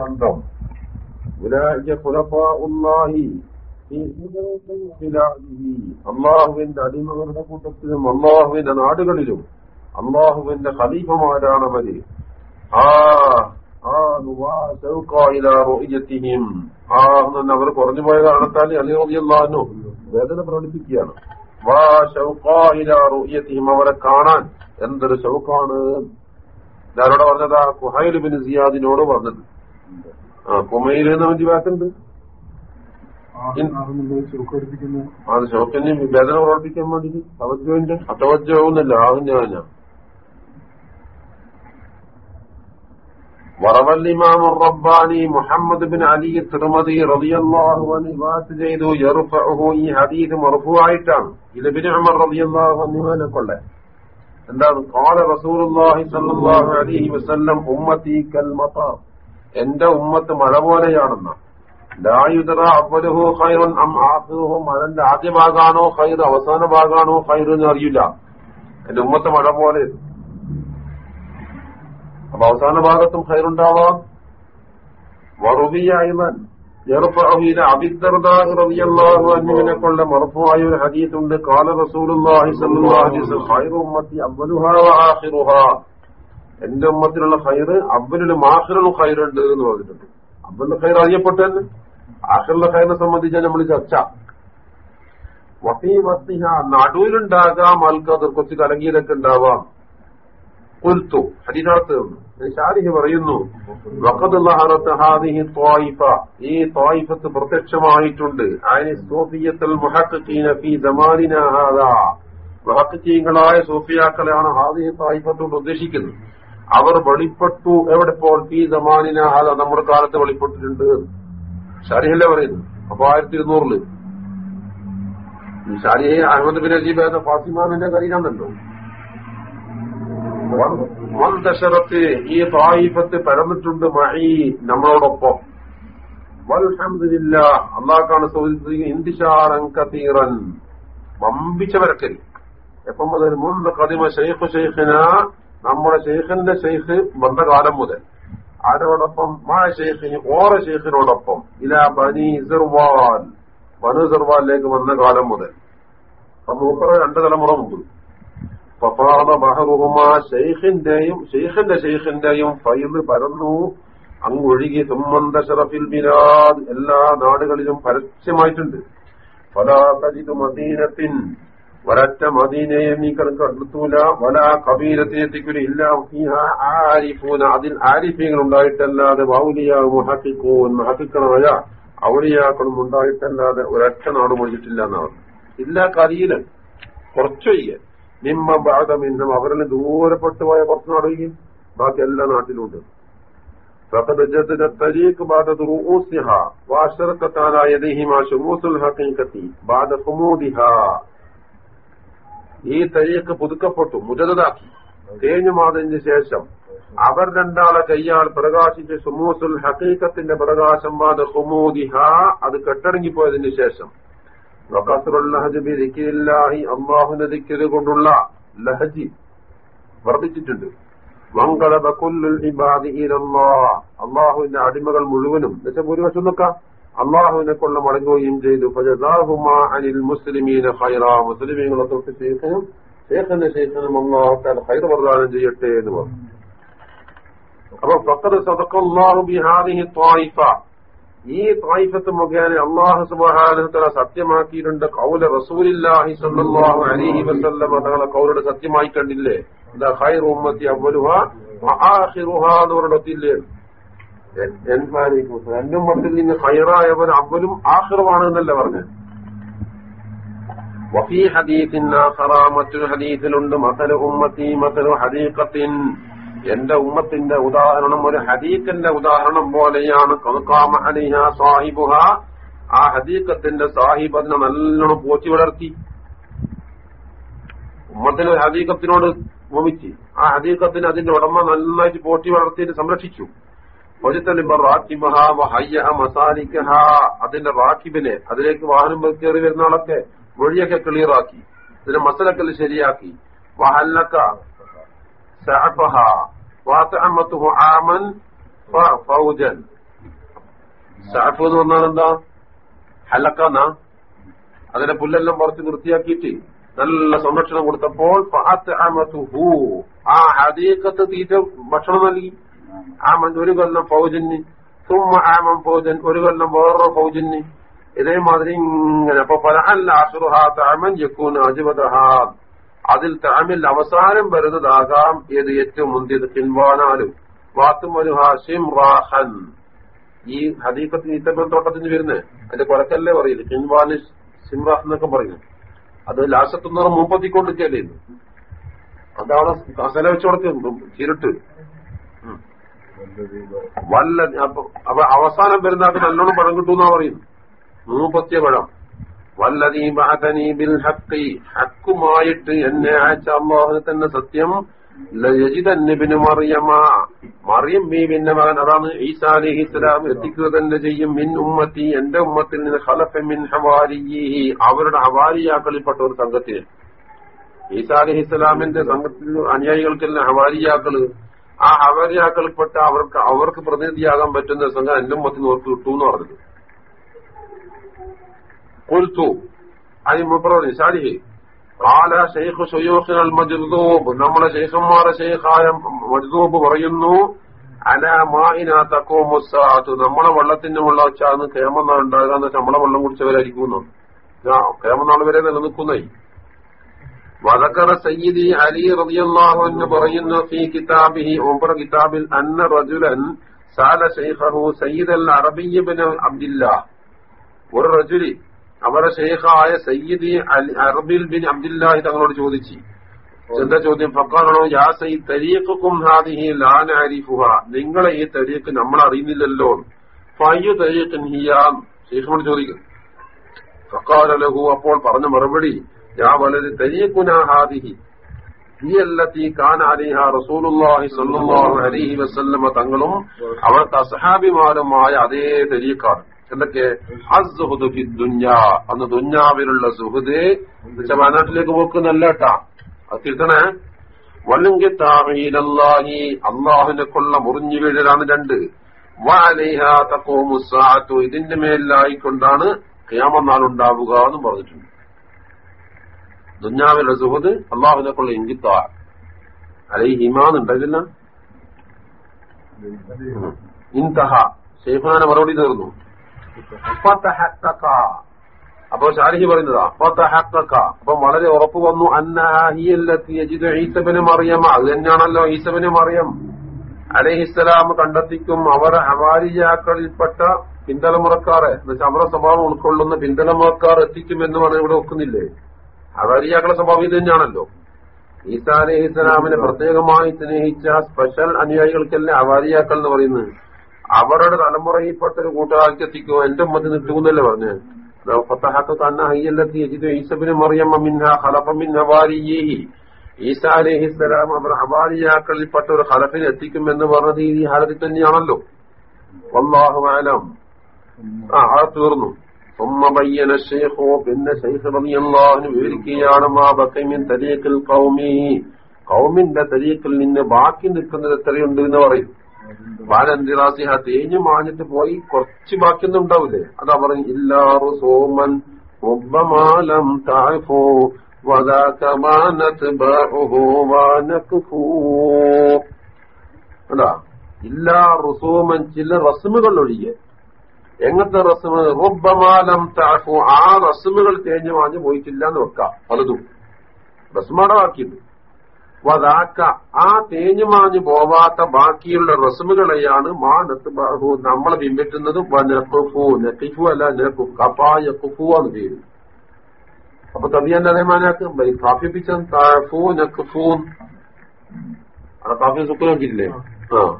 ബന്ധം അള്ളാഹുവിന്റെ അടിമകളുടെ കൂട്ടത്തിലും അള്ളാഹുവിന്റെ നാടുകളിലും അള്ളാഹുവിന്റെ ഖലീഫമാരാണവര് ആ അവർ കുറഞ്ഞു പോയ കാരണത്താൽ അലിറിയാനോ വേദന പ്രകടിപ്പിക്കുകയാണ്. വാ ഷൗഖായിലും അവരെ കാണാൻ എന്തൊരു ഷൗക്കാണ് ഞാനോട് പറഞ്ഞതാ? കുഹൈൽ ബിൻ സിയാദിനോട് പറഞ്ഞത്. ആ കുമയിൽ നമുക്ക് ജിവാക്കുണ്ട് അത് ഷോക്കിന് വേദന പ്രവർത്തിക്കാൻ വേണ്ടി തവജ്ജോന്റെ അതവജ്ജോന്നല്ല ആവിഞ്ഞാവിന വറവൽ ഇമാം റബ്ബാനി മുഹമ്മദ് ബിൻ അലി തിരുമതി റളിയല്ലാഹു അൻഹു വാത്ത് ചെയ്തു. യർഫഉഹു ഈ ഹദീസ് മർഫൂആയിട്ടാണ് ഇത് ഇബ്നു ഉമർ റളിയല്ലാഹു അൻഹുവിനെ കൊള്ളേ എന്താണ്? ഖാല റസൂലുള്ളാഹി സ്വല്ലല്ലാഹു അലൈഹി വസല്ലം ഉമ്മത്തി കൽ മത്താർ എന്റെ ഉമ്മത്ത് മഴ പോലെയാണെന്ന്. ലായുദറ അവലുഹു ഖൈറൻ അം ആഖിറുഹു മഴന്റെ ആദ്യ ഭാഗമാണോ ഖൈർ അവസാന ഭാഗമാണോ ഖൈർ എന്ന് അറിയില്ല. എന്റെ ഉമ്മത്ത് മഴ പോലെ. അപ്പൊ അവസാന ഭാഗത്തും ഖൈറുണ്ടാവാം. വറുബിയായവൻ അബിദ്ദർദാഹിനെ കൊണ്ട് മറഫുമായ ഒരു ഹദീത്തുണ്ട് കാല റസൂലുള്ളാഹി സല്ലല്ലാഹു അലൈഹി വസല്ലം ഖൈറു ഉമ്മത്തി അവലുഹാ വആഖിറുഹാ എന്റെ ഉമ്മത്തിലുള്ള ഹൈറ് അവലിലും മാഹറിലും ഹൈറുണ്ട് എന്ന് പറഞ്ഞിട്ടുണ്ട്. അബ്ബന്റെ ഹൈർ അറിയപ്പെട്ടു തന്നെ ഹൈറിനെ സംബന്ധിച്ചാൽ നമ്മൾ ചർച്ച. വസീ വസ്തിഹ നടുവിലുണ്ടാകാം ആൾക്കാർ കുറച്ച് കലങ്കിയിലൊക്കെ ഉണ്ടാവാം. കുൽത്തു ഹരിനാത്ത് ഷാരിഹ് പറയുന്നു ഈ തായിഫത്ത് പ്രത്യക്ഷമായിട്ടുണ്ട്. മുഹക്കീങ്ങളായ സോഫിയാക്കളെയാണ് ഹാദിഹി തായിഫത്തോട് ഉദ്ദേശിക്കുന്നത്. അവർ വെളിപ്പെട്ടു. എവിടെ പോൾ ഈ സമാനിന ഹാദ നമ്മുടെ കാലത്ത് വെളിപ്പെട്ടിട്ടുണ്ട് ഷാരിഹല്ലേ പറയുന്നു അപ്പൊ ആയിരത്തി ഇരുന്നൂറിൽ ഷാരിഹെ അഹമ്മദ് ബിൻ അജീബ് എന്ന ഫാസിമാനിന്റെ കരീനാണല്ലോ. ദശരത്ത് ഈ തായിഫത്ത് പരന്നിട്ടുണ്ട് മഴി നമ്മളോടൊപ്പം. വൽഹമില്ല അള്ളാഹ്ക്കാണ് ഇന്തിഷാറൻ കത്തീറൻ വമ്പിച്ച വരക്കരി എപ്പം മുതൽ മുൻ കദിമ ഷെയ്ഖ് ഷെയ്ഖിന നമ്മുടെ ഷെയ്ഖിന്റെ ഷെയ്ഖ് വന്ന കാലം മുതൽ. ആരോടൊപ്പം? മാ ഷെയ്ഖിന് ഓറ ഷെയ്ഖിനോടൊപ്പം ഇലാ ബനി ഇസർവാൻ ബനു സിർവാലിലേക്ക് വന്ന കാലം മുതൽ. അപ്പൊ മൂപ്പറ രണ്ട് തലമുറ മുമ്പ്. പപ്പാറ ബഹറുഹുമ ഷെയ്ഖിന്റെയും ഷെയ്ഖിന്റെ ഷെയ്ഖിന്റെയും ഫൈദ് പരന്നു. അങ്ങൊഴുകി സുമന്ത ഷറഫിൽ ബിലാദ് എല്ലാ നാടുകളിലും പരസ്യമായിട്ടുണ്ട്. ഫലാ തജിദു മദീനത്തിൻ. ഒരൊറ്റ മദീനയെ നീ കണ്ടെത്തൂല വല കബീരത്തെ എത്തിക്കൂല ഇല്ല ആരിഫൂന അതിൽ ആരിഫ്യങ്ങൾ ഉണ്ടായിട്ടല്ലാതെ വൗലിയാവും മഹക്കിക്കൂൻ മഹക്കിക്കളമായ ഔലിയാക്കളും ഉണ്ടായിട്ടല്ലാതെ ഒരൊറ്റ നാട് മുഴിച്ചിട്ടില്ല എന്നാണ് ഇല്ല കരീലൻ കുറച്ചൊയ്യ നിമ്മ ബാധമിന്നും അവരിൽ ദൂരപ്പെട്ടു പോയ കുറച്ച് നാടുകയും ബാക്കി എല്ലാ നാട്ടിലുണ്ട് فقد جدد الطريق بعد رؤوسها واشرقت على يديهما شموس الحقيقة بعد خمودها ഈ തരീക്ക് പുതുക്കപ്പെട്ടു മുജതാക്കി തേഞ്ഞു മാതിന് ശേഷം അവർ രണ്ടാളെ കയ്യാൽ പ്രകാശിച്ച് സുമൂസുൽ ഹക്കീക്കത്തിന്റെ പ്രകാശം വാദ ഹുമൂദിഹ അത് കെട്ടടങ്ങിപ്പോയതിന് ശേഷം. കൊണ്ടുള്ള ലഹജി വർദ്ധിച്ചിട്ടുണ്ട്. മംഗളബ കുല്ലുൽ അള്ളാഹുവിന്റെ അടിമകൾ മുഴുവനും എന്നുവെച്ചാൽ ഭൂരിപക്ഷം നോക്കാം. അള്ളാഹുവിനെ കൊള്ള മടങ്ങുകയും ചെയ്തു. അനിൽ മുസ്ലിമീന ഹൈറ മുസ്ലിമീങ്ങളെ തൊട്ട് ശേഖനും ശേഖന് ശേഖനും അള്ളാഹുക്കാൻ ഹൈർ പ്രദാനം ചെയ്യട്ടെ എന്ന് പറഞ്ഞു. അപ്പൊ ഈ തായിഫത്ത് മുഖേന അള്ളാഹു സുബാനത്തല സത്യമാക്കിയിട്ടുണ്ട്. കൗല റസൂലില്ലാഹി സല്ലാഹു അലഹി വസല്ലം തങ്ങളെ കൗലയുടെ സത്യമായി കണ്ടില്ലേ? എന്താ ഹൈർ ഉമ്മത്തി അവലുഹ ആഹിറുഹാന്നവരുടെ രണ്ടും മട്ടിൽ നിന്ന് ഹൈറായവൻ അവലും ആഹ്റുമാണ് എന്നല്ല പറഞ്ഞു വഫീ ഹദീസിൻ മറ്റൊരു ഹദീസിലുണ്ട് മസലു ഉമ്മത്തി മസലു ഹദീഖത്തിൻ. എന്റെ ഉമ്മത്തിന്റെ ഉദാഹരണം ഒരു ഹദീഖിന്റെ ഉദാഹരണം പോലെയാണ്. സാഹിബുഹ. ആ ഹദീഖത്തിന്റെ സാഹിബ് അതിനെ നല്ലോണം പോറ്റി വളർത്തി. ഉമ്മത്തിന് ഹദീഖത്തിനോട് ഭൂമിച്ച് ആ ഹദീഖത്തിന് അതിന്റെ ഉടമ നന്നായിട്ട് പോറ്റി വളർത്തിയിട്ട് സംരക്ഷിച്ചു. അതിന്റെ റാക്കിബിനെ അതിലേക്ക് വാഹനം കയറി വരുന്ന ആളൊക്കെ വഴിയൊക്കെ ക്ലിയറാക്കി. ഇതിന്റെ മസലക്കൽ ശരിയാക്കി. വഹല്ലക്ക ആമൻ ഫൗജൻ. എന്താ ഹലക്കാന്നാ അതിനെ പുല്ലെല്ലാം പറിച്ച് വൃത്തിയാക്കിയിട്ട് നല്ല സംരക്ഷണം കൊടുത്തപ്പോൾ ആ ഹദീക്കത്ത് തീറ്റ ഭക്ഷണം നൽകി. ആമൻ ഒരു കൊല്ലം ഫൗജന് സുമ ആമൻ ഫൗജൻ ഒരു കൊല്ലം വേറൊരു ഫൗജന്. ഇതേമാതിരി ഇങ്ങനെ. അപ്പൊ പല അല്ല ആസുറുഹാമൻ യക്കൂൻ അജിബദഹാ അതിൽ താമിൽ അവസാനം വരുന്നതാകാം ഏത് ഏറ്റവും മുന്തിയത് പിൻവാനാലും വാത്തുമൊരു ഹാഷിം റാഹൻ. ഈ ഹദീഫത്തിന് ഇത്തരം തോട്ടത്തിന് വരുന്നത് അതിന്റെ കുറച്ചല്ലേ പറയുന്നത്? പിൻവാന് സിംറാഹ് എന്നൊക്കെ പറയുന്നു അത് ലാശത്തുനിന്ന് മൂപ്പത്തിക്കൊണ്ടിരിക്കല്ലേ അതവിടെ കസല വെച്ചു കൊടുക്കും ചിരുട്ട്. വല്ല അപ്പൊ അവസാനം വരുന്ന നല്ലോണം പഴം കിട്ടുമെന്നാ പറയുന്നു മൂപ്പത്തിയ പഴം. വല്ലതീ ബാധനീ ബിൽ ഹക്കി ഹക്കുമായിട്ട് എന്നെ അയച്ച അമ്മാവിനെ തന്നെ സത്യം. ലജിതന്നിബിന് മറിയമ മറിയം മകൻ അതാണ് ഈസാ അലിഹി ഇസ്ലാം എത്തിക്കുക തന്നെ ചെയ്യും. മിൻ ഉമ്മത്തി എന്റെ ഉമ്മത്തിൽ നിന്ന് ഖലഫ മിൻ ഹവാരി അവരുടെ ഹവാരിയാക്കളിൽപ്പെട്ട ഒരു സംഘത്തിന് ഈസാ അലിഹി ഇസ്ലാമിന്റെ സംഘത്തിൽ അനുയായികൾക്കെല്ലാം ഹവാരിയാക്കൾ ആ അവര്യാക്കൾപ്പെട്ട അവർക്ക് അവർക്ക് പ്രതിനിധിയാകാൻ പറ്റുന്ന സംഘം എന്റെ മൊത്തം ഓർക്ക് കിട്ടൂ എന്ന് പറഞ്ഞത് കൊൽത്തു അതിന് മുപ്പറോട് സാലിഹി കാല ഷെയ്ഖ് ഷുയൂഖിൻ അൽ മജ്ദൂബ്. നമ്മളെ ഷെയ്ഖന്മാരെ ഷെയ്ഖായ മജ്ദൂബ് പറയുന്നു അല മായിനാ തക്കോമുസാത്ത് നമ്മളെ വെള്ളത്തിന്റെ വെള്ളം വെച്ചാന്ന് കേമനാൾ ഉണ്ടാകാന്ന് നമ്മളെ വെള്ളം കുടിച്ചവരായിരിക്കുന്നു കേമനാൾ വരെ നിലനിൽക്കുന്നേ. വതക്കറ സയ്യിദി അലി റളിയല്ലാഹു അൻഹു പറയുന്നു ഫീ കിതാബിഹി ഉംറ കിതാബിൽ അന്ന റജുലൻ സാല ഷെയ്ഖഹു സയ്യിദ് അൽ അറബിയ്യ ബിൻ അബ്ദില്ലാഹ് ഒരു റജുലി അവരെ ഷെയ്ഖായ സയ്യിദി അറബിൽ ബിൻ അബ്ദുല്ലാഹി തങ്ങളോട് ചോദിച്ചു. എന്താ ചോദ്യം? ഫക്കാണോ യാ സൈ തരീഖുക്കും ഹാദിഹി ലാനാരിഫുഹ നിങ്ങളെ ഈ തരീഖ് നമ്മൾ അറിയുന്നില്ലല്ലോ. ഫയ്യു തരീഖിൻ ഹിയാം ഷെയ്ഖിനോട് ചോദിക്കും ഫക്കാല ലഹു അപ്പോൾ പറഞ്ഞ മറുപടി സ്വല്ലല്ലാഹു അലൈഹി വസല്ലമ തങ്ങളും അവർക്ക് അസഹാബിമാരുമായ അതേ തെരീക്കാർ എന്തൊക്കെ അന്ന് ദുഞ്ഞാവിലുള്ള സുഹുദ് വയനാട്ടിലേക്ക് പോക്കുന്നല്ല കേട്ടാ അത് തിരുത്തണേ വല്ലെങ്കിൽ താമീലല്ലാഹി അള്ളാഹുനെ കൊള്ള മുറിഞ്ഞു വീഴലാണ് രണ്ട് വാലേഹ തക്കോമുസാത്തു ഇതിന്റെ മേലായിക്കൊണ്ടാണ് ക്യാമനാൾ ഉണ്ടാവുക എന്നും പറഞ്ഞിട്ടുണ്ട് ദുഞ്ഞാവിലുള്ള സുഹൃത് അള്ളാഹുനെ കൊള്ള ഇങ്കിത്താ അല്ലെ ഹിമാന്നുണ്ടല്ല ഇൻതഹ. ഷെയ്ഖാനെ മറുപടി തീർന്നു. അപ്പോ ഷാരിഹി പറയുന്നതാ അപ്പൊ വളരെ ഉറപ്പ് വന്നു അന്നഹിയല്ലത്തിബിന് മറിയം. അത് തന്നെയാണല്ലോ ഈസബിന് മറിയം. അലഹിസ്സലാം കണ്ടെത്തിക്കും അവർ ഹവാരിയാക്കളിൽപ്പെട്ട പിന്തലമുറക്കാർ എന്നുവെച്ചാൽ അവരുടെ സ്വഭാവം ഉൾക്കൊള്ളുന്ന പിന്തലമുറക്കാർ എത്തിക്കുമെന്ന് ഇവിടെ വെക്കുന്നില്ലേ ഹവാരിയാക്കളുടെ സ്വഭാവം ഇത് തന്നെയാണല്ലോ. ഈസ അലഹിസ്സലാമിനെ പ്രത്യേകമായി സ്നേഹിച്ച സ്പെഷ്യൽ അനുയായികൾക്കല്ലേ അവാരിയാക്കൾ എന്ന് പറയുന്നത്? അവരുടെ തലമുറയിൽപ്പെട്ട ഒരു കൂട്ടുകാർക്ക് എന്റെ മതി നിൽക്കുമെന്നല്ലേ പറഞ്ഞു. ഈസബിന് മറിയമ്മ മിൻഹ ഖലഫ മിൻ ഹവാരിയേഹി ഈസ അലഹിസ്സലാം അവർ ഹവാരിയാക്കളിൽപ്പെട്ട ഒരു എത്തിക്കും എന്ന് പറഞ്ഞത് ഈ ഹാലത്തിൽ തന്നെയാണല്ലോ. വല്ലാഹു ആ അത് തീർന്നു. പിന്നെ വിവരിക്കുകയാണ് മാ കൗമിന്റെ തരീക്കിൽ നിന്ന് ബാക്കി നിൽക്കുന്നത് എത്രയുണ്ട് എന്ന് പറയും. ബാലന്തിറാസിഹ തേഞ്ഞു മാഞ്ഞിട്ട് പോയി കുറച്ച് ബാക്കിയൊന്നും ഉണ്ടാവില്ലേ അതാ പറയും ഇല്ലാറു സോമൻ ഒബ്ബമാലം താഴ്ഫോ അതാ ഇല്ലാ റുസോമൻ ചില റസ്മുകൾ ഒഴികെ എങ്ങനത്തെ റസ്മ്? റുബമാലം താക്കു ആ റസ്മുകൾ തേഞ്ഞു മാഞ്ഞു പോയിട്ടില്ല എന്ന് വെക്കാം. പലതും. റസ്മാടെ ബാക്കിയുണ്ട് വതാക്ക ആ തേഞ്ഞു മാഞ്ഞു പോവാത്ത ബാക്കിയുള്ള റസ്മുകളെയാണ് മാ നത്തുബാഹു നമ്മളെ പിൻപറ്റുന്നത് നെഖുഫു നെക്കിഫു അല്ല നെഖു യഖുഫു എന്ന് പേര്. അപ്പൊ തബിയന്റെ അതേമാനാക്ക് കാഫിപ്പിച്ച താഫു നെഖുഫൂൻ അവിടെ കാഫി ആ.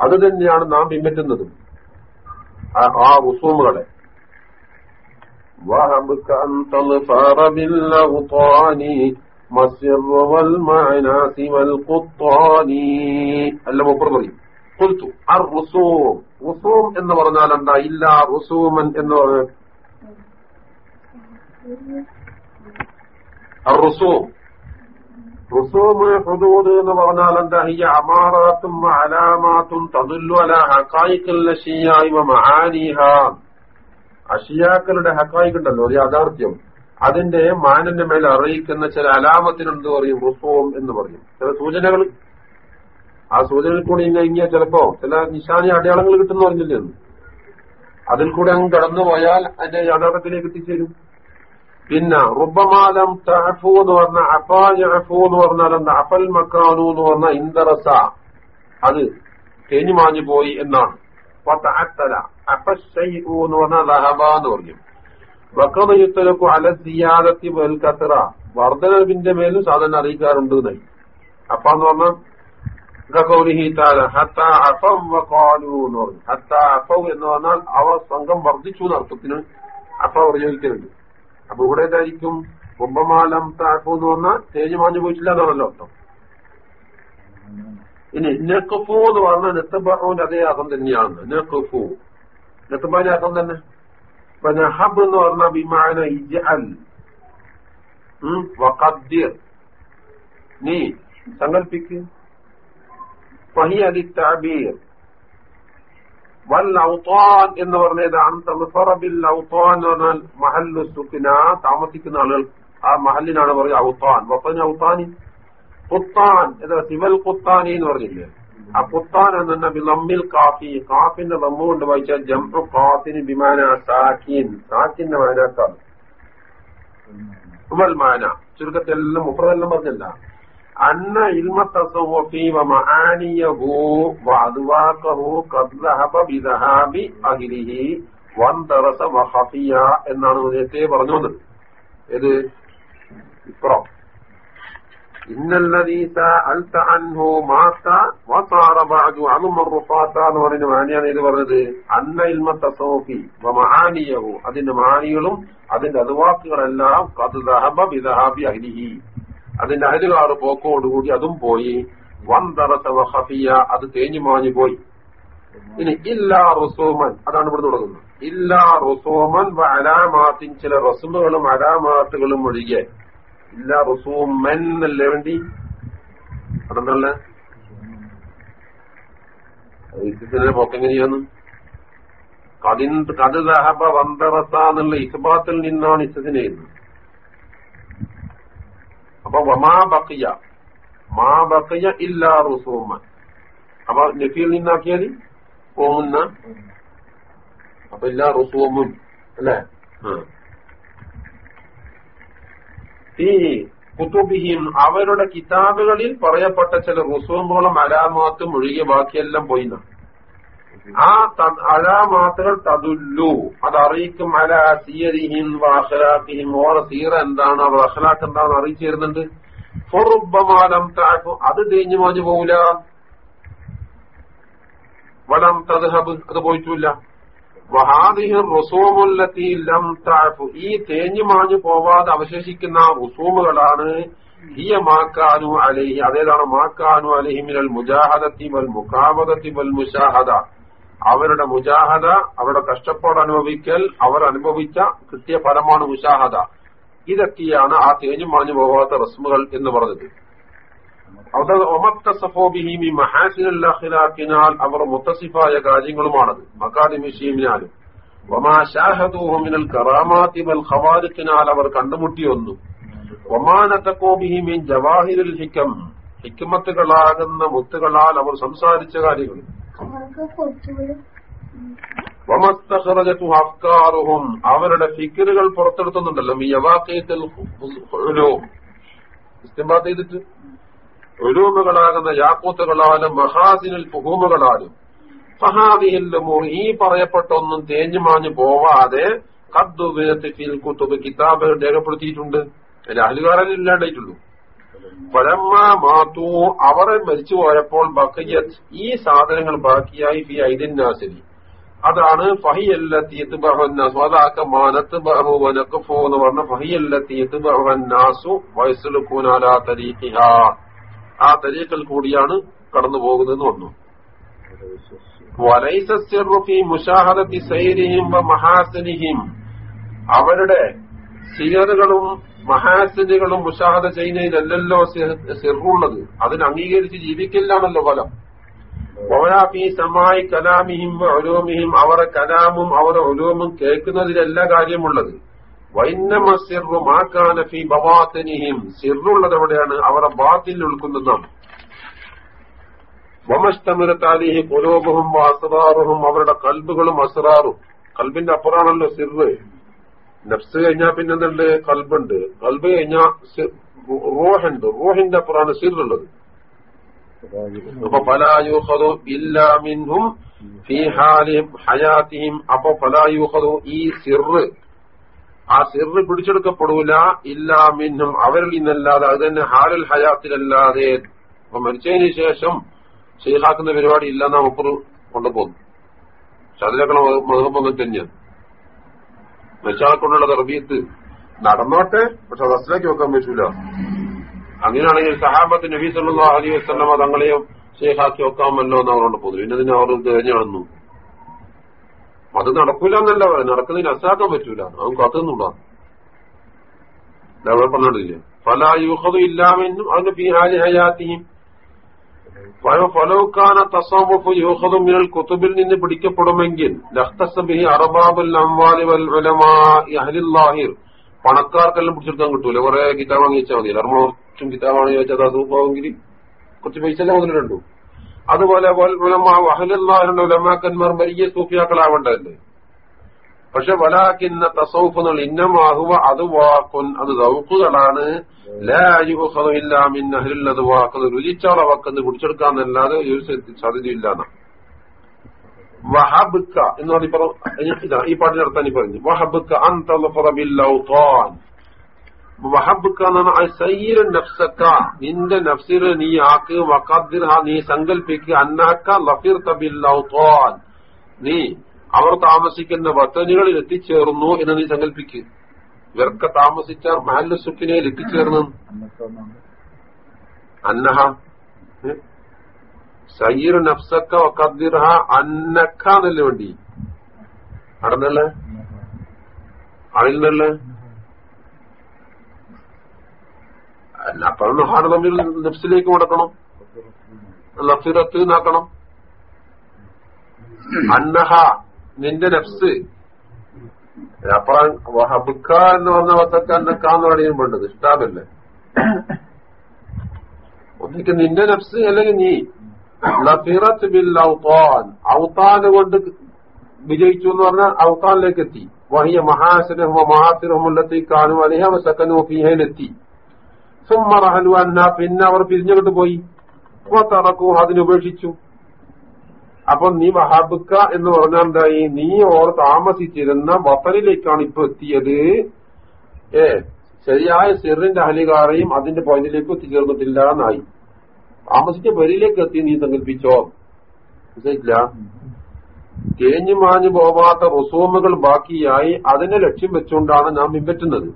അത് തന്നെയാണ് നാം പിൻപറ്റുന്നതും. ആ റുസൂമുകളെ وهبك أن تظفر بالأغطان മസ്യർ والمعناس والقطان അല്ല മൂപ്പർ പറയും കൊൽത്തു അർ റുസൂം റുസൂം എന്ന് പറഞ്ഞാൽ എന്താ ഇല്ല റുസൂമൻ എന്ന് പറഞ്ഞ റുസൂം റുസൂമ് ഹുദൂദ് എന്ന് പറഞ്ഞാൽ എന്താ? ഈ അമാറാത്തും അലാമാത്തും തതുല്ലു അല ഹക്കായിക്കൽ നഷിയായി മഹാനീഹ. അഷിയാക്കളുടെ ഹക്കായിക്കുണ്ടല്ലോ ഒരു യാഥാർത്ഥ്യം. അതിന്റെ മാനിന്റെ മേൽ അറിയിക്കുന്ന ചില അലാമത്തിനുണ്ട് പറയും റുസൂം എന്ന് പറയും. ചില സൂചനകൾ. ആ സൂചനയിൽ കൂടി ഇങ്ങനെ ചിലപ്പോ ചില നിശാനി അടയാളങ്ങൾ കിട്ടുന്ന പറഞ്ഞില്ലേ? അതിൽ കൂടെ അങ്ങ് കടന്നുപോയാൽ അതിന്റെ യാഥാർത്ഥ്യത്തിലേക്ക് എത്തിച്ചേരും. പിന്നെ റുബമാലം തഹഫു എന്ന് പറഞ്ഞ അഫാഫു എന്ന് പറഞ്ഞാൽ എന്താ അഫൽ മക്കാനു എന്ന് പറഞ്ഞ ഇന്തറസ അത് തേഞ്ഞു മാഞ്ഞു പോയി എന്നാണ്. എന്ന് പറഞ്ഞാൽ ലഹബ എന്ന് പറഞ്ഞു. വക്കതയുത്തലക്കു അല സിയാദത്തി വെൽ കത്തറ വർദ്ധനവിന്റെ മേലും സാധനം അറിയിക്കാറുണ്ട് എന്നായി. അപ്പ എന്ന് പറഞ്ഞാൽ അഫം എന്ന് പറഞ്ഞാൽ അവ സംഘം വർദ്ധിച്ചു എന്നർത്ഥത്തിന് അപ്പ പ്രയോഗിക്കുന്നുണ്ട് അപ്പൊ ഇവിടെ എന്തായിരിക്കും കുംഭമാലം താക്കു എന്ന് പറഞ്ഞാൽ തേജ് മാഞ്ഞു പോയിട്ടില്ല എന്നാണല്ലോ അർത്ഥം. ഇനി നെക്കഫു എന്ന് പറഞ്ഞാൽ നെത്തബാഹുവിന്റെ അതേ അർത്ഥം തന്നെയാണ്. നെക്കഫു. നെത്തബാന്റെ അർത്ഥം തന്നെ. ഇപ്പൊ നഹബ് എന്ന് പറഞ്ഞ ബിമാന ഇജഅൽ. വഖദ്ദിർ. നീ സങ്കല്പിക്ക്. ഫഹിയ ലിത്തഅബീർ വൽ ഔത്താൻ എന്ന് പറഞ്ഞതാണ്. അന്തബിൽ ഔത്താൻ എന്ന് പറഞ്ഞാൽ മഹല്ലു സുഖിന താമസിക്കുന്ന ആളുകൾ ആ മഹലിനാണ് പറയുക ഔത്താൻ. വപ്പന് ഔത്താനി. കുത്താൻ എന്താ സിവൽ കുത്താനി എന്ന് പറഞ്ഞില്ലേ? ആ കുത്താൻ എന്ന ബിലമ്മിൽ കാഫി. കാഫിന്റെ ലമ്മ കൊണ്ട് വായിച്ചാൽ ജംപു കാത്തിന് ബിമാന സാക്കിൻ സാക്കിന്റെ മാനാക്കാണ്. മാന. ചുരുക്കത്തെല്ലാം മുപ്പതെല്ലാം പറഞ്ഞല്ല. അന്ന ഇൽമ തസവഫി വ മആനിയഹു വ ബിദഹാബി വന്തറസ വഖഫിയ എന്നാണ് നേരത്തെ പറഞ്ഞു വന്നത്. ഏത്? ഇപ്പുറം ഇന്നല്ലദീസ അൽത അൻഹു മാത വസാറ ബഅദു അലുമ റുഫാത്ത എന്ന് പറയുന്ന മാനിയാണ് ഇത് പറഞ്ഞത് അന്ന ഇൽമ തസവഫി വ അതിന്റെ മാനികളും അതിന്റെ അതുവാക്കുകളെല്ലാം ഖദ് ദഹബ ബിദഹാബി അഹ്ലിഹി അതിന്റെ അഹലുകാറ് പോക്കോടുകൂടി അതും പോയി. വന്തറസ വഖഫിയ അത് തേഞ്ഞു മാഞ്ഞു പോയി. ഇനി ഇല്ലാ റുസൂമൻ അതാണ് ഇവിടെ തുടങ്ങുന്നത്. ഇല്ലാ റുസൂമൻ അലാമാത്തിൻ ചില റസുമുകളും അലാമാത്തുകളും ഒഴികെ. ഇല്ലാ റുസൂമൻ എന്നല്ലേ വേണ്ടി? അതെന്തല്ല? ഇസിന്റെ പോക്കെങ്ങനെയാന്ന് കതിൻ കത് ദഹബ വന്തറസ എന്നുള്ള ഇസ്ബാത്തിൽ നിന്നാണ് ഇസത്തിനെ അപ്പൊ വമാ ബക്കിയ. മാ ബക്കിയ ഇല്ലാ റുസൂമൻ. അപ്പൊ നഫിയിൽ നിന്നാക്കിയാൽ പോകുന്ന അപ്പൊ ഇല്ലാ റുസൂമും. അല്ലേ? ഈ കുത്തുബിഹീം അവരുടെ കിതാബുകളിൽ പറയപ്പെട്ട ചില റുസൂമുകളും അലാമാത്തും ഒഴികെ ബാക്കിയെല്ലാം പോയിന്ന ആ അലാമാത്തുകൾ തതുല്ലു അത് അറിയിക്കും അല സീയരിഹിം വാഹലാക്കിഹിം ഓറ സീറ എന്താണ്? അവർ അഖലാക്ക് എന്താണെന്ന് അറിയിച്ചു തരുന്നുണ്ട്. ഫൊറുബമാലം താക്കു അത് തേഞ്ഞു മോഞ്ഞു പോവില്ല. വലം തദ്ഹബ്. അത് പോയിട്ടില്ല. വഹാദിഹി റുസൂമുല്ലത്തി ലം താഫു ഈ തേഞ്ഞു മാഞ്ഞു പോവാതെ അവശേഷിക്കുന്ന റുസൂമുകളാണ്. ഹിയ മാക്കാനു അലൈഹി. അതേതാണ് മാക്കാനു അലൈഹി മിനൽ മുജാഹദത്തി വൽ മുഖാമദത്തി വൽ മുഷാഹദ അവരുടെ മുജാഹദ അവരുടെ കഷ്ടപ്പാട് അനുഭവിക്കൽ അവർ അനുഭവിച്ച കിട്ടിയ ഫലമാണ് മുഷാഹദ ഇതൊക്കെയാണ് ആ തേഞ്ഞു മാഞ്ഞു പോകാത്ത റസ്മുകൾ എന്ന് പറഞ്ഞത്. ഒമത്തസഫോബിഹിമി മഹാസിനാക്കിനാൽ അവർ മുത്തസിഫായ കാര്യങ്ങളുമാണത്. മക്കാദിമിഷീമിനാലും ഒമാ ഷാഹദൂഹുമിനൽ കറാമാത്തി വൽ ഖവാരിക്കിനാൽ അവർ കണ്ടുമുട്ടിയൊന്നു ഒമാനത്തക്കോബിഹിമീൻ ജവാഹിരുൽ ഹിക്കം. ഹിക്കുമത്തുകളാകുന്ന മുത്തുകളാൽ അവർ സംസാരിച്ച കാര്യങ്ങൾ. അഫ്കാറുഹും അവരുടെ ഫിക്കറുകൾ പുറത്തെടുത്തുന്നുണ്ടല്ലോ. ഈ യവാക്കയത്തിൽ ഇസ്തിംബാത്ത് ചെയ്തിട്ട് ഒരൂമുകളാകുന്ന യാക്കൂത്തുകളാലും മഹാസിനിൽ പുഹൂമുകളാലും ഫഹാദിഹില്ലമോ ഈ പറയപ്പെട്ട ഒന്നും തേഞ്ഞു മാഞ്ഞു പോവാതെ കദ്ദുബിൽ കുത്തുബ് കിതാബ് രേഖപ്പെടുത്തിയിട്ടുണ്ട്. അതിൽ അഹലുകാരൻ പരമ്മ മാത്തു അവരെ മരിച്ചു പോയപ്പോൾ ബക്കയ്യത്ത് ഈ സാധനങ്ങൾ ബാക്കിയായി ഫി ഐദിന്നാസിനി. അതാണ് ഫഹിയല്ലത്തീത്ത് ബഹന്നാസു അതാക്ക മാനത്ത് ബഹുവനക്കഫോ എന്ന് പറഞ്ഞ ഫഹിയല്ലത്തീത്ത് ബഹന്നാസു വയസ്സുലുക്കൂനാലാ തരീഖിഹ. ആ തരീഖിൽ കൂടിയാണ് കടന്നു പോകുന്നതെന്ന് വന്നു. വലൈസി മുഷാഹദത്തി സൈരിഹിം മഹാസനിഹിം. അവരുടെ സിയറുകളും മഹാസിനുകളും മുഷാഹത ചെയ്യുന്നതിലല്ലല്ലോ സിറുള്ളത് അതിന് അംഗീകരിച്ച് ജീവിക്കില്ലാണല്ലോ ഫലം. ഓരാഫി സമായി കലാമിഹിം ഒരോമിഹിം അവരെ കലാമും അവരെ ഒലോമും കേൾക്കുന്നതിലല്ല കാര്യമുള്ളത്. വൈന്നമ സിറു മാക്കാനഫി ബവാത്തനിഹിം. സിറുള്ളത് എവിടെയാണ്? അവരെ ബാത്തിൽ ഉൾക്കുന്നതാണ് വമഷ്ടമിരത്താലിഹി പുരോഗവും അസറാറും അവരുടെ കൽബുകളും അസറാറും. കൽബിന്റെ അപ്പുറാണല്ലോ സിറ് നഫ്സ് കഴിഞ്ഞാൽ പിന്നെന്തുണ്ട്? കൽബുണ്ട്. കൽബ് കഴിഞ്ഞാൽ റോഹുണ്ട്. റോഹിന്റെ അപ്പുറമാണ് സിറുള്ളത് അപ്പൊ ഹയാത്തിഹിം. അപ്പൊ പലായൂഹതു ഈ സിറ് ആ സിറ് പിടിച്ചെടുക്കപ്പെടൂല. ഇല്ലാമിൻഹും അവരിൽ നിന്നല്ലാതെ അത് തന്നെ ഹാലുൽ ഹയാത്തിലല്ലാതെ. അപ്പൊ മരിച്ചതിന് ശേഷം ഷെയ്ഖാക്കുന്ന പരിപാടി ഇല്ലെന്നാ മുപ്പറ് കൊണ്ടുപോകുന്നു പക്ഷെ അതിലൊക്കെ മതമൊന്നും തന്നെയാണ് മരിച്ചാളെ റബീത്ത് നടന്നോട്ടെ പക്ഷെ റസ്റ്റിലേക്ക് വെക്കാൻ പറ്റൂല. അങ്ങനെയാണെങ്കിൽ സഹാബത്ത് നബീ സല്ലാ അലി വസ്ലമ തങ്ങളെയും ഷെയ്ഖാക്കി വെക്കാമല്ലോ എന്ന് അവരോട് പോകുന്നു പിന്നെ അതിനെ അവർ തെരഞ്ഞെടുന്നു അത് നടക്കൂല എന്നല്ല പറയാം നടക്കുന്നതിന് അസാക്കാൻ പറ്റൂല. അവൻ കത്തുന്നുണ്ടോ അവിടെ പറഞ്ഞിട്ടില്ലേ? പല യുഹതും ഇല്ലാമെന്നും അതിന്റെ ഫി ഹാലി ഹയാത്തിയും ഫലോക്കാന തസോമുഫ് യൂഹദും മിനൽ കുത്തുബിൽ നിന്ന് പിടിക്കപ്പെടുമെങ്കിൽ ലഹ്തസബിഹി അറബാബുൽ അംവാലി വൽ അഹ്ലില്ലാഹിർ. പണക്കാർക്കെല്ലാം പിടിച്ചെടുക്കാൻ കിട്ടൂല. കുറെ കിതാബ് വാങ്ങി വെച്ചാൽ മതി. കുറച്ചും കിതാബാണ് ചോദിച്ചത് അത് പോവെങ്കിൽ കുറച്ച് പൈസ എല്ലാം മുതലുണ്ടു അതുപോലെ അഹ്ലില്ലാഹിന്റെ ഉലമാക്കന്മാർ വലിയ സൂഫിയാക്കളാവേണ്ടതല്ലേ? പക്ഷെ വലാക്കിന്ന തസൗഫ് എന്നുള്ള ഇന്നമാഹുവ അത് വാക്കുൻ അത് ദൗക്കുകളാണ് ലായുഹമിന്നത് വാക്കുന്നത് രുചിച്ചോളെ വക്കുന്നത് കുടിച്ചെടുക്കാന്നല്ലാതെ ഒരു സാധ്യതയില്ലാന്ന. വഹബുക്ക എന്ന് പറഞ്ഞ ഈ പാട്ടിനടുത്താൻ പറഞ്ഞു. വഹബുക്ക അന്തലഫറബില്ലൗത്താൻ വഹബുക്ക എന്നാണ് സയ്യിര നഫ്സക്ക. നിന്റെ നഫ്സിർ നീ ആക്ക് വഖദ്ദിർഹ നീ സങ്കല്പിക്കുക അന്നാക്ക ലഫിർ തബില്ലൗത്താൻ നീ അവർ താമസിക്കുന്ന വത്തനുകളിൽ എത്തിച്ചേർന്നു എന്ന് നീ സങ്കല്പിക്കുക ഇവർക്ക് താമസിച്ച മഹല്ല സുക്കിനയിൽ എത്തിച്ചേർന്നു. അന്നഹ. സയ്യിർ നഫ്സക്ക വക്കദ്ദിർഹ അന്നക്ക എന്നല്ലേ വേണ്ടി? അടന്നല്ലേ? അഴിൽ അല്ല അപ്പോൾ ഹാട് തമ്മിൽ നഫ്സിലേക്ക് കൊടുക്കണം നഫ്സിറത്ത് നാക്കണം അന്നഹ നിന്റെ നഫ്സ് അപ്പുറം വഹബുക്ക എന്ന് പറഞ്ഞ വസക്ക അന്നക്കാന്ന് പറയുമ്പോണ്ട് ഇഷ്ടാബല്ലേ ഒന്നിക്ക് നിന്റെ നഫ്സ് അല്ലെങ്കിൽ നീ. ലഫിറത്ത് ബിൽ ഔത്താൻ. ഔത്താൻ കൊണ്ട് വിജയിച്ചു എന്ന് പറഞ്ഞാൽ ഔത്താനിലേക്ക് എത്തി. വഹിയ മഹാസനഹുമ മഹാസിറഹുമുല്ലത്തി കാണും. അലിഹ സക്കനു ഫിഹയിലെത്തി സുമ്മറഹലു അന്ന പിന്നെ അവർ പിരിഞ്ഞുകൊണ്ട് പോയി. തറക്കൂ അതിനുപേക്ഷിച്ചു അപ്പൊ നീ വഹാബുക്ക എന്ന് പറഞ്ഞാൽ എന്തായി നീ ഓർ താമസിച്ചിരുന്ന വത്തനിലേക്കാണ് ഇപ്പൊ എത്തിയത്. ഏ ശരിയായ സിറിന്റെ അഹലികാറയും അതിന്റെ പോയിന്റിലേക്ക് എത്തിച്ചേർന്നിട്ടില്ല എന്നായി താമസിച്ച വരിയിലേക്ക് എത്തി നീ സങ്കല്പിച്ചോ? മനസ്സിലായില്ല തേഞ്ഞു മാഞ്ഞു പോവാത്ത റുസൂമുകൾ ബാക്കിയായി അതിനെ ലക്ഷ്യം വെച്ചുകൊണ്ടാണ് നാം പിൻപറ്റുന്നത്.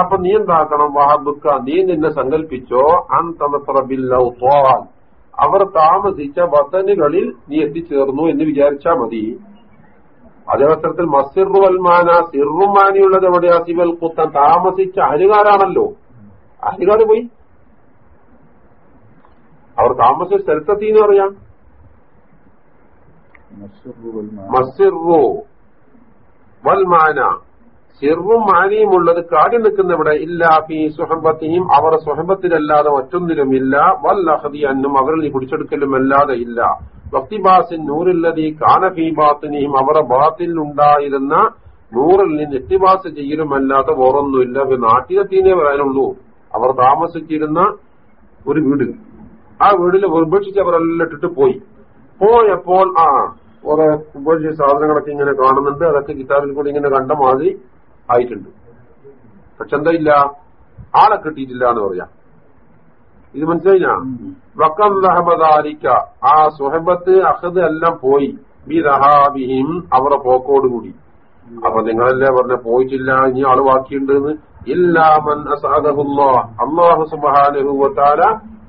അപ്പൊ നീ എന്താക്കണം വഹാബുക്ക? നീ നിന്നെ സങ്കല്പിച്ചോ? അൻ തമത്രബില്ലൗത്വാൻ അവർ താമസിച്ച വസനുകളിൽ നീ എത്തിച്ചേർന്നു എന്ന് വിചാരിച്ചാ മതി. അതേ അവസരത്തിൽ മസിറു അൽമാന സിറുമാനിയുള്ളത് എവിടെ അസിബൽ കുത്തൻ താമസിച്ച അഹലുകാരാണല്ലോ അഹലുകാർ പോയി. അവർ താമസിച്ച സ്ഥലത്തെത്തി എന്ന് പറയാം. മസിറു വൽമാന മാനിയും ഉള്ളത് കാടി നിൽക്കുന്നവിടെ ഇല്ല ഫി സുഹബത്തിയും അവർ സുഹബത്തിലല്ലാതെ മറ്റൊന്നിലും ഇല്ല. വല്ലഹദി അന്നും അവരിൽ നീ പിടിച്ചെടുക്കലുമല്ലാതെ ഇല്ല. ഭക്തിബാസിൻ നൂറില്ലതി കാനഫി ബാത്തിനെയും അവരുടെ ബാത്തിൽ ഉണ്ടായിരുന്ന നൂറിൽ നിന്ന് എത്തിബാസ് ചെയ്യലുമല്ലാതെ വേറൊന്നുമില്ല. നാട്ടിലെത്തിയേ പറയാനുള്ളൂ. അവർ താമസിച്ചിരുന്ന ഒരു വീട്. ആ വീടിൽ ഉപേക്ഷിച്ച് അവരെല്ലാം ഇട്ടിട്ട് പോയി. പോയപ്പോൾ ആ കുറെ ഉപേക്ഷിച്ച സാധനങ്ങളൊക്കെ ഇങ്ങനെ കാണുന്നുണ്ട്. അതൊക്കെ കിതാബിൽ കൂടി ഇങ്ങനെ കണ്ട മാതിരി ആയിട്ടുണ്ട്. പക്ഷെ എന്താ ഇല്ല ആളെ കിട്ടിയിട്ടില്ല എന്ന് പറയാം. ഇത് മനസ്സിലായില്ല വക്കം റഹബദാരിക്ക ആ സുഹബത്ത് അഹദ് എല്ലാം പോയി. ബി റഹാബിഹിം അവരുടെ പോക്കോടുകൂടി. അപ്പൊ നിങ്ങളല്ലേ പറഞ്ഞ പോയിട്ടില്ല ഇനി ആൾ ബാക്കിയുണ്ട് ഇല്ലാമൻ അസാദഹുല്ലാ. അള്ളാഹു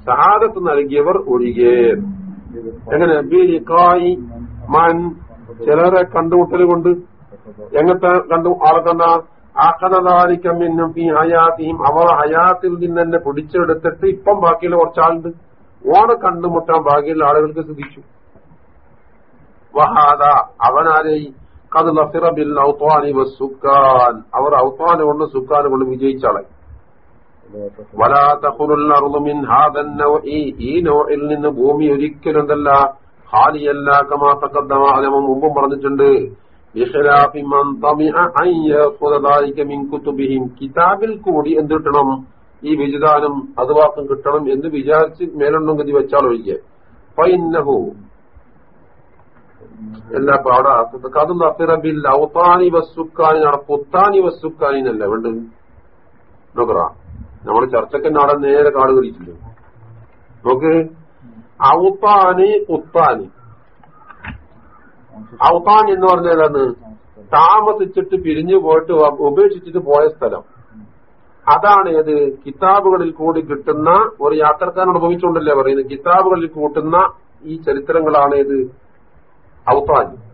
സഹാദത്ത് നൽകിയവർ ഒഴികെ. എങ്ങനെ? ബി ബിരിക്കായി മൻ. ചിലരെ കണ്ടുമുട്ടൽ കൊണ്ട് എങ്ങനത്തെ കണ്ടു ആളെ കണ്ട എന്നും ഈ ഹയാത്തിയും അവർ ഹയാത്തിൽ നിന്ന് തന്നെ പിടിച്ചെടുത്തിട്ട് ഇപ്പം ബാക്കിയുള്ള കുറച്ചാളുണ്ട്. ഓണ കണ്ടുമുട്ടാൻ ബാക്കിയുള്ള ആളുകൾക്ക് ശ്രദ്ധിച്ചു വഹാദ അവനാരെ കത് നസിറബിൽ ഔത്വാനി വസുഖാൻ അവർ ഔത്താനെ കൊണ്ട് സുക്കാനെ കൊണ്ട് വിജയിച്ചാളെ ഈ നോയിൽ നിന്ന് ഭൂമി ഒരിക്കലും എന്തല്ല ഹാലിയല്ല കമാ മുമ്പും പറഞ്ഞിട്ടുണ്ട്. കിതാബിൽ കൂടി എന്ത് കിട്ടണം ഈ വിജിതാനം അതുവാക്കം കിട്ടണം എന്ന് വിചാരിച്ച് മേലുണ്ടും ഗതി വെച്ചാൽ ഒഴികെ. ഫൈന്നഹു. എല്ലാ പാടാ. കത് നഫിറബിൽ ഔത്താനി വസ്സുക്കാനി നട പുത്താനി വസ്തുക്കാനി എന്നല്ല. വേണ്ട നോക്കറ. നമ്മൾ ചർച്ചക്ക് നാടൻ നേരെ കാട് തിരിച്ചില്ല നോക്ക്. ഔത്താനി ഉത്താനി. ഔത്താൻ എന്ന് പറഞ്ഞാൽ താമസിച്ചിട്ട് പിരിഞ്ഞു പോയിട്ട് ഉപേക്ഷിച്ചിട്ട് പോയ സ്ഥലം. അതാണ് ഏത്? കിതാബുകളിൽ കൂടി കിട്ടുന്ന ഒരു യാത്രക്കാരൻ അനുഭവിച്ചുകൊണ്ടല്ലേ പറയുന്നത്? കിതാബുകളിൽ കൂട്ടുന്ന ഈ ചരിത്രങ്ങളാണ് ഏത്? ഔത്താൻ.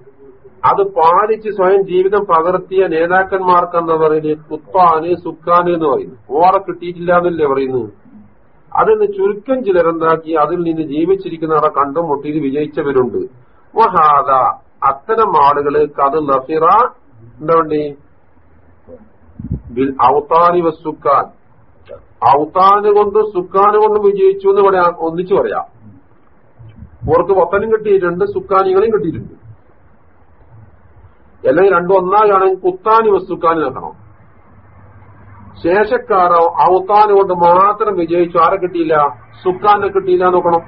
അത് പാലിച്ച് സ്വയം ജീവിതം പകർത്തിയ നേതാക്കന്മാർക്ക് എന്താ പറയുന്നത്? കുത്താന് സുക്കാന് എന്ന് പറയുന്നു ഓറെ കിട്ടിയിട്ടില്ല എന്നല്ലേ പറയുന്നു അതിന് ചുരുക്കം ചിലരെന്താക്കി? അതിൽ നിന്ന് ജീവിച്ചിരിക്കുന്നവരെ കണ്ടുമുട്ടിയിൽ വിജയിച്ചവരുണ്ട്. വഹാദ. അത്തരം ആളുകൾ കത് നഫിറ എന്താ വേണ്ടി ബിൽ ഔത്താനി വസുക്കാൻ ഔത്താന് കൊണ്ട് സുക്കാന് വിജയിച്ചു എന്ന് പറയാം. ഒന്നിച്ചു പറയാം. ഓർക്ക് വത്തനും കിട്ടിയിട്ടുണ്ട് സുക്കാനികളെയും കിട്ടിയിട്ടുണ്ട്. അല്ലെങ്കിൽ രണ്ടും ഒന്നാകാണെങ്കിൽ കുത്താനി വസ്തുക്കാനി നോക്കണം ശേഷക്കാരോ ഔത്താന് കൊണ്ട് മാത്രം വിജയിച്ചു. ആരെ കിട്ടിയില്ല? സുക്കാനെ കിട്ടിയില്ല നോക്കണം.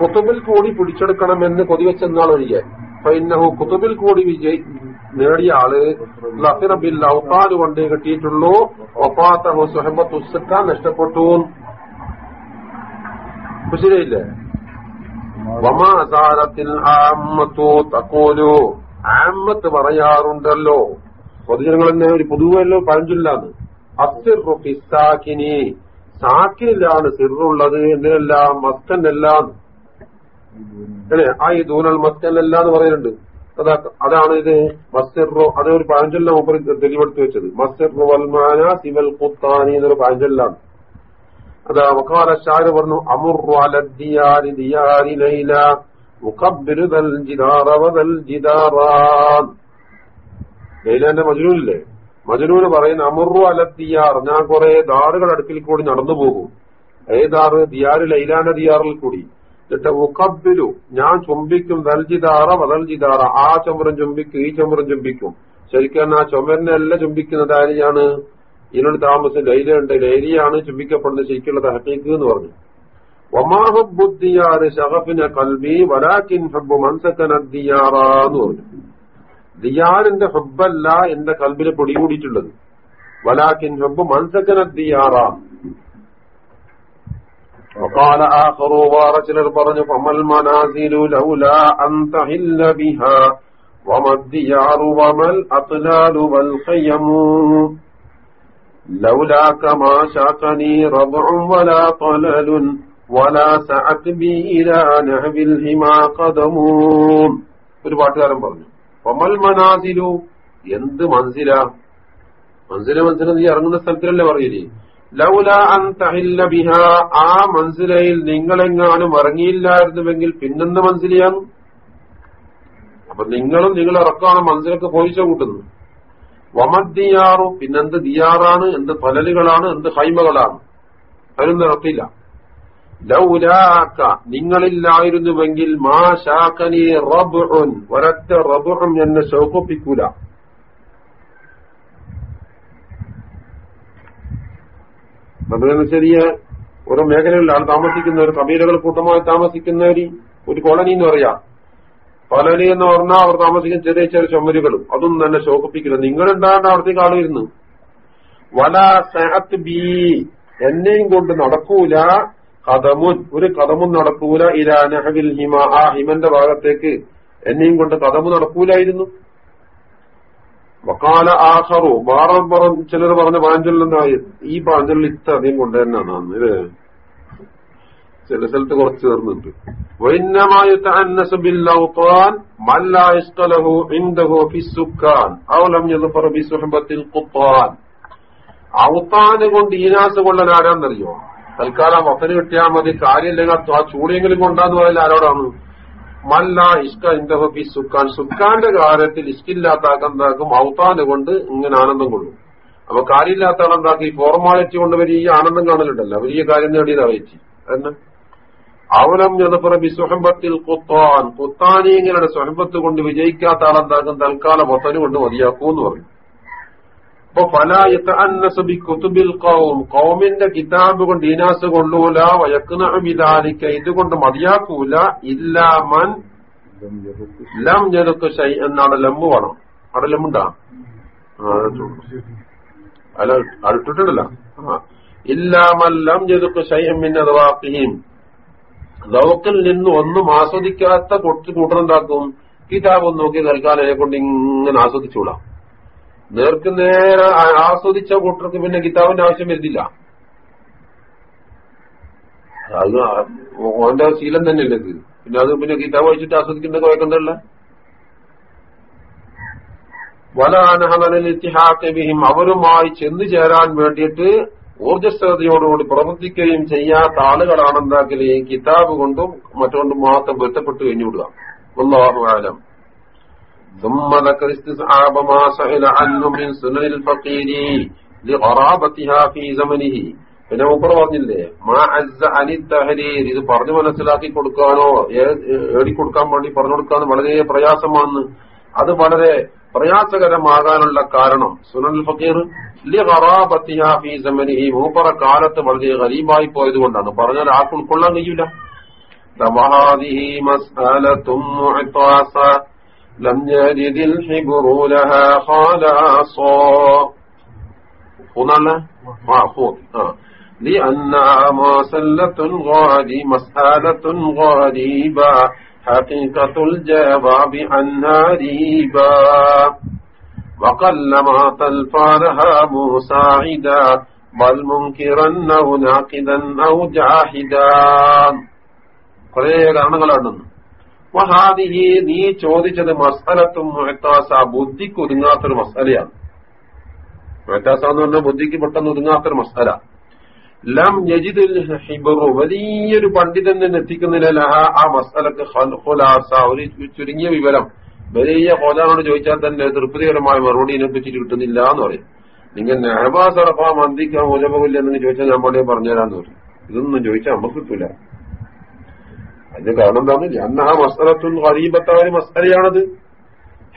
കുത്തുബിൽ കൂടി പിടിച്ചെടുക്കണമെന്ന് കൊതിവെച്ചെന്നാൾ ഒഴികെ ഫൈനഹു കുത്തുബിൽ കൂടി വിജയ് നേടിയ ആൾ ലഫിറബിൽ ഔത്താൽ കൊണ്ട് കിട്ടിയിട്ടുള്ളൂ. ഒപ്പാത്തഹു സുഹബത്ത് ഉസ്സക്ക നഷ്ടപ്പെട്ടു. ശരിയില്ലേ വമാസാരത്തിൽ ആമ്മത്തോ തക്കോലോ ആമ്മത്ത് പറയാറുണ്ടല്ലോ. പൊതുജനങ്ങൾ തന്നെ ഒരു പൊതുവല്ലോ പഴഞ്ചൊല്ലാന്ന്. അസിറു ഫിസാക്കിനി സാക്കിനിലാണ് സിറുള്ളത് എന്തിനെല്ലാം? മത്തനെല്ലാം അല്ലെ? ആ ഈ ദൂനൽ മത്തനെല്ലാം എന്ന് പറയുന്നുണ്ട്. അതാ അതാണ് ഇത് മസ്തിറോ. അത് ഒരു പഴഞ്ചൊല്ല മുമ്പ് തെളിവെടുത്ത് വെച്ചത്. മസ്തിറു വൽമാന സിവൽ കുത്താനി എന്നൊരു പഴഞ്ചൊല്ലാണ് അതാ വക്കാല ഷാര് പറഞ്ഞു അമുറു അലദ്ദിയാരി ദിയാരി ലൈല മുഖബ്ബിരു ദൽ ജിദാറ വദൽ ജിദാറാൻ. ലൈലാന്റെ മജുനൂല്ലേ മജുനൂന് പറയുന്ന അമുറു അലദ്ദിയാർ ഞാൻ കുറെ ദാറുകൾ അടുക്കിൽ കൂടി നടന്നു പോകും. ഏതാറ് ദിയാറ് ലൈലാന ദിയാറിൽ കൂടി. എന്നിട്ട് ഉക്കബിലു ഞാൻ ചുംബിക്കും ദൽജിദാറ വദൽജിദാറ ആ ചുമരം ചുംബിക്കും ഈ ചുമരം ചുംബിക്കും. ശരിക്കും ആ ചുമരനല്ല ചുംബിക്കുന്നത് ആരെയാണ്? ഇതിനോട് താമസം ലൈലയുണ്ട്. ലൈലിയാണ് ചുംബിക്കപ്പെടുന്നത് ശരിക്കുള്ള ഹട്ടീക്ക് എന്ന് പറഞ്ഞു. ഒമാഹുബുദ്ദിയാറ് ഷഹഫിനെ കൽബി വലാക്കിൻ ഹബ്ബു മൻസക്കനദ്ദിയാറാന്ന് പറഞ്ഞു. ദിയാറിന്റെ ഹബ്ബല്ല എന്റെ കൽബിനെ പൊടികൂടിയിട്ടുള്ളത് വലാക്കിൻ ഹബ്ബു മൻസക്കനദ്ദിയാറാ وقال آخر وارجل പറഞ്ഞു فما المنازل لولا أن تحل بها وما الديار وما الأطلال والخيم لولاك ما شاقني ربع ولا طلل ولا سعت بي إلى نهب الهما قدم ഒരു പാട്ടുകാരൻ പറഞ്ഞു പമൽ മനാസിലു. എന്ത് മൻസില? മൻസില മൻസില നീ ഇറങ്ങുന്ന സ്ഥലത്തിലല്ലേ പറയില്ലേ ലൗല അൻ തഹില്ല ബിഹ. ആ മൻസിലയിൽ നിങ്ങളെങ്ങാനും ഇറങ്ങിയില്ലായിരുന്നുവെങ്കിൽ പിന്നെന്ത് മൻസിലിയാണ് അപ്പൊ നിങ്ങളും നിങ്ങൾ ഇറക്കാണ് മൻസിലൊക്കെ പോയിച്ച കൂട്ടുന്നു വമദ്ദിയാറു പിന്നെന്ത് ദിയാറാണ് എന്ത് പലലുകളാണ് എന്ത് ഹൈമകളാണ്. അതിനൊന്നും ഇറക്കില്ല ലൗലാക്ക നിങ്ങളില്ലായിരുന്നുവെങ്കിൽ മാ ഷാക്കനി റബുൻ ഒരൊറ്റ റബും എന്നെ ശോഭിപ്പിക്കൂല. നമ്മളെന്ന് ചെറിയ ഓരോ മേഖലകളിലാണ് താമസിക്കുന്നവർ കബീലകൾ കൂട്ടമായി താമസിക്കുന്നവര് ഒരു കോളനി എന്ന് പറയാം. കോളനി എന്ന് പറഞ്ഞാൽ അവർ താമസിക്കുന്ന ചെറിയ ചെറിയ ചുമരുകളും അതും തന്നെ ശോഭിപ്പിക്കില്ല. നിങ്ങളുണ്ടാകേണ്ട അവിടത്തേക്ക് ആൾ വലാ വല സഹത്ത് ബി എന്നെയും കൊണ്ട് നടക്കൂല. കഥമുൻ ഒരു കഥമും നടക്കൂല ഇലാ നഹവിൽ ഹിമ ആ ഹിമന്റെ ഭാഗത്തേക്ക് എന്നെയും കൊണ്ട് കഥമു നടക്കൂലായിരുന്നു. വക്കാല ആഹറു മാറാൻ പറ ചിലർ പറഞ്ഞ പാഞ്ചലിലെന്തായി ഈ പാഞ്ചലിൽ ഇത്ര അധികം കൊണ്ട് തന്നെയാണ് അന്ന് ചില സ്ഥലത്ത് കുറച്ച് ചേർന്നുണ്ട് ഔത്താന് കൊണ്ട് ഈനാസ് കൊള്ളൻ ആരാന്നറിയോ? തൽക്കാലം വസന് കിട്ടിയാൽ മതി. കാര്യമില്ലെങ്കിൽ ആ ചൂടിയെങ്കിലും കൊണ്ടാന്ന് പറയുന്നത് ആരോടാണ്? മല്ല ഇഷ്ക സുഖാൻ. സുക്കാൻ സുക്കാന്റെ കാര്യത്തിൽ ഇഷ്കില്ലാത്ത എന്താക്കും? ഔത്താന് കൊണ്ട് ഇങ്ങനെ ആനന്ദം കൊള്ളും. അപ്പൊ കാര്യമില്ലാത്ത ആളെന്താക്കി ഫോർമാലിറ്റി കൊണ്ട് വലിയ ആനന്ദം കാണലുണ്ടല്ലോ. വലിയ കാര്യം നേടിയത് അറിയിച്ചു എന്ന് അവലം ചെന്നപ്പുറ സുഹമ്പത്തിൽ കുത്താൻ. കുത്താനിങ്ങളുടെ സ്വഹമ്പത്ത് കൊണ്ട് വിജയിക്കാത്ത ആളെന്താക്കും തൽക്കാലം വസന് കൊണ്ട് മതിയാക്കൂന്ന് പറയും. അപ്പൊ ഫലായത്തന്നസബി കുത്തുബിൽ കൗം കൗമിന്റെ കിതാബ് കൊണ്ട് ഈനാസ് കൊള്ളൂല വയക്കുനമിതാലിക്ക ഇതുകൊണ്ട് മതിയാക്കൂല ഇല്ല മൻ ലം ഞെതുക്ക് ഷൈ എന്നാണ് ലംബ് വേണം. അവിടെ ലമ്മുണ്ടാ? അല്ല അടുത്തിട്ടുണ്ടല്ലോ ഇല്ലാമൻ ലം ജനുക്ക് ഷൈം ദൗക്കിൽ നിന്ന് ഒന്നും ആസ്വദിക്കാത്ത കൊച്ചു എന്താക്കും? കിതാബ് നോക്കി തൽക്കാലം കൊണ്ട് ഇങ്ങനെ ആസ്വദിച്ചോളാം നേർക്ക് നേരെ ആസ്വദിച്ച കൂട്ടർക്ക് പിന്നെ കിതാബിന്റെ ആവശ്യം വരുന്നില്ല. അത് ഓന്റെ ശീലം തന്നെയല്ലേ ഇത്. പിന്നെ അത് പിന്നെ കിതാബ് വായിച്ചിട്ട് ആസ്വദിക്കുന്ന കുഴക്കണ്ടല്ല വലാനഹലിത്തിഹാക്കബിഹിം അവരുമായി ചെന്നു ചേരാൻ വേണ്ടിയിട്ട് ഊർജസ്വതയോടുകൂടി പ്രവർത്തിക്കുകയും ചെയ്യാത്ത ആളുകളാണെന്നാക്കിൽ കിതാബ് കൊണ്ടും മറ്റുകൊണ്ടും മാത്രം ബന്ധപ്പെട്ട് കഴിഞ്ഞുവിടുക. ആലം ثم ذكر استصعاب ما سئل عنه من سنن الفقير لغرابتها في زمنه പിന്നെ മൂപ്പർ പറഞ്ഞില്ലേ മാ അസ്സ അനി തഹരീർ ഇത് പറഞ്ഞു മനസ്സിലാക്കി കൊടുക്കാനോ ഏടിക്കൊടുക്കാൻ വേണ്ടി പറഞ്ഞു കൊടുക്കാന്ന് വളരെ പ്രയാസമാണ് അത് വളരെ പ്രയാസകരമാകാനുള്ള കാരണം സുനൽ ഫക്കീർ ഫി സമനിഹി മൂപ്പറ കാലത്ത് വളരെ ഗരീബായി പോയത് കൊണ്ടാണ് പറഞ്ഞാൽ ആൾക്ക് ഉൾക്കൊള്ളാൻ കഴിയൂല لم يجد الحبر لها خلاصا خضنا معفوظ آه. لأنها مسلة غادي مسألة غريبة حقيقة الجواب عنها ريبا وقلما تلفارها مساعدا بل منكرا أو ناقدا أو جاحدا കുറേ കാരണങ്ങളാണെന്ന് വഹാദിഹി നീ ചോദിച്ചത് മസലത്തും മുഹത്താസ ബുദ്ധിക്ക് ഒതുങ്ങാത്തൊരു മസലയാണ് മുഹത്താസ എന്ന് പറഞ്ഞാൽ ബുദ്ധിക്ക് പെട്ടെന്ന് ഒതുങ്ങാത്തൊരു മസല ലം യജിദുൽ ഹിബറു വലിയൊരു പണ്ഡിതൻ നിന്ന് എത്തിക്കുന്നില്ല ആ മസലക്ക് ഹുലാസ ഒരു ചുരുങ്ങിയ വിവരം. വലിയ ഹോലാനോട് ചോദിച്ചാൽ തന്നെ തൃപ്തികരമായ മറുപടി ഇതിനെപ്പറ്റി കിട്ടുന്നില്ല എന്ന് പറയും. നിങ്ങൾ നെഹബാസറഫ മന്ദിക്കാൻ മൂലമില്ല എന്ന് ചോദിച്ചാൽ ഞാൻ പറഞ്ഞുതരാന്ന് പറയും. ഇതൊന്നും ചോദിച്ചാൽ നമുക്ക് കിട്ടൂല. അതിന്റെ കാരണം എന്താണ് അന്നഹ മസലത്തുൽ ഒരു മസലയാണത്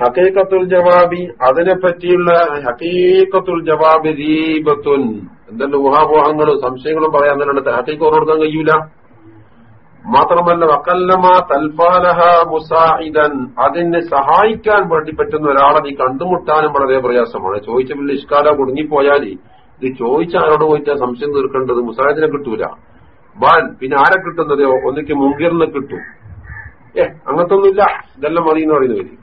ഹക്കീക്കത്തുൽ ജവാബി അതിനെ പറ്റിയുള്ള ഹക്കീക്കത്തുൽ ജവാബി ദീപത്തുൻ എന്തെല്ലാം ഊഹാപോഹങ്ങളും സംശയങ്ങളും പറയാൻ തന്നെ ഹക്കീക്ക് കൊടുക്കാൻ കഴിയൂല. മാത്രമല്ല വക്കല്ലമ തൽഫാലഹ മുസാഹിദൻ അതിനെ സഹായിക്കാൻ വേണ്ടി പറ്റുന്ന ഒരാളെ നീ കണ്ടുമുട്ടാനും വളരെ പ്രയാസമാണ്. ചോദിച്ച പിന്നെ ഇഷ്കാല കുടുങ്ങിപ്പോയാൽ ഇത് ചോദിച്ച ആരോട് പോയിട്ട് സംശയം തീർക്കേണ്ടത്? മുസാഹിദിനെ കിട്ടൂല. ബാൻ പിന്നെ ആരെ കിട്ടുന്നത്? ഒന്നിക്ക് മുങ്കിർന്ന് കിട്ടും. ഏ അങ്ങനത്തൊന്നുമില്ല. ഇതെല്ലാം മതി പറയുന്ന വരി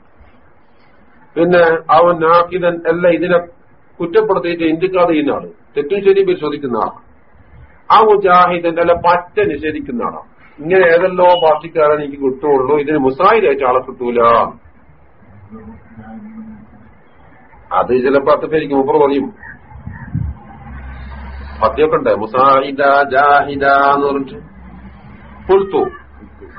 പിന്നെ അവൻ നാക്കിതൻ എല്ലാം ഇതിനെ കുറ്റപ്പെടുത്തിയിട്ട് ഇന്ത്യക്കാതെ ചെയ്യുന്ന ആൾ. തെറ്റും ശരി പരിശോധിക്കുന്ന ആ മുജാഹിദന്റെ അല്ല പറ്റ നിഷേധിക്കുന്ന ആളാണ്. ഇങ്ങനെ ഏതെല്ലോ പാർട്ടിക്കാരൻ എനിക്ക് കിട്ടുള്ളൂ. ഇതിന് മുസാഹിദായിട്ട് ആളെ കിട്ടൂല. അത് ചിലപ്പോ അത്തപ്പേരിക്കും മുപ്പർ പറയും. പദ്യമൊക്കെ ഉണ്ട് മുസാഹിദ ജാഹിദ എന്ന് പറഞ്ഞിട്ട്. പുൽത്തു.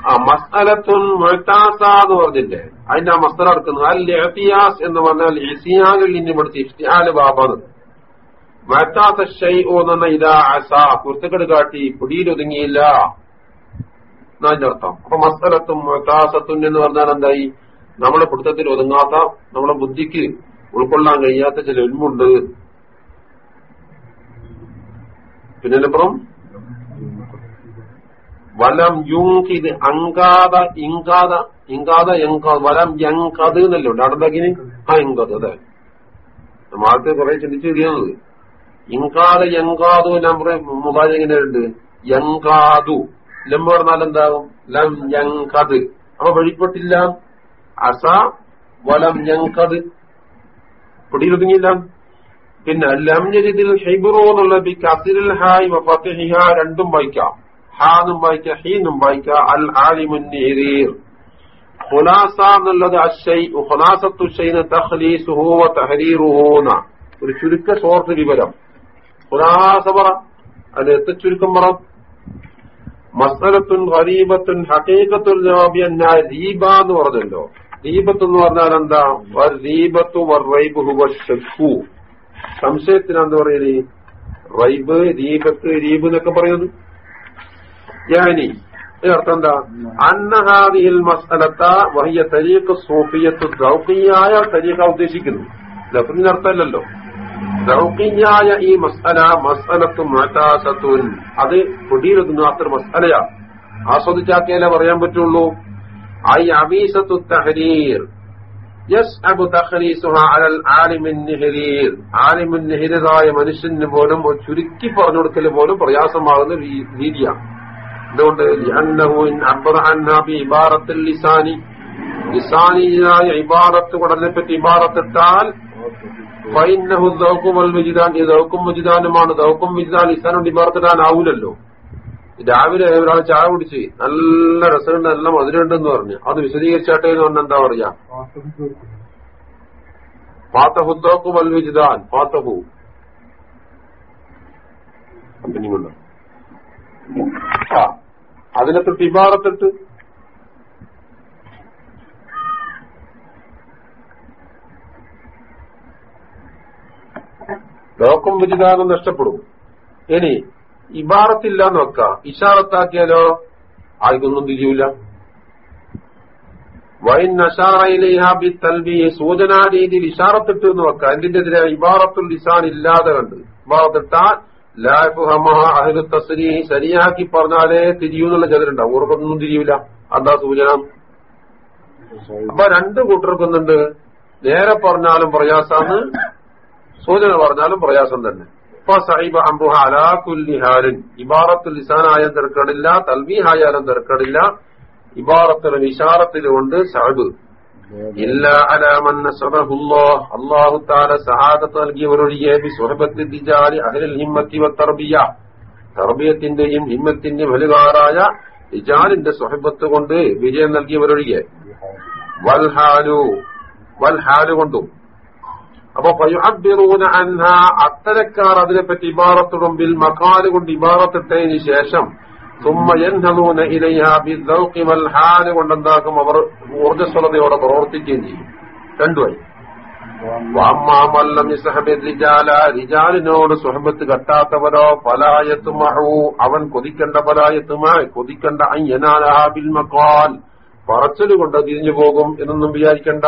ആ മസ്അലത്തുൻ മുഴത്താസ എന്ന് പറഞ്ഞില്ലേ? അതിന്റെ ആ മസ്തല എടുക്കുന്നത് അൽ എഹത്തിയാസ് എന്ന് പറഞ്ഞാൽ ഇസിയാനിൽ നിന്ന് ഇവിടുത്തെ ഇഫ്തിയാൽ ബാബാന്ന് മുഴത്താസ ഷൈ എന്ന് പറഞ്ഞ ഇതാ അസ കുർത്തക്കെട് കാട്ടി പിടിയിലൊതുങ്ങിയില്ല എന്നതിന്റെ അർത്ഥം. അപ്പൊ മസ്തലത്തും മൊഴത്താസത്തുൻ എന്ന് പറഞ്ഞാൽ എന്തായി? നമ്മളെ പിടുത്തത്തിൽ ഒതുങ്ങാത്ത നമ്മളെ ബുദ്ധിക്ക് ഉൾക്കൊള്ളാൻ കഴിയാത്ത ചില എൽമുണ്ട്. പിന്നപ്പുറം വലം യുങ്കിത് അങ്കാത ഇങ്കാത ഇങ്കാത വലം യങ്കത് എന്നല്ലേ അവിടെ ആ ഇങ്കത് അതെ ആദ്യത്തെ കുറെ ചിന്തിച്ചു തിരിയുന്നത് ഇങ്കാത യങ്കാതു നമ്മുടെ മുബാൽ എങ്ങനെയുണ്ട് യങ്കാതു ലം പറഞ്ഞാൽ എന്താകും? ലം യങ്കത് അപ്പൊ വഴിപ്പെട്ടില്ല. അസ വലം യങ്കത് പിടിയിലൊതുങ്ങിയില്ല. പിന്നെ ലംജരിദിൽ ഹൈബുറോ എന്നുള്ള ബി കസിരിൽ ഹായ് ഫത്തിഹിഹ രണ്ടും വായിക്കാം. ഹാന്നും വായിക്കാം ഹീന്നും വായിക്കാം. അൽ ആലിമുന്നീർ ഖുലാസ എന്നുള്ളത് അഷൈ ഖുലാസത്തു ഷൈന് തഖ്ലീസുഹു വ തഹരീറുഹൂന ഒരു ചുരുക്ക ഷോർട്ട് വിവരം. ഖുലാസ പറ. അത് എത്ര ചുരുക്കം പറ? മസലത്തുൻ ഹരീബത്തുൻ ഹഖീഖത്തുൽ ജവാബി അന്ന റീബ എന്ന് പറഞ്ഞല്ലോ. ദീപത്ത് എന്ന് പറഞ്ഞാൽ എന്താ? റീബത്തു റൈബ് ഹുവ ഷക്കു സംശയത്തിന് എന്താ പറയുന്നത് റൈബ് ദീപത്ത് രീബ് എന്നൊക്കെ പറയുന്നു ഞാനി അർത്ഥം എന്താ? അന്നഹാദിയിൽ മസലത്ത വഹിയ തരീഖ് സൂഫിയത്ത് ദൗക്കിയായ തരീഖ ഉദ്ദേശിക്കുന്നു. അർത്ഥമല്ലല്ലോ. ദൗക്കിയായ ഈ മസല മസലത്ത് മറ്റാസത്തുൻ അത് പൊടിയിലൊതുന്നു അത്ര മസലയാ ആസ്വദിച്ചാക്കിയാലേ പറയാൻ പറ്റുള്ളൂ? ഐ അവീസത്തു തഹരീർ. യസ്അബു തഖ്ലീസുഹ അലൽ ആലിമിൻ നിഹരീർ. ആലിമിൻ നിഹരീറായ മനുഷ്യന് പോലും ചുരുക്കി പറഞ്ഞു കൊടുക്കൽ പോലും പ്രയാസമാകുന്ന രീതിയാണ്. അതുകൊണ്ട് ഇബാറത്തിൽ ലിസാനി. ലിസാനിയായ ഇബാറത്ത് കൊടനെ പറ്റി ഇബാറത്തിട്ടാൽ ഫൈനഹു ദൗക്കും വൽ വിജിദാൻ ഈ ദൗക്കും വിജിദാനുമാണ് ദൗക്കും വിജിദാൻ ലിസാനോട് ഇബാറത്തിടാനാവൂലല്ലോ. രാവിലെ ഒരാൾ ചായ കുടിച്ച് നല്ല രസമുണ്ട് നല്ല മധുരമുണ്ടെന്ന് പറഞ്ഞു. അത് വിശദീകരിച്ചാട്ടെ എന്ന് പറഞ്ഞാൽ എന്താ പറയാ? പാത്തഹുദ്ദോക്കും അൽവിജിദാൻ പാത്തഹു. കമ്പനി കൊണ്ട് അതിനെ തൊട്ട് ഇമാറത്തിട്ട് ലോകം വിജിതാനം നഷ്ടപ്പെടും. ഇനി ഇബാറത്തില്ല എന്ന് വെക്ക. ഇഷാറത്താക്കിയാലോ? ആർക്കൊന്നും തിരിയൂല. വൈൻ നഷാറയിലേഹാബി തൽബി സൂചനാ രീതിയിൽ ഇഷാറത്തിട്ട് എന്ന് വെക്ക. എന്തിന്റെ ഇബാറത്തുൽ ലിസാൻ ഇല്ലാതെ കണ്ട്. ഇബാറത്തിട്ടാൽ അഹ്ലു തസ്രീ ശരിയാക്കി പറഞ്ഞാലേ തിരിയൂന്നുള്ള ചിലരുണ്ടാവും. ഓർക്കൊന്നും തിരിയൂല. അതാ സൂചന? അപ്പൊ രണ്ട് കൂട്ടർക്കുന്നുണ്ട്. നേരെ പറഞ്ഞാലും പ്രയാസാന്ന് സൂചന പറഞ്ഞാലും പ്രയാസം തന്നെ. ഇപ്പൊ അമ്പു അംബുഹ അലാകുല്ലിഹാലിൻ ഇബാറത്തുൽ ലിസാനായാലും തിരക്കടില്ല തൽവീഹായാലും തിരക്കടില്ല. ഇബാറത്തിലും ഇഷാറത്തിലും ഉണ്ട് സഹബ്. ഇല്ല തർബിയത്തിന്റെയും ഹിമ്മത്തിന്റെയും വലുകാറായ ഇജാലിന്റെ സുഹബത്ത് കൊണ്ട് വിജയം നൽകിയവരൊഴികെ വൽഹാലു വൽഹാലു കൊണ്ടും. അപ്പൊ ഫയുഹബിറൂന അൻഹ അത്തരക്കാർ അതിനെപ്പറ്റി ഇമാറത്തിടും ബിൽ മക്കാൽ കൊണ്ട് ഇമാറത്തിട്ടതിന് ശേഷം സുമ്മ യൻഹദൂന ഇലൈഹ ബിദ്ദൗഖി വൽ ഹാൽ കൊണ്ടെന്താക്കും അവർ ഊർജസ്വലതയോടെ പ്രവർത്തിക്കുകയും ചെയ്യും. രണ്ടുമായി. റിജാലിനോട് സുഹബത്ത് കട്ടാത്തവരോ പലായത്തുമഹു അവൻ കൊതിക്കേണ്ട പലായത്തുമായി കൊതിക്കേണ്ട അയ്യനാലാബിൽ മക്കാൽ പറച്ചൽ കൊണ്ട് തിരിഞ്ഞു പോകും എന്നൊന്നും വിചാരിക്കണ്ട.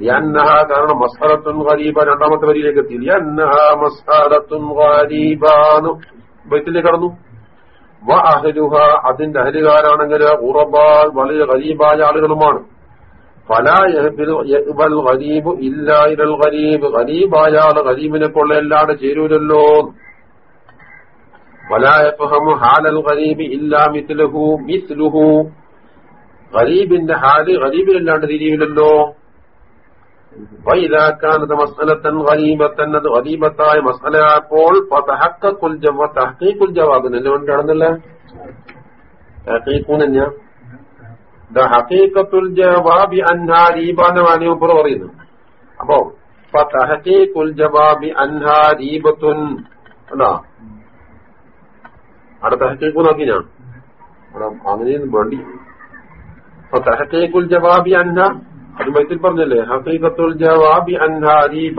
ലിയന്നഹ കാരണം മസ്ഹറത്തുൻ ഖരീബ രണ്ടാമത്തെ വരിയിലേക്ക് എത്തി. ലിയന്നഹ മസ്ഹറത്തുൻ ഖരീബാനു ബൈത്തിലേക്ക് കടന്നു. വ അതിന്റെ അഹലുകാരാണെങ്കിൽ ഉറബാൽ വലിയ ഖരീബായ ആളുകളുമാണ്. ഫലാബൽ ഖരീബ് ഇല്ലായിരൽ ഖരീബ് ഖരീബായ ആൾ ഖരീബിനെ കൊള്ള എല്ലാടെ ചേരൂലല്ലോ വലായഫഹമു ഹാലൽ ഖരീബ് ഇല്ലാ മിസ്ലുഹു മിസ്ലുഹു. ഖരീബിന്റെ ഹാൽ ഖരീബിനല്ലാണ്ട് തിരിയില്ലല്ലോ വൈലാക്കാനത് മസലത്തൻ ഖരീബത്തൻ അത് ഖരീബത്തായ മസല അപ്പോൾ തഹക്കുൽ ജവ തഹക്കീക്കുൽ ജവാബ് എന്നെ കൊണ്ട് കാണുന്നില്ല? തഹക്കീക്കൂൻ തന്നെയാ. ഹക്കീക്കത്തുൽ ജവാബി അൻഹാ രീബാന്റെ മാനിയപ്പുറം പറയുന്നു. അപ്പോ അവിടെ തഹക്കീക്കു അത് പറഞ്ഞല്ലേ? ഹക്കീഖത്തുൽ ജവാബി അൻഹ ദീബ.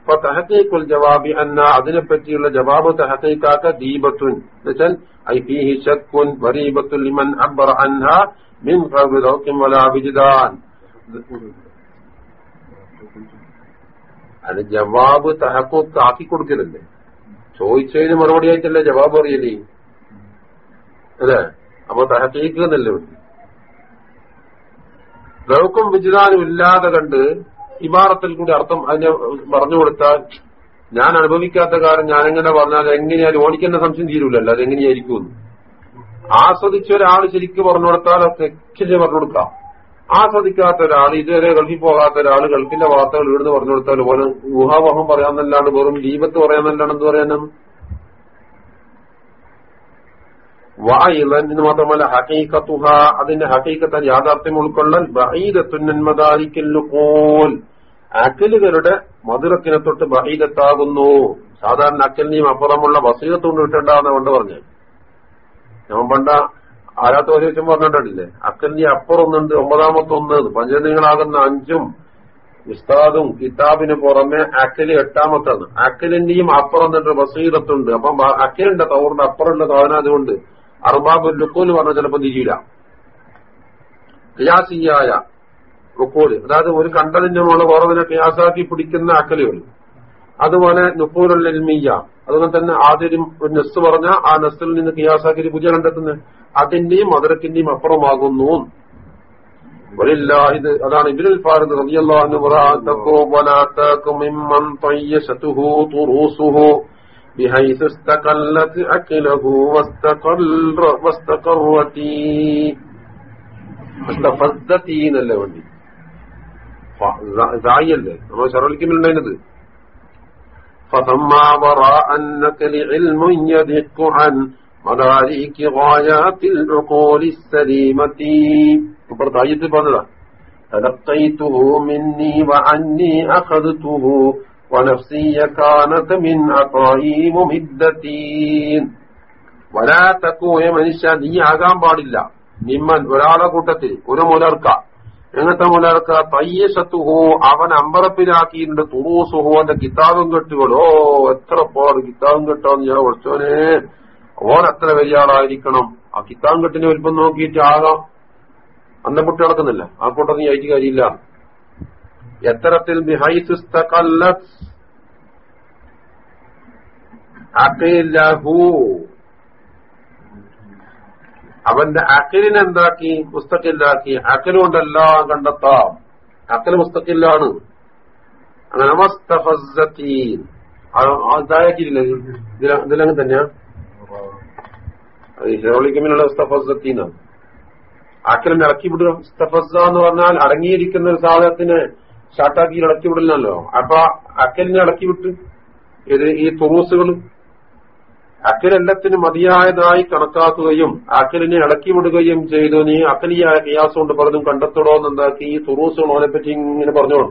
അപ്പൊ തഹക്കീഖുൽ ജവാബി അന്ന അതിനെപ്പറ്റിയുള്ള ജവാബ് തഹക്കീക്കാക്ക ദീപത്തുൻ ലിമൻ മിൻ അത് ജവാബ് തഹക്കൂക്ക് ആക്കി കൊടുക്കലല്ലേ? ചോദിച്ചതിന് മറുപടി ആയിട്ടല്ലേ ജവാബ് അറിയല്ലേ അല്ലേ അപ്പൊ തഹക്കീക്ക് എന്നല്ലേ ലൗക്കും വിജിതാനും ഇല്ലാതെ കണ്ട് ഇബാറത്തിൽ കൂടി അർത്ഥം അതിനെ പറഞ്ഞു കൊടുത്താൽ ഞാൻ അനുഭവിക്കാത്ത കാര്യം ഞാനെങ്ങനെ പറഞ്ഞാൽ എങ്ങനെയാലും ഓടിക്കുന്ന സംശയം തീരൂലല്ലോ. അതെങ്ങനെയായിരിക്കും ആസ്വദിച്ച ഒരാൾ ശരിക്കും പറഞ്ഞു കൊടുത്താൽ തെക്കിച്ച് പറഞ്ഞു കൊടുക്കാം. ആസ്വദിക്കാത്ത ഒരാൾ ഇതുവരെ ഗൾഫിൽ പോകാത്ത ഒരാൾ ഗൾഫിന്റെ വാർത്തകൾ ഇവിടുന്ന് പറഞ്ഞു കൊടുത്താൽ പോലെ ഊഹാവഹം പറയാന്നല്ലാണ്ട് വെറും ദീപത്ത് പറയാന്നല്ലാണ്ട് എന്ത് പറയാനും? വായിലൻ എന്ന് മാത്രമല്ല ഹക്കീക്കത്തുഹ അതിന്റെ ഹക്കീക്കത്ത യാഥാർത്ഥ്യം ഉൾക്കൊള്ളൽ ബഹീദത്തുന്നന്മതാരിക്കല്ലുകോൽ അക്കലുകളുടെ മധുരത്തിനെ തൊട്ട് ബഹീദത്താകുന്നു സാധാരണ അക്കലിനെയും അപ്പുറമുള്ള വസീകത്ത് കൊണ്ട് കിട്ടേണ്ടെന്ന് കൊണ്ട് പറഞ്ഞു ഞാൻ പണ്ട ആരാത്ത വശം പറഞ്ഞിട്ടില്ലേ അക്കലിന്റെ അപ്പുറം ഒന്നുണ്ട് ഒമ്പതാമത്തെ ഒന്ന് പഞ്ചനികളാകുന്ന അഞ്ചും ഉസ്താദും കിതാബിന് പുറമെ അക്കൽ എട്ടാമത്താണ്. അക്കലിന്റെയും അപ്പുറം തന്നെ ബസീറത്തുണ്ട് അപ്പം അക്കലിന്റെ തവറിന്റെ അപ്പുറമുള്ള സാധനം അർബാബ് എന്ന് പറഞ്ഞ ചിലപ്പോ തിരിയില്ല ഖിയാസിയായ റുക്കോൽ. അതായത് ഒരു കണ്ടതിന്റെ മുകളിൽ വേറതിനെ ക്യാസാക്കി പിടിക്കുന്ന അക്കലുകൾ അതുപോലെ നുക്കൂറുൽ എൽമിയ അതുപോലെ തന്നെ ആദ്യം ഒരു നെസ് പറഞ്ഞ ആ നെസ്സിൽ നിന്ന് കിയാസാക്കി പുതിയ കണ്ടെത്തുന്നത് അതിന്റെയും മധുരത്തിന്റെയും അപ്പുറമാകുന്നു. അതാണ് ഇബിനുൽ പാടുന്നത് بحيث استقلت أكله واستقر واستقرت استفزتي എന്നല്ലേ വേണ്ടി സായല്ലേ നമ്മൾ ഷറലിക്കുന്നുണ്ടായിരുന്നത് فثم وراء النكل علم يدق عن مدارك غايات العقول السليمة ഇപ്പുറത്ത് ആയത്തിൽ പറഞ്ഞതാ تلقيته مني وعني أخذته ونفسي كانت من عطائي ممدتين ولا تكون മനുഷ്യ നീ ആകാൻ പാടില്ല നിമ്മൻ ഒരാളെ കൂട്ടത്തിൽ ഒരു മുലർക്ക എങ്ങനത്തെ മുലർക്ക തയ്യശത്തുഹോ അവൻ അമ്പറപ്പിലാക്കിയിട്ടുണ്ട് തുറൂസുഹോ എന്റെ കിതാബും കെട്ടുകളോ എത്ര പോട് കിതാബും കെട്ടോന്ന് ഞാൻ കുറച്ചോനെ ഓൻ എത്ര വലിയ ആളായിരിക്കണം ആ കിതാബും കെട്ടിനെ വലിപ്പം നോക്കിയിട്ട് ആകാം അന്ന കുട്ടി നടക്കുന്നില്ല ആ കൂട്ടത്തിൽ അയച്ചു കാര്യമില്ല എത്തരത്തിൽ അവന്റെ അക്കലിനെ എന്താക്കി? പുസ്തക്കില്ലാക്കി അക്കൽ കൊണ്ടെല്ലാം കണ്ടെത്താം. അക്കൽ പുസ്തകില്ലാണ് അങ്ങനെ ഇതിലങ്ങ് തന്നെയാ? ഹിറോളിക്കമിനുള്ള മുസ്തഫീനാണ് ആക്കലിനെ ഇറക്കി വിടുക എന്ന് പറഞ്ഞാൽ അടങ്ങിയിരിക്കുന്ന ഒരു സാധനത്തിന് ഷാട്ടാക്കി ഇളക്കി വിടില്ലല്ലോ അപ്പൊ അക്കലിനെ ഇളക്കി വിട്ട്. ഇത് ഈ തുറൂസുകൾ അക്കലെല്ലാത്തിനും മതിയായതായി കണക്കാക്കുകയും അക്കലിനെ ഇളക്കി വിടുകയും ചെയ്തു. നീ അക്കലിയായ കിയാസ് കൊണ്ട് പലതും കണ്ടെത്തടോ എന്നുണ്ടാക്കി ഈ തുറൂസുകൾ അവനെ പറ്റി ഇങ്ങനെ പറഞ്ഞോളൂ.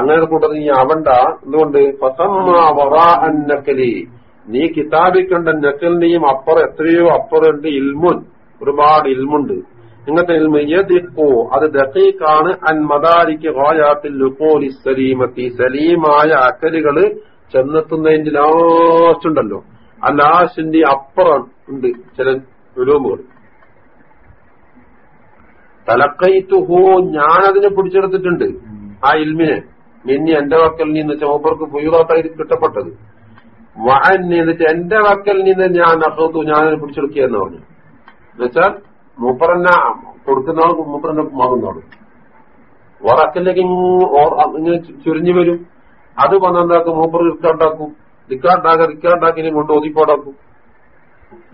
അങ്ങനെ കൂട്ടത് നീ അവണ്ട. എന്തുകൊണ്ട്? നക്കലി നീ കിതാബിൽ കണ്ട നക്കലിന്റെയും അപ്പുറം എത്രയോ അപ്പുറമുണ്ട് ഇൽമുൻ. ഒരുപാട് ഇൽമുണ്ട്. ഇങ്ങനത്തെ അത് ദഖീഖാണ് അൻ മദാരിക്ക് ഹോയാത്തിൽ ലുക്കോലി സലീമത്തി സലീമായ അക്കലുകൾ ചെന്നെത്തുന്നതിന്റെ ലാസ്റ്റ് ഉണ്ടല്ലോ. ആ ലാസ്റ്റിന്റെ അപ്പുറം ഉണ്ട് ചില വിലോമുകൾ തലക്കൈത്തുഹോ ഞാനതിനെ പിടിച്ചെടുത്തിട്ടുണ്ട് ആ ഇൽമിനെ. മിന്നി എന്റെ വക്കൽ നിന്ന് ചോപ്പർക്ക് പുയ്യൂറാത്തായി കിട്ടപ്പെട്ടത്. വഅന്നി എന്നിട്ട് എന്റെ വക്കൽ നിന്ന് ഞാൻ അഹത്തു ഞാനതിനെ പിടിച്ചെടുക്കുക എന്ന് പറഞ്ഞു എന്നുവെച്ചാൽ മൂപ്പറന്നെ കൊടുക്കുന്ന മൂപ്പറന്നെ മാറുന്നോളൂ വറക്കിലേക്ക് ഇങ്ങനെ ചുരിഞ്ഞു വരും. അത് വന്നെന്താക്കും മൂപ്പർ റിക്കാർഡാക്കും. റിക്കാർഡാക റിക്കാർഡാക്കിനെ കൊണ്ട് ഒതിപ്പോടാക്കും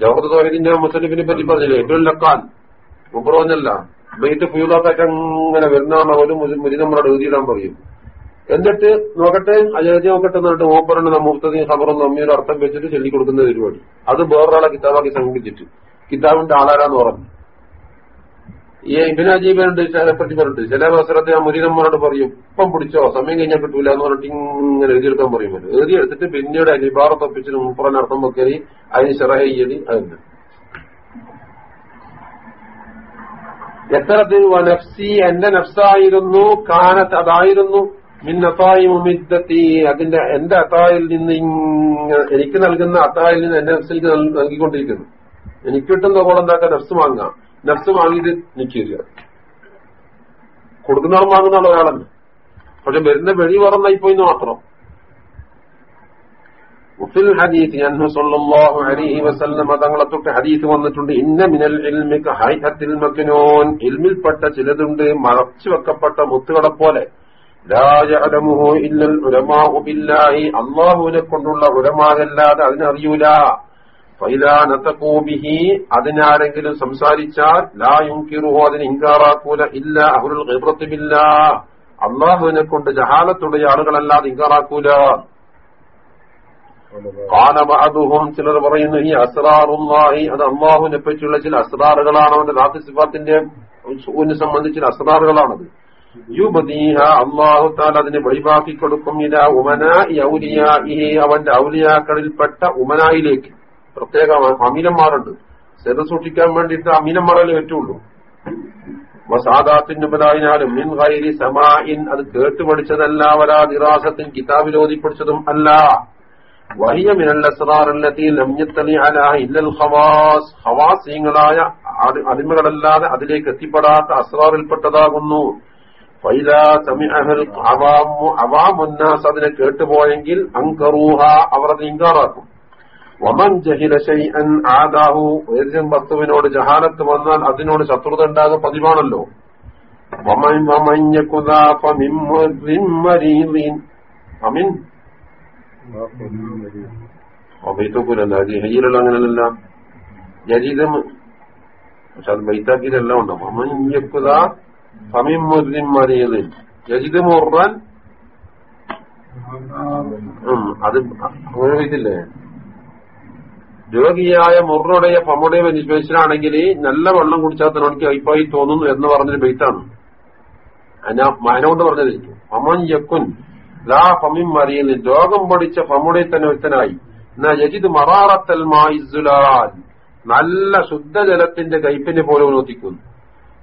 ജവഹർ സോഹിദിന്റെ മുസ്ലിമിനെ പറ്റി പറഞ്ഞില്ലേ? ഏറ്റവും ലക്കാൻ മൂപ്പർ പറഞ്ഞല്ല വെയിറ്റ് ഫ്യൂലാത്തൊക്കെ അങ്ങനെ വരുന്ന ഒരു മുരിനമ്മളോട് എഴുതിയിടാൻ പറയും. എന്നിട്ട് നോക്കട്ടെ അയോധ്യ നോക്കട്ടെ എന്നിട്ട് മൂപ്പറിന് മുഹത്തതി ഖബറും നമ്മിയൊരു അർത്ഥം വെച്ചിട്ട് ചൊല്ലിക്കൊടുക്കുന്ന പരിപാടി. അത് വേറൊരാളെ കിതാബാക്കി സംഘടിപ്പിച്ചിട്ട്. കിതാബിന്റെ ആളാരാന്ന് പറഞ്ഞു. ഈ ഇബിനാജീബനുണ്ട് ചില പറ്റി പറഞ്ഞിട്ട് ചില അവസരത്തെ ആ മുരീതന്മാരോട് പറയും ഇപ്പം പിടിച്ചോ സമയം കഴിഞ്ഞാൽ കിട്ടൂല എന്ന് പറഞ്ഞിട്ട് ഇങ്ങനെ എഴുതിയെടുക്കാൻ പറയും എഴുതിയെടുത്തിട്ട് പിന്നീട് അലിബാറ തപ്പിച്ചിട്ട് മുപ്പറൻ അർത്ഥം വെക്കരി അതിന് ചെറഹയ്യടി അതിന്. എത്തരത്തിൽ നഫ്സി എന്റെ നഫ്സായിരുന്നു കാനത്ത് അതായിരുന്നു മിന്നത്തായി മുമിദ്ദത്തി അതിന്റെ എന്റെ അത്തായിൽ നിന്ന് എനിക്ക് നൽകുന്ന അത്തായിൽ നിന്ന് എന്റെ നഫ്സിലേക്ക് നൽകിക്കൊണ്ടിരിക്കുന്നു. എനിക്ക് കിട്ടുന്ന കോളെന്താക്കാൻ നഫ്സ് വാങ്ങാം. നഫ്സ് വാങ്ങിയത് നിൽക്കുക കൊടുക്കുന്ന ആൾ വാങ്ങുന്ന ആൾ ഒരാളല്ല പക്ഷെ വരുന്ന വെളി പറന്നായി പോയിന്ന് മാത്രം وفي الحديث أنه صلى الله عليه وسلم തങ്ങളെ തൊട്ട് ഹദീസ് വന്നിട്ടുണ്ട് ഇന്ന മിനൽ ഇൽമി ഹൈഹത്തിൽ മക്നൂൻ ഇൽമിൽപ്പെട്ട ചിലതുണ്ട് മറച്ചു വെക്കപ്പെട്ട മുത്തുകളെ പോലെ ലാജഅലമുഹു ഇല്ലൽ ഉലമാഉ ബില്ലാഹി അല്ലാഹുവിനെ കൊണ്ടുള്ള ഉലമാകല്ലാതെ അതിനറിയൂല ഫൈലാനത്തൂബിഹി അതിനാരെങ്കിലും സംസാരിച്ചാൽ ലാ കിറുഹോ അതിന് ഇൻകാറാക്കൂല. ഇല്ല അഹുൽ ഖിബ്രത്തിമില്ല അള്ളാഹുവിനെ കൊണ്ട് ജഹാലത്തുடைய ആളുകളല്ലാതെ ഇൻകാറാക്കൂല. കാലബഅദുഹും ചിലർ പറയുന്നു ഈ അസ്റാറുല്ലാഹി അത് അള്ളാഹുവിനെ പറ്റിയുള്ള ചില അസ്റാറുകളാണ് അവന്റെ ദാത്തി സിഫാത്തിന്റെ സൂവിനെ സംബന്ധിച്ച അസ്റാറുകളാണത് യുബദീഹ അള്ളാഹു താൻ അതിനെ വെളിവാക്കി കൊടുക്കും. ഇല ഉമനാ ഈ അവന്റെ ഔലിയാക്കളിൽപ്പെട്ട ഉമനായിലേക്ക്. പ്രത്യേക അമീനന്മാരുണ്ട്. സെറു സൂക്ഷിക്കാൻ വേണ്ടിയിട്ട് അമീനന്മാരല്ലേ പറ്റുള്ളൂ. വസാദാത്തിന് ഉപനായിനാലും മിൻ ഗൈരി സമാഇൻ അത് കേട്ട് പഠിച്ചതല്ല വരാ നിറാസത്തിൻ കിതാബിൽ പഠിച്ചതും അല്ല. വലിയ ഖവാസീങ്ങളായ അടിമകളല്ലാതെ അതിലേക്ക് എത്തിപ്പെടാത്ത അസറാറിൽപ്പെട്ടതാകുന്നു അവാമുന്നാസ് അതിനെ കേട്ടുപോയെങ്കിൽ അങ്കറൂഹ അവർ അത് ഇങ്കാറാക്കും വമൻ ജഹില ഷൈഅൻ ആദാഹു ഏതെങ്കിലും വസ്തുവിനോട് ജഹാലത്ത് വന്നാൽ അതിനോട് ശത്രുത ഉണ്ടാകുക പതിവാണല്ലോ. അമിൻ ബൈത്തക്കൂലല്ല അങ്ങനെയല്ല യജിദം പക്ഷെ അത് ബൈത്താക്കിയിലെല്ലാം ഉണ്ടോ? വമൻ യകുദാ ഫമിൻ മുദ്രിൻ മരീദിൻ യജിദ് മുറാൻ അത് അങ്ങനെ ഇതില്ലേ രോഗിയായ മുറുടയ പമ്മുടയ മനുഷ്യനാണെങ്കിൽ നല്ല വെള്ളം കുടിച്ചാൽ തന്നോടക്ക് അയ്പായി തോന്നുന്നു എന്ന് പറഞ്ഞൊരു ബെയ്ത്താണ്. അതിനാ മഹനോട് പറഞ്ഞതിരിക്കും പമൻ യക്കുൻ ലാ ഫമിം മറിയിൽ രോഗം പഠിച്ച ഫമുടെ തന്നെ ഒരുത്തനായി. എന്നാ യജിദ് മറാറത്തൽ നല്ല ശുദ്ധജലത്തിന്റെ കയ്പിന്റെ പോലെ വിനോദിക്കുന്നു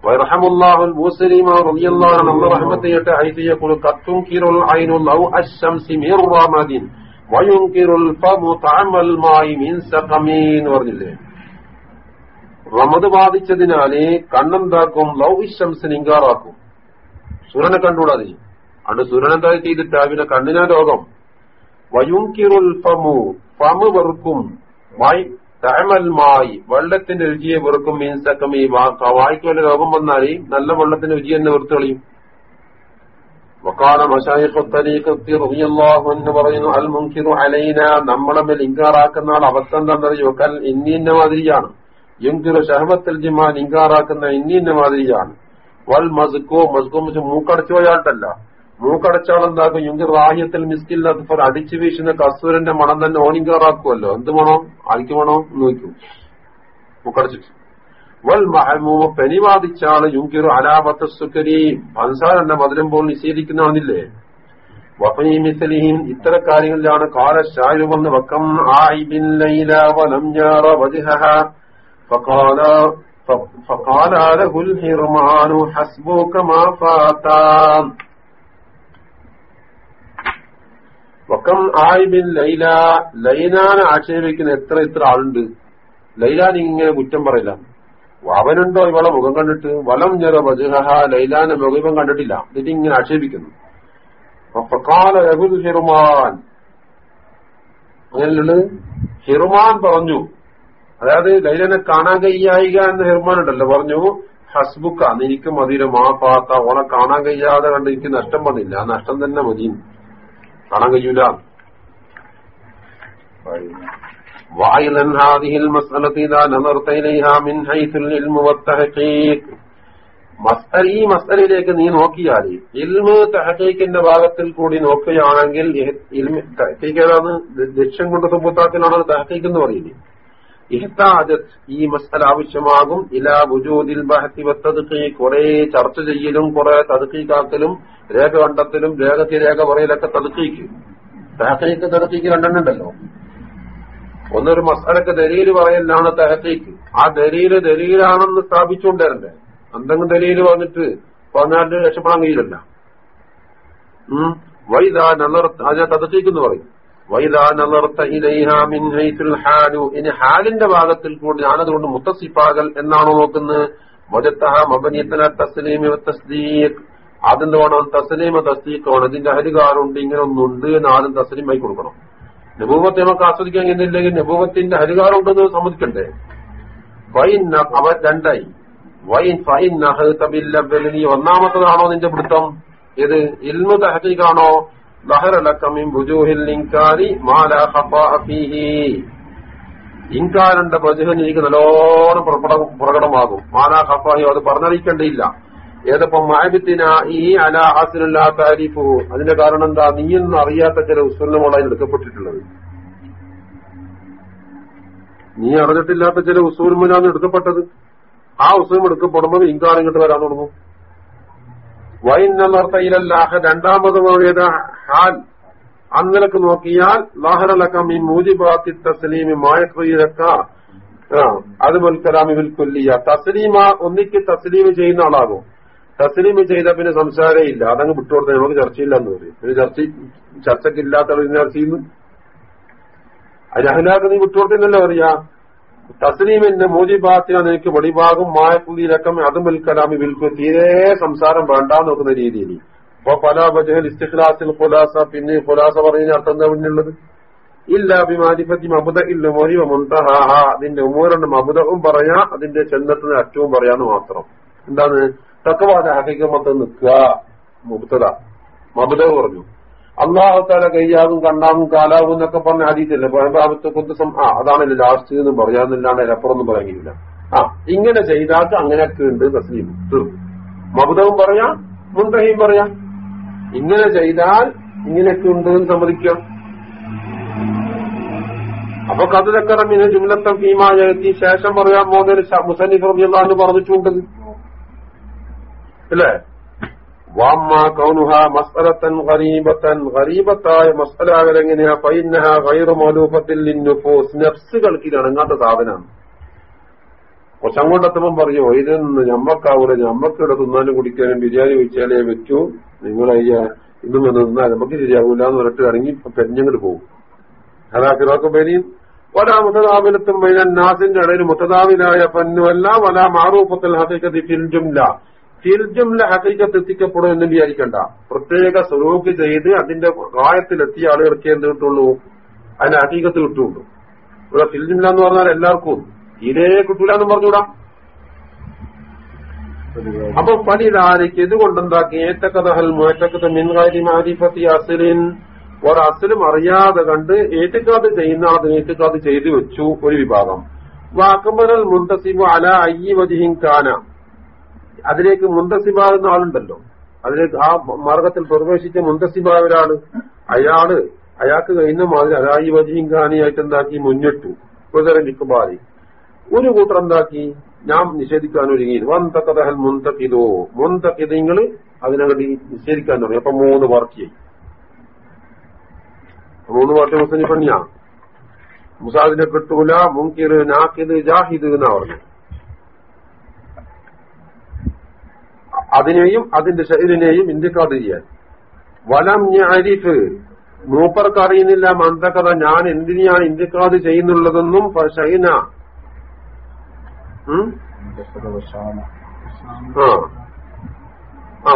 വൈറഹമുല്ലാഹുൽ മൂസലീമ റളിയല്ലാഹു അൻഹു റഹ്മത്തിയട്ടെ ഐസിയഖുൽ ഖത്തും കിറുൽ ഔ അശ്ശംസി മിർവാമദിൻ മായി പറഞ്ഞില്ലേ? റമദ് ബാധിച്ചതിനാല് കണ്ണെന്താക്കും ലൗ ഇശംസിന് ഇങ്കാറാക്കും സൂര്യനെ കണ്ടുകൂടാതെ? അണ്ട് സൂര്യനെന്താ ചെയ്തിട്ട്? അവിടെ കണ്ണിനാ രോഗം. വയുങ്കിറുൽ ഫമു ഫമ് വെറുക്കും. മായി തഴമൽമായി വെള്ളത്തിന്റെ രുചിയെ വെറുക്കും മീൻസക്കം ഈ വായിക്ക് വല്ല രോഗം വന്നാൽ നല്ല വെള്ളത്തിന്റെ രുചി തന്നെ വെറുത്തു കളയും. വക്കാല എന്ന് പറയുന്നു അൽ മുൻകിറു അലൈന നമ്മളെ മേൽ ഇൻകാറാക്കുന്ന ആൾ അവസ്ഥ എന്താണെന്നറിയോ കൽ ഇന്നീന്ന മാതിരിയാണ്. യുങ്കിറു ഷഹബത്തൽ ജിമാൻ ഇൻകാറാക്കുന്ന ഇന്നീന്ന മാതിരിയാണ്. വൽ മസ്കോ മസ്കോ മൂക്കടച്ചു പോയാട്ടല്ല മൂക്കടച്ചാൾ എന്താക്കും? യുങ്കിർ റാഹ്യത്തിൽ മിസ്കില്ലാത്ത അടിച്ചു വീശുന്ന കസ്തൂരന്റെ മണം തന്നെ ഓണിങ്കാറാക്കുമല്ലോ എന്ത് മണം? ആർക്ക് മണോ? നോക്കൂ. മൂക്കടച്ചിട്ട്. വൽ മഹമൂമ പെനിവാദിച്ചാള് യുങ്കിറു അലാമത്ത സുക്കരി പൻസാരന്റെ മധുരം പോൽ നിഷേധിക്കുന്നവനില്ലേ വഫീമിസലിഹിം ഇത്തര കാര്യങ്ങളിലാണ് കാല ഷാരുവെന്ന് വക്കം ആയിബിൻ ലൈല വലം യാറ വജ്ഹഹ فقال فقال له الحرمان حسبك ما فاتان വക്കം ആയിബിൻ ലൈല ലൈലാനെ ആക്ഷേപിക്കുന്ന എത്ര എത്ര ആളുണ്ട് ലൈലാൻ ഇങ്ങനെ കുറ്റം പറയില്ല അവനുണ്ടോ ഇവളെ മുഖം കണ്ടിട്ട് വലം ഞെറ വജുഹ ലൈലാന്റെ മുഖം കണ്ടിട്ടില്ല. എന്നിട്ട് ഇങ്ങനെ ആക്ഷേപിക്കുന്നു പ്രകാല രഘു ഹിറുമാൻ. അങ്ങനെയുള്ളത് ഹിറുമാൻ പറഞ്ഞു. അതായത് ലൈലനെ കാണാൻ കഴിയായിക എന്ന് ഹിർമാൻ ഉണ്ടല്ലോ പറഞ്ഞു. ഹസ്ബുക്ക നിനക്ക് മതിയൊരു മാ പാത്ത ഓളെ കാണാൻ കഴിയാതെ കണ്ട് എനിക്ക് നഷ്ടം വന്നില്ല. ആ നഷ്ടം തന്നെ മതി. കാണാൻ കഴിയൂല. وأيضا هذه المسألة إذا نظرت إليها من حيث العلم والتحقيق മസ്അൽ ഈ മസ്അലിലേക്ക് നീ നോക്കിയാൽ ഇൽമ് തഹക്കീക്കിന്റെ ഭാഗത്തിൽ കൂടി നോക്കുകയാണെങ്കിൽ തഹക്കീക്ക് ഏതാണ് ലക്ഷ്യം കൊണ്ട് സുബുത്താക്കിലാണ് തഹക്കീക്ക് എന്ന് പറയുന്നത് ഇഹ്താജത്ത് ഈ മസ്അല ആവശ്യമാകും ഇലാ ബുജൂദിൽ ബഹത്തി വത്തതുക്കി കുറെ ചർച്ച ചെയ്യലും കുറെ തതുക്കീക്കാക്കലും രേഖ കണ്ടെത്തലും രേഖയ്ക്ക് രേഖ പറയലൊക്കെ തതുക്കീക്ക് തഹക്കീക്ക് തതുക്കീക്ക് രണ്ടെണ്ണുണ്ടല്ലോ ഒന്നൊരു മസാലക്ക് ദലീൽ പറയലാണ് തഹത്തേക്ക് ആ ദലീൽ ദലീലാണെന്ന് സ്ഥാപിച്ചുകൊണ്ടേരണ്ടേ എന്തെങ്കിലും ദലീൽ വന്നിട്ട് പറഞ്ഞാൽ രക്ഷപ്പെടാൻ കഴിയില്ല വൈദാ നലർ അതിനെ തദക്കീക്കെന്ന് പറയും. വൈദാ നലർത്ത ഇനി ഹാലിന്റെ ഭാഗത്തിൽ കൂടി ഞാനതുകൊണ്ട് മുത്തസിപ്പാകൽ എന്നാണോ നോക്കുന്നത്? വജത്തഹ ആദ്യം തസ്ലീമ തസ്ദീഖ്. ഇതിന്റെ അഹരികാരുണ്ട് ഇങ്ങനെ ഒന്നുണ്ട് എന്ന് ആദ്യം തസ്ലീമായി കൊടുക്കണം. നബൂവത്തെ നമുക്ക് ആസ്വദിക്കാൻ കഴിയുന്നില്ലെങ്കിൽ നബൂവത്തിന്റെ ഹരികാറുണ്ടെന്ന് സമ്മതിക്കണ്ടേ? വൈൻ അവ രണ്ടായി. വൈൻ ഫൈൻ നീ ഒന്നാമത്തതാണോ നിന്റെ പിടുത്തം? ഇത് ഇൽമു ഫീഹി. ഇൻകാരന്റെ എനിക്ക് നല്ലോണം പ്രകടമാകും മാലാ ഹഫാഹി അത് പറഞ്ഞറിയിക്കേണ്ടിയില്ല ഏതപ്പം മായബിത്തിന ഈ അല ഹാസിനുള്ള താരിഫു അതിന്റെ കാരണം എന്താ? നീയൊന്നും അറിയാത്ത ചില ഉസ്വല്ലമാണ് അതിന് എടുക്കപ്പെട്ടിട്ടുള്ളത്. നീ അറിഞ്ഞിട്ടില്ലാത്ത ചില ഉസൂലുമിലാണ് എടുക്കപ്പെട്ടത്. ആ ഉസൂലും എടുക്കപ്പെടുമ്പോൾ ഇൻകാർ ഇങ്ങോട്ട് വരാൻ തുടങ്ങും. വൈന്നർത്തയിലല്ലാഹ രണ്ടാമത് ഹാൽ. അന്നലക്ക് നോക്കിയാൽ ലാഹറലക്കം ഈ മൂജിബാത്തി തസ്ലീമി മായക്കുയിലക്ക അത് മുൽക്കലാമി വിൽക്കൊല്ലിയ തസ്ലീമ ഒന്നിക്ക് തസ്ലീം ചെയ്യുന്ന ആളാകും. തസ്ലീം ചെയ്ത പിന്നെ സംസാരേ ഇല്ല അതങ്ങ് വിട്ടുകൊടുത്ത നമുക്ക് ചർച്ചയില്ല എന്ന് പറയും. പിന്നെ ചർച്ച ചർച്ചക്കില്ലാത്ത ചർച്ച ചെയ്യുന്നു അതിന് അഹ്ലാക്ക് നീ വിട്ടുകൊടുത്തില്ലല്ലോ അറിയാ. തസ്ലീമിന്റെ മൂജിബാത്തിന നിനക്ക് വെളിഭാഗം മായക്കുതിയിലക്കം അതുമൽ കലാമി വിൽക്കും. തീരെ സംസാരം വേണ്ട നോക്കുന്ന രീതിയിൽ. അപ്പൊ പല വജഹൽ ഇസ്തിഖ്ലാസിൽ ഖുലാസ പിന്നെ ഖുലാസ പറഞ്ഞ അർത്ഥം എന്താ പിന്നുള്ളത് ഇല്ല അഭിമാനിപ്പത്തി മബുദ ഇല്ല മോരി മുന്തഹാഹ അതിന്റെ ഉമൂരണ്ട് മബുദവും പറയാ അതിന്റെ ചെന്നത്തിന് അറ്റവും പറയാന്ന് മാത്രം. എന്താണ്? തക്കവാദ ഹക്കിക്കമത്ത് നിൽക്കുക. മുബ്തത മബുദ പറഞ്ഞു. അള്ളാഹു താല കയ്യാകും കണ്ണാകും കാലാകും എന്നൊക്കെ പറഞ്ഞ അതീതല്ലേ പഴമ്പാമത്തെ കുന്തസം ആ അതാണല്ലോ ലാസ്റ്റ് എന്ന് പറയാന്നില്ലാണ്ട് അതിനപ്പുറമൊന്നും പറയുകയില്ല ആ ഇങ്ങനെ ചെയ്താൽ അങ്ങനെയൊക്കെ ഉണ്ട് തസ്ലീം. മബുദവും പറയാം മുന്തഹയും പറയാം. ഇങ്ങനെ ചെയ്താൽ ഇങ്ങനെയൊക്കെ ഉണ്ട് എന്ന് സമ്മതിക്കാം അപ്പൊ കഥലക്കറമിന് ജുംലത്തം ഫീമായെത്തി ശേഷം പറയാൻ പോകുന്ന മുസന്നിഫ് റബിയുള്ള പറഞ്ഞിട്ടുണ്ട്. അല്ലേ? വാമ്മ കൗനുഹ മസ്അലത്തൻ ഗരീബത്തൻ. ഗരീബത്തായ മസ്അലാകൾ എങ്ങനെയാ ഫൈനഹ ഗൈറു മലൂഫത്തിൽ ലിന്നുഫൂസ്. നഫ്സുകൾക്ക് ഇത് ഇണങ്ങാത്ത സാധനമാണ്. കുറച്ചങ്ങോട്ട് എത്തുമ്പം പറയോ ഇതൊന്ന് ഞമ്മക്കാവൂല ഞമ്മക്കിവിടെ? തിന്നാനും കുടിക്കാനും ബിരിയാണി വെച്ചാലേ വെച്ചു നിങ്ങളയ്യ ഇന്നും വന്ന് നിന്നാൽ നമുക്ക് ശരിയാകൂല എന്ന് പറഞ്ഞിട്ട് ഇറങ്ങി പെരിഞ്ഞങ്ങോട്ട് പോകും. അതാക്കിറൊക്കെ പേരിയും ഒരാ മുത്തതാവിലത്തും വൈനാസിന്റെ നാസിന്റെ ഇടയിൽ മുത്തതാവിലായ പന്നുമല്ല വല മാറൂപ്പത്തിൽ ഹക്കീക്കത്തി ഫിൽജുംല ഫിൽജുംല ഹക്കീക്കത്ത് എത്തിക്കപ്പെടും എന്ന് വിചാരിക്കണ്ട. പ്രത്യേക സ്വരൂപ് ചെയ്ത് അതിന്റെ പ്രായത്തിലെത്തിയ ആളുകൾക്ക് എന്ത് കിട്ടുള്ളൂ? അതിന്റെ ഹക്കീക്കത്ത് കിട്ടുള്ളൂ. ഇവിടെ ഫിൽജുംല എന്ന് പറഞ്ഞാൽ എല്ലാവർക്കും തീരെ കിട്ടൂല എന്ന് പറഞ്ഞൂടാ അപ്പൊ പലിതാരിക്ക് ഇതുകൊണ്ടെന്താക്കി ഏറ്റക്കഥൽ മുഴക്കത്ത് മിൻകാരി മാരിഫത്തി അസുലിൻ. ഒരസിലും അറിയാതെ കണ്ട് ഏറ്റുകാത് ചെയ്യുന്ന അത് ഏറ്റുകാത് ചെയ്തു വെച്ചു ഒരു വിഭാഗം. വാക്കമ്പനൽ മുന്തസിബ് അല അയ്യ വജിഹിൻ കാന. അതിലേക്ക് മുന്തസിബാകുന്ന ആളുണ്ടല്ലോ. അതിലേക്ക് ആ മാർഗത്തിൽ പ്രവേശിച്ച മുന്തസിമാവരാണ് അയാൾ. അയാൾക്ക് കഴിഞ്ഞ മാതിരി അതായി വജിഹിൻ ഖാനിയായിട്ട് എന്താക്കി? മുന്നിട്ടു. നിക്കുമാറി ഒരു കൂട്ടർ എന്താക്കി? ഞാൻ നിഷേധിക്കാൻ ഒരുങ്ങി. വന്തക്കഥഹൽ മുന്തക്കിതോ മുന്തക്കിതങ്ങൾ അതിനകത്ത് നിഷേധിക്കാൻ തുടങ്ങി. അപ്പൊ മൂന്ന് പാർട്ടിയായി. മൂന്ന് പാർട്ടി മുസ്ലിം പണിയാ. മുസാദിനെ കിട്ടൂല മുങ്കിർ നാക്കിത് ജാഹിദ് എന്നാ പറഞ്ഞു അതിനെയും അതിന്റെ ശരീരനെയും ഇന്ത്യക്കാർ ചെയ്യാൻ. വലം ഞാരിഫ്. മൂപ്പർക്ക് അറിയുന്നില്ല മന്ദകഥ ഞാൻ എന്തിനെയാണ് ഇന്ത്യക്കാത് ചെയ്യുന്നുള്ളതെന്നും ഷൈന. ആ.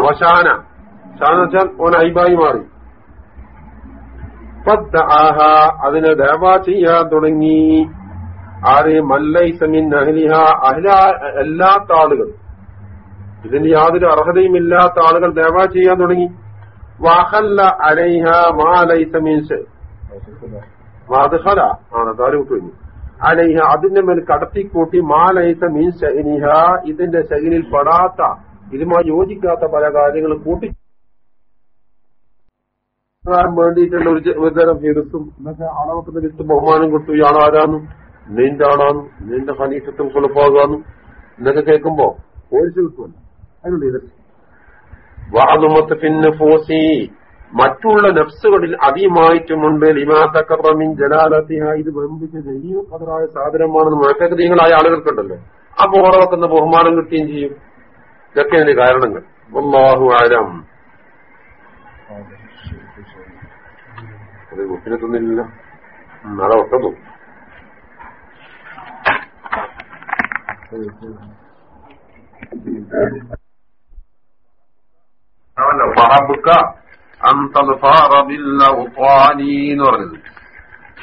വശാന. ഷാന ഓൻ ഐബായി മാറി. ആഹ അതിനെ ദേവ ചെയ്യാൻ തുടങ്ങി. ആര് മല്ലൈസമിൻ അഹ്ലിഹ അഹ്ല എല്ലാ ആളുകൾ ഇതിന് യാതൊരു അർഹതയും ഇല്ലാത്ത ആളുകൾ ദേവ ചെയ്യാൻ തുടങ്ങി. വഹല്ല അലൈഹ മാലൈസമീൻസ് വാദഹല ആണ് താര് വിട്ടുകഴിഞ്ഞു അലൈഹ അതിന്റെ മേൽ കടത്തിക്കൂട്ടി മാലൈസ മീൻ ശനിഹ ഇതിന്റെ ശൈലിയിൽ പെടാത്ത ഇതുമായി യോജിക്കാത്ത പല കാര്യങ്ങളും കൂട്ടി വേണ്ടിയിട്ടുള്ള ഒരു തരം ഹിറുത്തും എന്നൊക്കെ ആളവക്കുന്ന വിത്ത് ബഹുമാനം കിട്ടും ഇയാൾ ആരാന്നും? നിന്റെ ആളാന്നും? നിന്റെ ഹനീസത്തും കുളപ്പാകാന്നും എന്നൊക്കെ കേൾക്കുമ്പോ പോലീസ് കിട്ടുമല്ലോ അതിനുള്ള ഇരട്ടി വാതുമത്ത് പിന്നെ ഫോസി മറ്റുള്ള നഫ്സുകളിൽ അധികമായിട്ടുമുണ്ട് ലിമാതക്കറമിൻ ജലാലത്തിഹ. ഇത് വമ്പിച്ച വലിയ കതറായ സാധനമാണെന്ന് മുഴക്കതീയങ്ങളായ ആളുകൾക്കുണ്ടല്ലോ. അപ്പൊ ഉറവക്കുന്ന ബഹുമാനം കിട്ടുകയും ചെയ്യും. ഇതൊക്കെ അതിന്റെ കാരണങ്ങൾ. വല്ലാഹു ആരം അത് മുട്ടിനെത്തുന്നില്ല നാളെ ഒട്ടതു അന്തൽഫാറബില്ല എന്ന് പറഞ്ഞത്.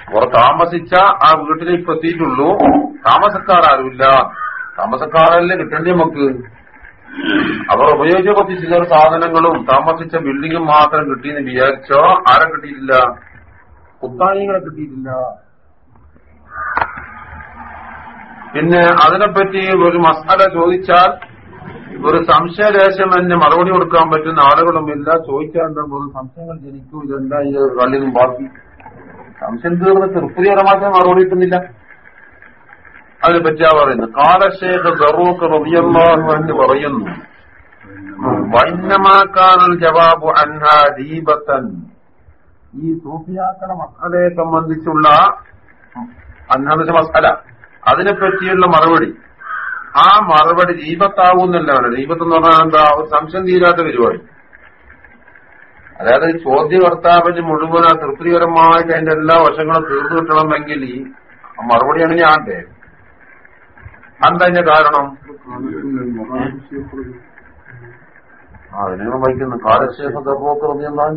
അവിടെ താമസിച്ച ആ ഇപ്പൊ എത്തിയിട്ടുള്ളൂ. താമസക്കാരാരുമില്ല. താമസക്കാരല്ലേ കിട്ടണ്ടേ നമുക്ക്? അവർ ഉപയോഗിച്ച കുറച്ച് ചില സാധനങ്ങളും താമസിച്ച ബിൽഡിങ്ങും മാത്രം കിട്ടിയെന്ന് വിചാരിച്ചോ? ആരെ കിട്ടിയിട്ടില്ല. കുത്താനികളെ കിട്ടിയിട്ടില്ല. പിന്നെ അതിനെപ്പറ്റി ഒരു മസാല ചോദിച്ചാൽ ഒരു സംശയലേശം തന്നെ മറുപടി കൊടുക്കാൻ പറ്റുന്ന ആളുകളുമില്ല ചോദിക്കാണ്ട് ഒരു സംശയങ്ങൾ ജനിക്കൂ ഇതെന്താ ഇത്? കള്ളിനും ബാക്കി. സംശയം തീർന്ന് തൃപ്തികരമാക്കാൻ മറുപടി കിട്ടുന്നില്ല. അതിനെ പറ്റിയാ പറയുന്നു കാലശേഖ ഗറൂക്ക് റബിയല്ലാഹു എന്ന് പറയുന്നു ജവാബു അൻഹ ദീപത്തൻ. ഈ സൂഫിയാക്കള മസാലയെ സംബന്ധിച്ചുള്ള അന്നത്തെ മസാല. അതിനെപ്പറ്റിയുള്ള മറുപടി. ആ മറുപടി ദീപത്താവൂന്നല്ല പറയുന്നത് ദീപത്ത് എന്ന് പറഞ്ഞാൽ എന്താ ഒരു സംശയം തീരാത്ത പരിപാടി. അതായത് ചോദ്യകർത്താവിന് മുഴുവൻ ആ തൃപ്തികരമായിട്ട് അതിന്റെ എല്ലാ വശങ്ങളും തീർന്നു കിട്ടണമെങ്കിൽ ഈ മറുപടിയാണ് ഞാൻ എന്താ അതിന്റെ കാരണം? ആ അതിനെ വഹിക്കുന്നു. കാലശേഷം ഗർഭമൊക്കെ പറഞ്ഞാൽ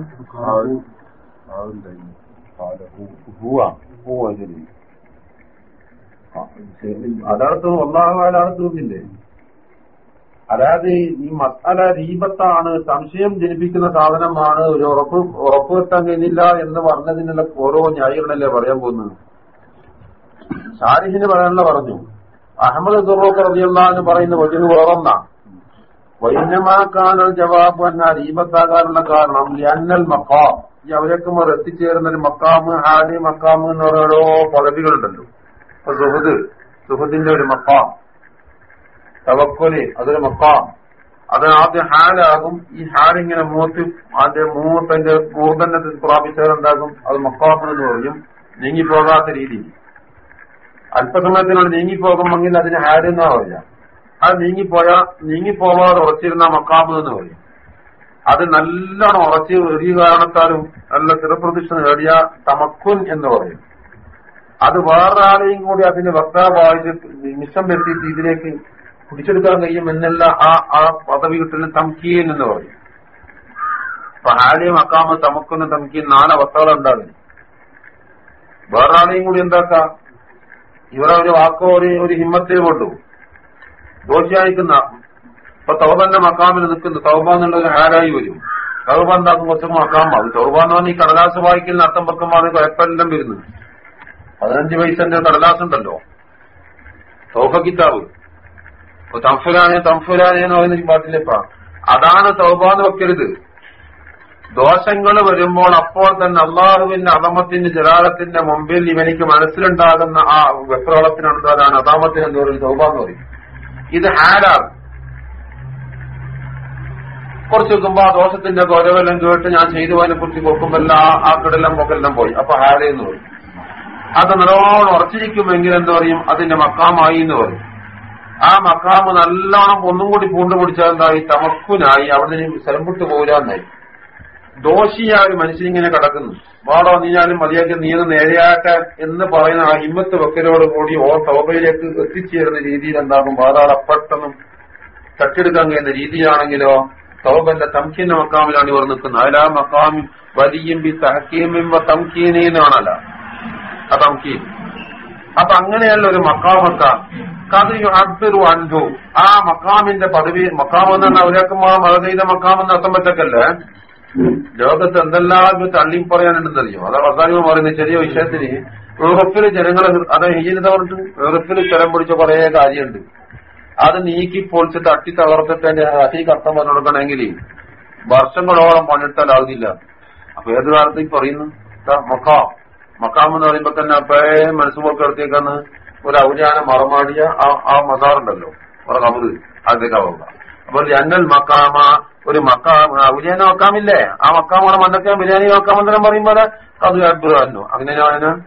അതാണ് ഒന്നാകാലാണ് തീർന്നില്ലേ അതായത് ഈ മസാല ദീപത്താണ് സംശയം ജനിപ്പിക്കുന്ന സാധനമാണ്. ഒരു ഉറപ്പ് ഉറപ്പുവെത്താൻ കഴിയുന്നില്ല എന്ന് പറഞ്ഞതിനുള്ള ഓരോ ന്യായീകരണല്ലേ പറയാൻ പോകുന്നത്? ഷാരിഹിന് പറയാനുള്ള പറഞ്ഞു. അഹമ്മദ് ദുറോക്ക് റബിയുള്ള എന്ന് പറയുന്ന വചന വേറൊന്ന വൈനമാക്കാനുള്ള ജവാബ് എന്നാൽ രീപത്താകാനുള്ള കാരണം ലന്നൽ മക്കാം ഈ അവരൊക്കെ എത്തിച്ചേരുന്ന ഒരു മക്കാമ് ഹാലി മക്കാമ് എന്ന് പറയുന്ന ഓരോ പദവികളുണ്ടല്ലോ. സുഹൃദ് സുഹൃദിന്റെ ഒരു മക്കാം തവക്കൊലി അതൊരു മക്കാം അത് ആദ്യം ഹാലാകും. ഈ ഹാലിങ്ങനെ മൂത്ത് ആദ്യം മൂത്തന്റെ മൂർധന്യത്തിൽ പ്രാപിച്ചാൽ എന്താകും അത് മക്കാമെന്ന് പറയും നീങ്ങിപ്പോകാത്ത രീതിയിൽ അല്പസമയത്തിനോട് നീങ്ങിപ്പോകുമെങ്കിൽ അതിന് ഹാലെന്നാ പറയാം അത് നീങ്ങിപ്പോയാ നീങ്ങിപ്പോവാതെ ഉറച്ചിരുന്ന മക്കാമെന്ന് പറയും. അത് നല്ലോണം ഉറച്ച് ഒരു കാരണത്താലും നല്ല സ്ഥിരപ്രതിഷ്ഠ നേടിയ തമക്കുൻ എന്ന് പറയും. അത് വേറൊരാളെയും കൂടി അതിന് വക്താവായിട്ട് നിമിഷം വരുത്തിയിട്ട് ഇതിലേക്ക് പിടിച്ചെടുക്കാൻ കഴിയും എന്നല്ല ആ ആ പദവി കിട്ടുന്ന തംകീൻ എന്ന് പറയും. അപ്പൊ ഹാലിയും അക്കാമ തമക്കുന്ന തംകീൻ നാല് അവസ്ഥകളുണ്ടാകും വേറൊരാളെയും കൂടി എന്താക്കാം? ഇവരെ ഒരു വാക്കോ ഒരു ഒരു ഹിമ്മത്തെ കൊണ്ടു. ദോഷിയായിക്കുന്ന ഇപ്പൊ തൗബന്റെ മക്കാമിൽ നിൽക്കുന്നു. തൗബ എന്നുള്ള ഒരു ഹാരായി വരും. തൗബ എന്താക്കും? കുറച്ചും മക്കാമാവും തൗബ എന്ന് പറഞ്ഞാൽ ഈ കടലാസ് വായിക്കുന്ന അർത്ഥം പക്കമാണ് കുഴപ്പമെല്ലാം വരുന്നത്. പതിനഞ്ച് പൈസന്റെ കടലാസുണ്ടല്ലോ. തോഫ കിതാബ്. കിതാബ് തംഫുലാനെ തംഫുലാനെ എന്ന് പറയുന്ന പാട്ടില്ലപ്പാ അതാണ് തൗബ എന്ന് വെക്കരുത്. ദോഷങ്ങൾ വരുമ്പോൾ അപ്പോൾ തന്നെ അള്ളാഹുവിന്റെ അതമത്തിന്റെ ജലാലത്തിന്റെ മുമ്പിൽ ഇവനിക്ക് മനസ്സിലുണ്ടാകുന്ന ആ വെപ്രവളത്തിനാണ് അതാണ് അതാമത്തിന് എന്ന് പറയുന്നത് തൗബ എന്ന് പറയും. ഇത് ഹാലാണ് കുറച്ച് വെക്കുമ്പോ ആ ദോഷത്തിന്റെ ഗൗരവെല്ലാം കേട്ട് ഞാൻ ചെയ്തു പോയതിനെ കുറിച്ച് നോക്കുമ്പോ എല്ലാം ആ കിടെല്ലാം പൊക്കെല്ലാം പോയി. അപ്പൊ ഹാല എന്ന് പറയും. അത് നല്ലോണം ഉറച്ചിരിക്കുമെങ്കിൽ എന്ത് പറയും? അതിന്റെ മക്കാമായി എന്ന് പറയും. ആ മക്കാമ് നല്ലോണം ഒന്നും കൂടി പൂണ്ടു പിടിച്ചാൽ എന്തായി? തമക്കുനായി. അവിടെ നിന്ന് സ്ഥലം പോരാന്നായി ദോഷിയായ ഒരു മനുഷ്യനിങ്ങനെ കിടക്കുന്നു. വാടോ നീ ഞാനും മതിയാക്കി നീന്ന് നേരെയാക്കാൻ എന്ന് പറയുന്ന ആ ഹിമ്മത്ത് വെക്കലോട് കൂടി ഓ തൗബയിലേക്ക് എത്തിച്ചേരുന്ന രീതിയിൽ എന്താകും? വാതാൾ പെട്ടെന്നും തട്ടിയെടുക്കാൻ കഴിയുന്ന രീതിയാണെങ്കിലോ തൗബന്റെ തംഖീന്റെ മക്കാമിലാണ് ഇവർ നിൽക്കുന്നത്. അതിലാ മക്കാമി വലിയും തഹക്കീമിമ്പ തംക്കീനീന്നാണല്ല ആ തംക്കീൻ അപ്പൊ അങ്ങനെയല്ല ഒരു മക്കാമക്ക കഥയു അബ്ദുരു അൻഹു. ആ മക്കാമിന്റെ പദവി മക്കാമെന്ന് പറഞ്ഞാൽ ഒരാൾക്ക് മഴ ചെയ്ത മക്കാമെന്ന് അർത്ഥം പറ്റക്കല്ലേ ലോകത്ത് എന്തെല്ലാം തള്ളി പറയാനുണ്ടെന്നറിയോ അതാ അവസാനം പറയുന്ന ചെറിയ വിഷയത്തിന് യൂറോപ്പിൽ ജനങ്ങളെ അത് ഹീനത പറഞ്ഞിട്ട് യൂറോപ്പിൽ ചെലം പിടിച്ച കുറെ കാര്യമുണ്ട്. അത് നീക്കി പൊളിച്ച് തട്ടി തകർത്തിട്ട് അതിന്റെ അർത്ഥം പറഞ്ഞു കൊടുക്കണമെങ്കിൽ വർഷങ്ങളോളം പണിയെടുത്താലാകുന്നില്ല അപ്പൊ ഏത് കാലത്ത് ഈ പറയുന്നു? മക്കാം മക്കാം എന്ന് പറയുമ്പോ തന്നെ അപ്പഴേ മനസ്സുപോക്ക് ഒരു ഔജാന മറമാടിയ ആ ആ മസാറുണ്ടല്ലോ. ഒരു കബറ് അതിലേക്കാവുക അപ്പൊ ജന്നൽ മക്കാമ ഒരു മക്കാം ഔജാന മക്കാമില്ലേ ആ മക്കാമാണ് മണ്ടക്കാൻ ബിരിയാണി മക്കാമെന്നെല്ലാം പറയുമ്പോൾ അത് അത്ഭുതമായിരുന്നു അങ്ങനെ ഞാൻ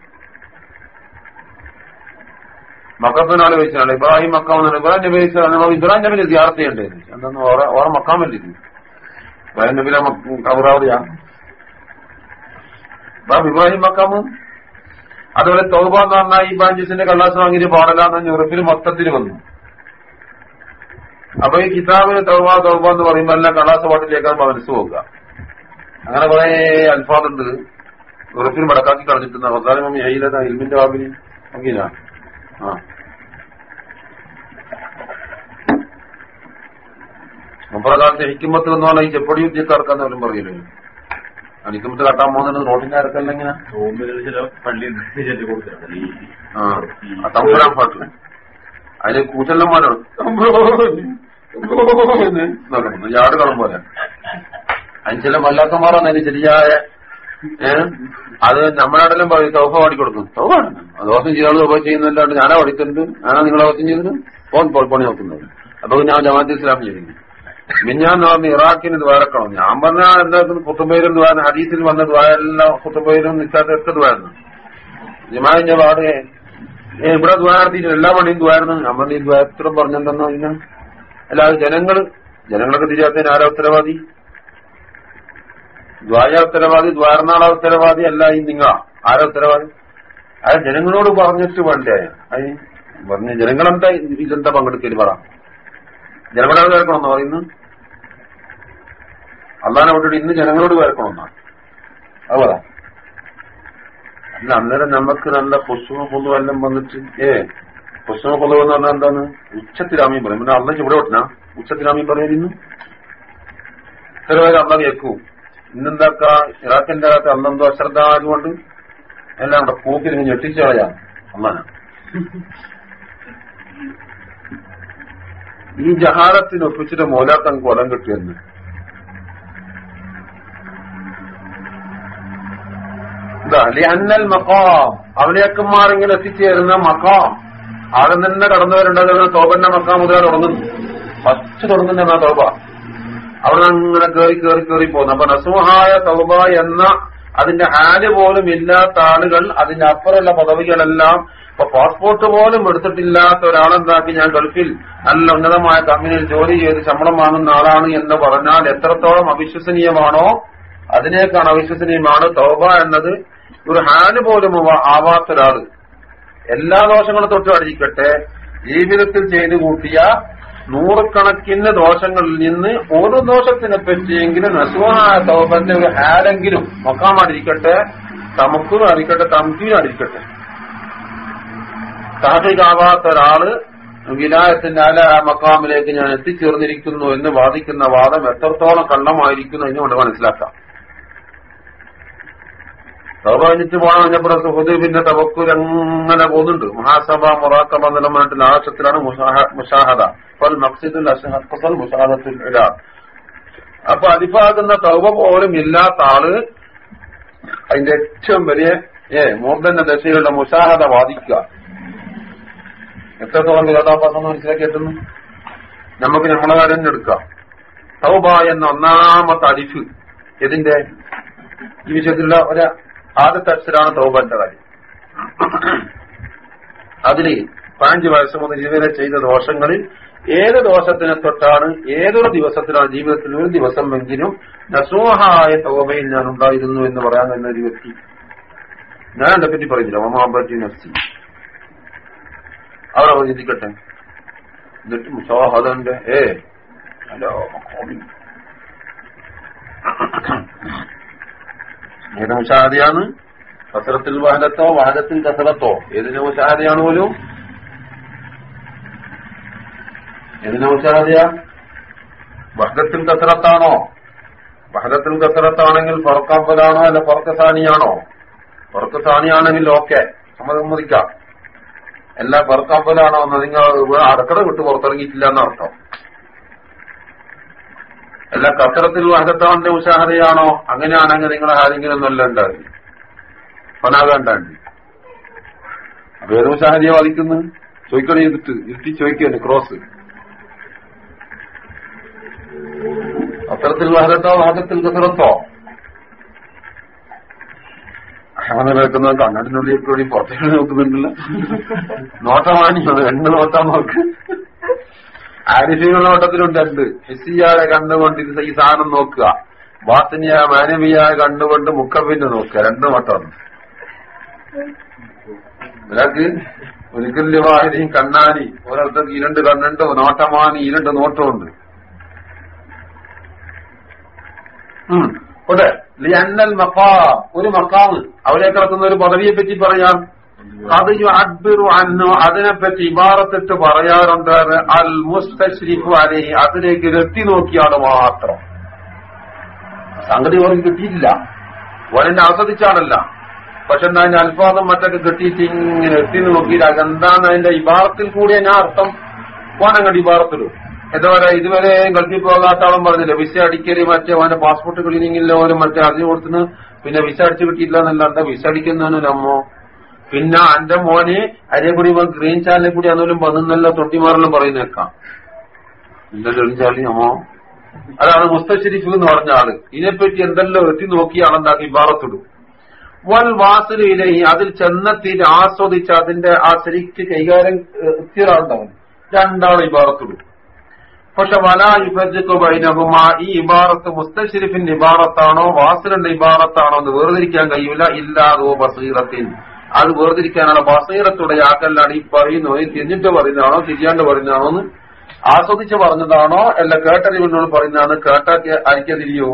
മക്കത്തിനാളെ വെച്ചാണ് ഇബ്രാഹിം മക്കാം എന്ന് ഇബ്രാഹിം നബി വെച്ചാൽ ഇബ്രാഹിം നബിന്റെ ജിയാർത്ത് എന്താന്ന് ഓരോ ഓരോ മക്കാമല്ലേ ഇബ്രാഹിം നബിലെ കബറാവിയാ ഇബ്രാഹിം മക്കാമ് അതുപോലെ തൗബ എന്ന് പറഞ്ഞാൽ ഈ ബാഞ്ചസിന്റെ കള്ളാസ് വാങ്ങിയിട്ട് പാടലാന്ന് യൂറോപ്പിൽ മൊത്തത്തിൽ വന്നു. അപ്പൊ ഈ കിതാബിന് തൗബ തൗബ എന്ന് പറയുമ്പോൾ എല്ലാം കള്ളാസ് പാട്ടിലേക്കാൾ മനസ്സ് പോകുക അങ്ങനെ കുറെ അൽഫാദുണ്ട്. യൂറോപ്പിൽ മടക്കാക്കി കളഞ്ഞിട്ടുണ്ട്. അവസാനം ഹൈലത ഇൽമിന്റെ ബാബിന് നോക്കിയില്ല. ആ. മുമ്പറകാലത്ത് ഹിക്കുമ്പത്ത് എന്ന് പറഞ്ഞാൽ ഈ ചെപ്പടി യുദ്ധക്കാർക്കാന്ന് പോലും പറയല്ലോ ഹിക്കുമ്പത്ത് കട്ടാൻ പോകുന്നുണ്ട് റോഡിന്റെ ആർക്കല്ല ഇങ്ങനെ ആ തമ്പുരാൻ പാട്ട് അതിന് കൂച്ചല്ലന്മാരാണ് യാട് കളം പോലെ. അതിന് ചില വല്ലാത്തമാറാണ് അതിന് ശരിയായ അത് നമ്മളാടെല്ലാം പറയും തൗഫ പാടിക്കൊടുക്കും തൗഫാണ് ദോഷം ചെയ്താൽ തൗഫ ചെയ്യുന്നല്ലാണ്ട് ഞാനാ പഠിക്കുന്നുണ്ട് ഞാനാ നിങ്ങളെ ദോഷം ചെയ്തിട്ട് ഫോൺ പോൾ പണി നോക്കുന്നത്. അപ്പൊ ഞാൻ ജമാഅത്ത് ഇസ്ലാം ചെയ്യുന്നു മിഞ്ഞാൻ പറഞ്ഞ് ഇറാഖിന് ദ്വാരക്കണം. ഞാൻ പറഞ്ഞ എന്താ കുത്തുബയിലും ദ്വാര ഹദീസിൽ വന്ന ദ്വാരെല്ലാം കുത്തുബയിലും നിൽക്കാത്തൊക്കെ ദ്വാരുന്നു. ജമാഅത്തിന്റെ പാട്. ഇവിടെ ദ്വാരത്തിന് എല്ലാ പണിയും ദ്വാരുന്നു. ഞാൻ പറഞ്ഞ ഈ ദ്വാരത്തിലും പറഞ്ഞെന്തെന്നോ ഇന്ന്? അല്ലാതെ ജനങ്ങൾ ജനങ്ങളൊക്കെ തിരിയാത്തതിന് ആരാ ഉത്തരവാദി? ദ്വായ ഉത്തരവാദി ദ്വാരനാള ഉത്തരവാദി അല്ല ഈ നിങ്ങ. ആരാ ഉത്തരവാദി? അത് ജനങ്ങളോട് പറഞ്ഞിട്ട് വേണ്ടേ? അത് പറഞ്ഞ ജനങ്ങളെന്താ ഇതെന്താ പങ്കെടുക്കൽ പറ. ജനങ്ങളെ കേൾക്കണമെന്ന് പറയുന്നു അള്ളാനെ വിട്ടിട്ട് ഇന്ന് ജനങ്ങളോട് കേൾക്കണമെന്നാണ് അത് പറ അല്ല അന്നേരം നമുക്ക് നല്ല പുസ്തകം എല്ലാം വന്നിട്ട് ഏ പുസ്തകം എന്ന് പറഞ്ഞാൽ എന്താണ്? ഉച്ചത്തിലാമീൻ പറയും. പിന്നെ അള്ളക്ക് ഇവിടെ വിട്ടനാ ഉച്ചത്തിലാമീൻ പറയുന്നു ഇത്ര പേര് അള്ള കേൾക്കൂ ഇന്നെന്താക്ക? ഇറാഖിന്റെ അകത്ത് അന്നെന്തോ അശ്രദ്ധ ആയതുകൊണ്ട് എല്ലാം അവിടെ പൂക്കിൽ ഞെട്ടിച്ചു കളയാം അമ്മാന ഈ ജഹാരത്തിന് ഒപ്പിച്ചിട്ട് മോലാത്തം കൊലം കിട്ടിയെന്ന് അന്നൽ മക്കാം അവലിയക്കന്മാർ ഇങ്ങനെ എത്തിച്ചേരുന്ന മക്കാം അവിടെ തന്നെ വരേണ്ടതെന്ന തോപന്റെ മക്കാം മുതല തുടങ്ങുന്നു. ഫസ്റ്റ് തുടങ്ങുന്ന തോപ? അവിടെ അങ്ങനെ കയറി കയറി കയറി പോകുന്നു. അപ്പൊ നസുഹായ തൗബ എന്ന അതിന്റെ ഹാൽ പോലും ഇല്ലാത്ത ആളുകൾ അതിന്റെ അപ്പുറമുള്ള പദവികളെല്ലാം ഇപ്പൊ പാസ്പോർട്ട് പോലും എടുത്തിട്ടില്ലാത്ത ഒരാളെന്താക്കി ഞാൻ ഗൾഫിൽ നല്ല ഉന്നതമായ കമ്പനിയിൽ ജോലി ചെയ്ത് ശമ്പളം വാങ്ങുന്ന ആളാണ് എന്ന് പറഞ്ഞാൽ എത്രത്തോളം അവിശ്വസനീയമാണോ അതിനേക്കാണ് അവിശ്വസനീയമാണ് തൗബ എന്നത് ഒരു ഹാന് പോലും ആവാത്തൊരാൾ. എല്ലാ ദോഷങ്ങളും തൊട്ടും അടിക്കട്ടെ ജീവിതത്തിൽ ചെയ്തു കൂട്ടിയ നൂറുകണക്കിന് ദോഷങ്ങളിൽ നിന്ന് ഒരു ദോഷത്തിനെ പറ്റിയെങ്കിലും നസുവായ തൗബന്റെ ഒരു ഹാലെങ്കിലും മക്കാമാടിരിക്കട്ടെ തമുക്കും അടിക്കട്ടെ തമുക്കിനും അടിക്കട്ടെ. സാഹികാവാത്ത ഒരാൾ വിലായത്തിന്റെ അല മക്കാമിലേക്ക് ഞാൻ എത്തിച്ചേർന്നിരിക്കുന്നു എന്ന് വാദിക്കുന്ന വാദം എത്രത്തോളം കള്ളമായിരിക്കുന്നു എന്ന് എന്നുകൊണ്ട് മനസ്സിലാക്കാം. തവഞ്ഞിട്ട് പോകണം പറഞ്ഞപ്പോൾ ഹുദൈബിന്റെ പിന്നെ തവക്കൂർ അങ്ങനെ പോകുന്നുണ്ട്. മഹാസഭ മൊറാക്കബ പറഞ്ഞിട്ട് ആവശ്യത്തിലാണ് മുഷാഹദ. ഫൽ മക്സിദുൽ അഷഹൽ മുഷാഹദത്തുൽ അപ്പൊ അതിഫാകുന്ന തൗബ പോലും ഇല്ലാത്ത ആൾ അതിന്റെ ഏറ്റവും വലിയ ഏ മൂർധന്യ ദശയുടെ മുഷാഹദ വാദിക്കുക. എത്രത്തോളം വിരോധാഭാസം മനസ്സിലാക്കി എത്തുന്നു? നമുക്ക് നമ്മളെ കാര്യം തൗബ എന്ന ഒന്നാമത്തെ അരിഫ് ഇതിന്റെ ഈ വിഷയത്തിലുള്ള ഒരു ആദ്യത്തെ അക്ഷരാണ് തോബന്റെ കാര്യം അതിൽ പതിനഞ്ച് വയസ്സ് മുതൽ ഇതുവരെ ചെയ്ത ദോഷങ്ങളിൽ ഏത് ദോഷത്തിനെ തൊട്ടാണ് ഏതൊരു ദിവസത്തിലാണ് ജീവിതത്തിൽ ഒരു ദിവസമെങ്കിലും നസൂഹായ തോബയിൽ ഞാൻ ഉണ്ടായിരുന്നു എന്ന് പറയാൻ തന്നെ ഒരു വ്യക്തി. ഞാൻ എന്നെ പറ്റി പറഞ്ഞില്ല മമാബി നഫ്സി. അവിടെ ചിന്തിക്കട്ടെ എന്നിട്ട് മുസാഹദന്റെ ഏ ഹലോ ഏത് മുഷാഹദയാണ് കസറത്തിൽ വാഹനത്തോ വാഹനത്തിൽ കസറത്തോ. ഏതിന് മുഷാഹദയാണ് പോലും? ഏതിന് മുഷാഹദയാ വഹദത്തിൽ കസറത്താണോ? വഹദത്തിൽ കസറത്താണെങ്കിൽ ഫറക്കാമ്പലാണോ അല്ല ഫറക്കസാനിയാണോ? ഫറക്കസാനിയാണെങ്കിൽ ഓക്കെ സമ്മതിക്കാം എല്ലാ ഫറക്കാമ്പലാണോ എന്ന് നിങ്ങൾ അടക്കട വിട്ട് പുറത്തിറങ്ങിയിട്ടില്ല എന്നർത്ഥം. എല്ലാ കസറത്തിൽ വഹദത്താവിന്റെ ഉഷാഹതയാണോ അങ്ങനെയാണെങ്കിൽ നിങ്ങൾ ആരെങ്കിലും ഉണ്ടാവില്ല പനാകാണ്ടാണ്ട് അപ്പൊ ഏത് ഉഷാഹരിയെ വാദിക്കുന്നു ചോദിക്കണേ ചെയ്തിട്ട് ഇരുത്തി ചോദിക്കുന്നു ക്രോസ് അത്തരത്തിൽ വഹദത്തോ വഹദത്തിൽ കസറത്തോ? അങ്ങനെ കേൾക്കുന്നത് കണ്ണടിനുള്ളിൽ കൂടി പുറത്തേക്ക് നോക്കുന്നുണ്ടല്ലോ. നോട്ടമാണിയോ രണ്ട് നോട്ടം നോക്ക്. ആരിഫികളുടെ നോട്ടത്തിലുണ്ട് രണ്ട് ഹിസിയായ കണ്ണുകൊണ്ട് ഇത് ഈ സാധനം നോക്കുക. ബാത്തനിയ മാനവിയായ കണ്ണുകൊണ്ട് മുക്കപ്പിന്റെ നോക്കുക. രണ്ടു വട്ടം. ഒരാൾക്ക് ഒരിക്കലും വാഹിനിയും കണ്ണാനി ഒരാൾക്ക് ഇരണ്ട് കണ്ണുണ്ട് നോട്ടമാനി ഇരണ്ട് നോട്ടമുണ്ട്. മക്കാ ഒരു മക്കാവ് അവരെ കിടക്കുന്ന ഒരു പദവിയെ പറ്റി പറയാം. അത് അക്ബിറു അന്നു അതിനെപ്പറ്റി ഇബാറത്തിട്ട് പറയാറുണ്ട് അൽ മുസ്തശ്രീഫു അലഹി അതിലേക്ക് എത്തി നോക്കിയാണ് മാത്രം. സംഗതി അവർക്ക് കിട്ടിയിട്ടില്ല. ഓനെന്നെ ആസ്വദിച്ചാണല്ല. പക്ഷെ എന്താ അതിന്റെ അൽഫാദം മറ്റൊക്കെ കിട്ടിയിട്ട് ഇങ്ങനെ എത്തി നോക്കിയിട്ട് അതെന്താന്ന് അതിന്റെ ഇബാറത്തിൽ കൂടിയ ഞാൻ അർത്ഥം? പോനങ്ങടി ഇബാറത്തിലും. എന്താ പറയാ ഇതുവരെ ഗൾഫിൽ പോകാത്ത ആളും പറഞ്ഞില്ല വിസ അടിക്കൽ മറ്റേ അവന്റെ പാസ്പോർട്ട് ക്ലീനിങ്ങിലോ മറ്റേ അതിന് കൊടുത്തുന്ന പിന്നെ വിസ അടിച്ചു കിട്ടിയില്ല എന്നല്ല എന്താ വിസ അടിക്കുന്നവനും അമ്മോ? പിന്നെ എന്റെ മോന് അരേക്കുടി ഗ്രീൻ ചാനലിൽ കൂടി അന്നോലും വന്നെന്നല്ല തൊട്ടിമാറെല്ലാം പറയുന്നേക്കാം. എന്റെ ചാനലിൽ അമ്മോ. അതാണ് മുസ്തഷരീഫ് എന്ന് പറഞ്ഞ ആൾ. ഇതിനെപ്പറ്റി എന്തെല്ലാം എത്തി നോക്കി ആളെന്താക്കി ഇബാറത്തിടും. വൽ വാസലിലെ അതിൽ ചെന്നെത്തിയിട്ട് ആസ്വദിച്ച് അതിന്റെ ആ ശരിക്ക് കൈകാര്യം എത്തിയൊരാളുണ്ടാവും രണ്ടാൾ ഇബാറത്തിടും. പക്ഷെ വല ബൈനഹുമ ഈ ഇബാറത്ത് മുസ്തഷരിഫിന്റെ ഇബാറത്താണോ വാസലിന്റെ ഇബാറത്താണോ എന്ന് വേർതിരിക്കാൻ കഴിയൂല. ഇല്ലാതോ ബസീറത്തിൻ. അത് വേർതിരിക്കാനുള്ള ബസീറത്തുടെ ആക്കലാണ് ഈ പറയുന്നോ ഈ തിരിഞ്ഞിട്ട് പറയുന്നതാണോ തിരിയാണ്ട് പറയുന്നതാണോ എന്ന് ആസ്വദിച്ച് പറഞ്ഞതാണോ അല്ല കേട്ടറിവിനോട് പറയുന്നതാണ് കേട്ടാക്കി അരിക്കതിരിയോ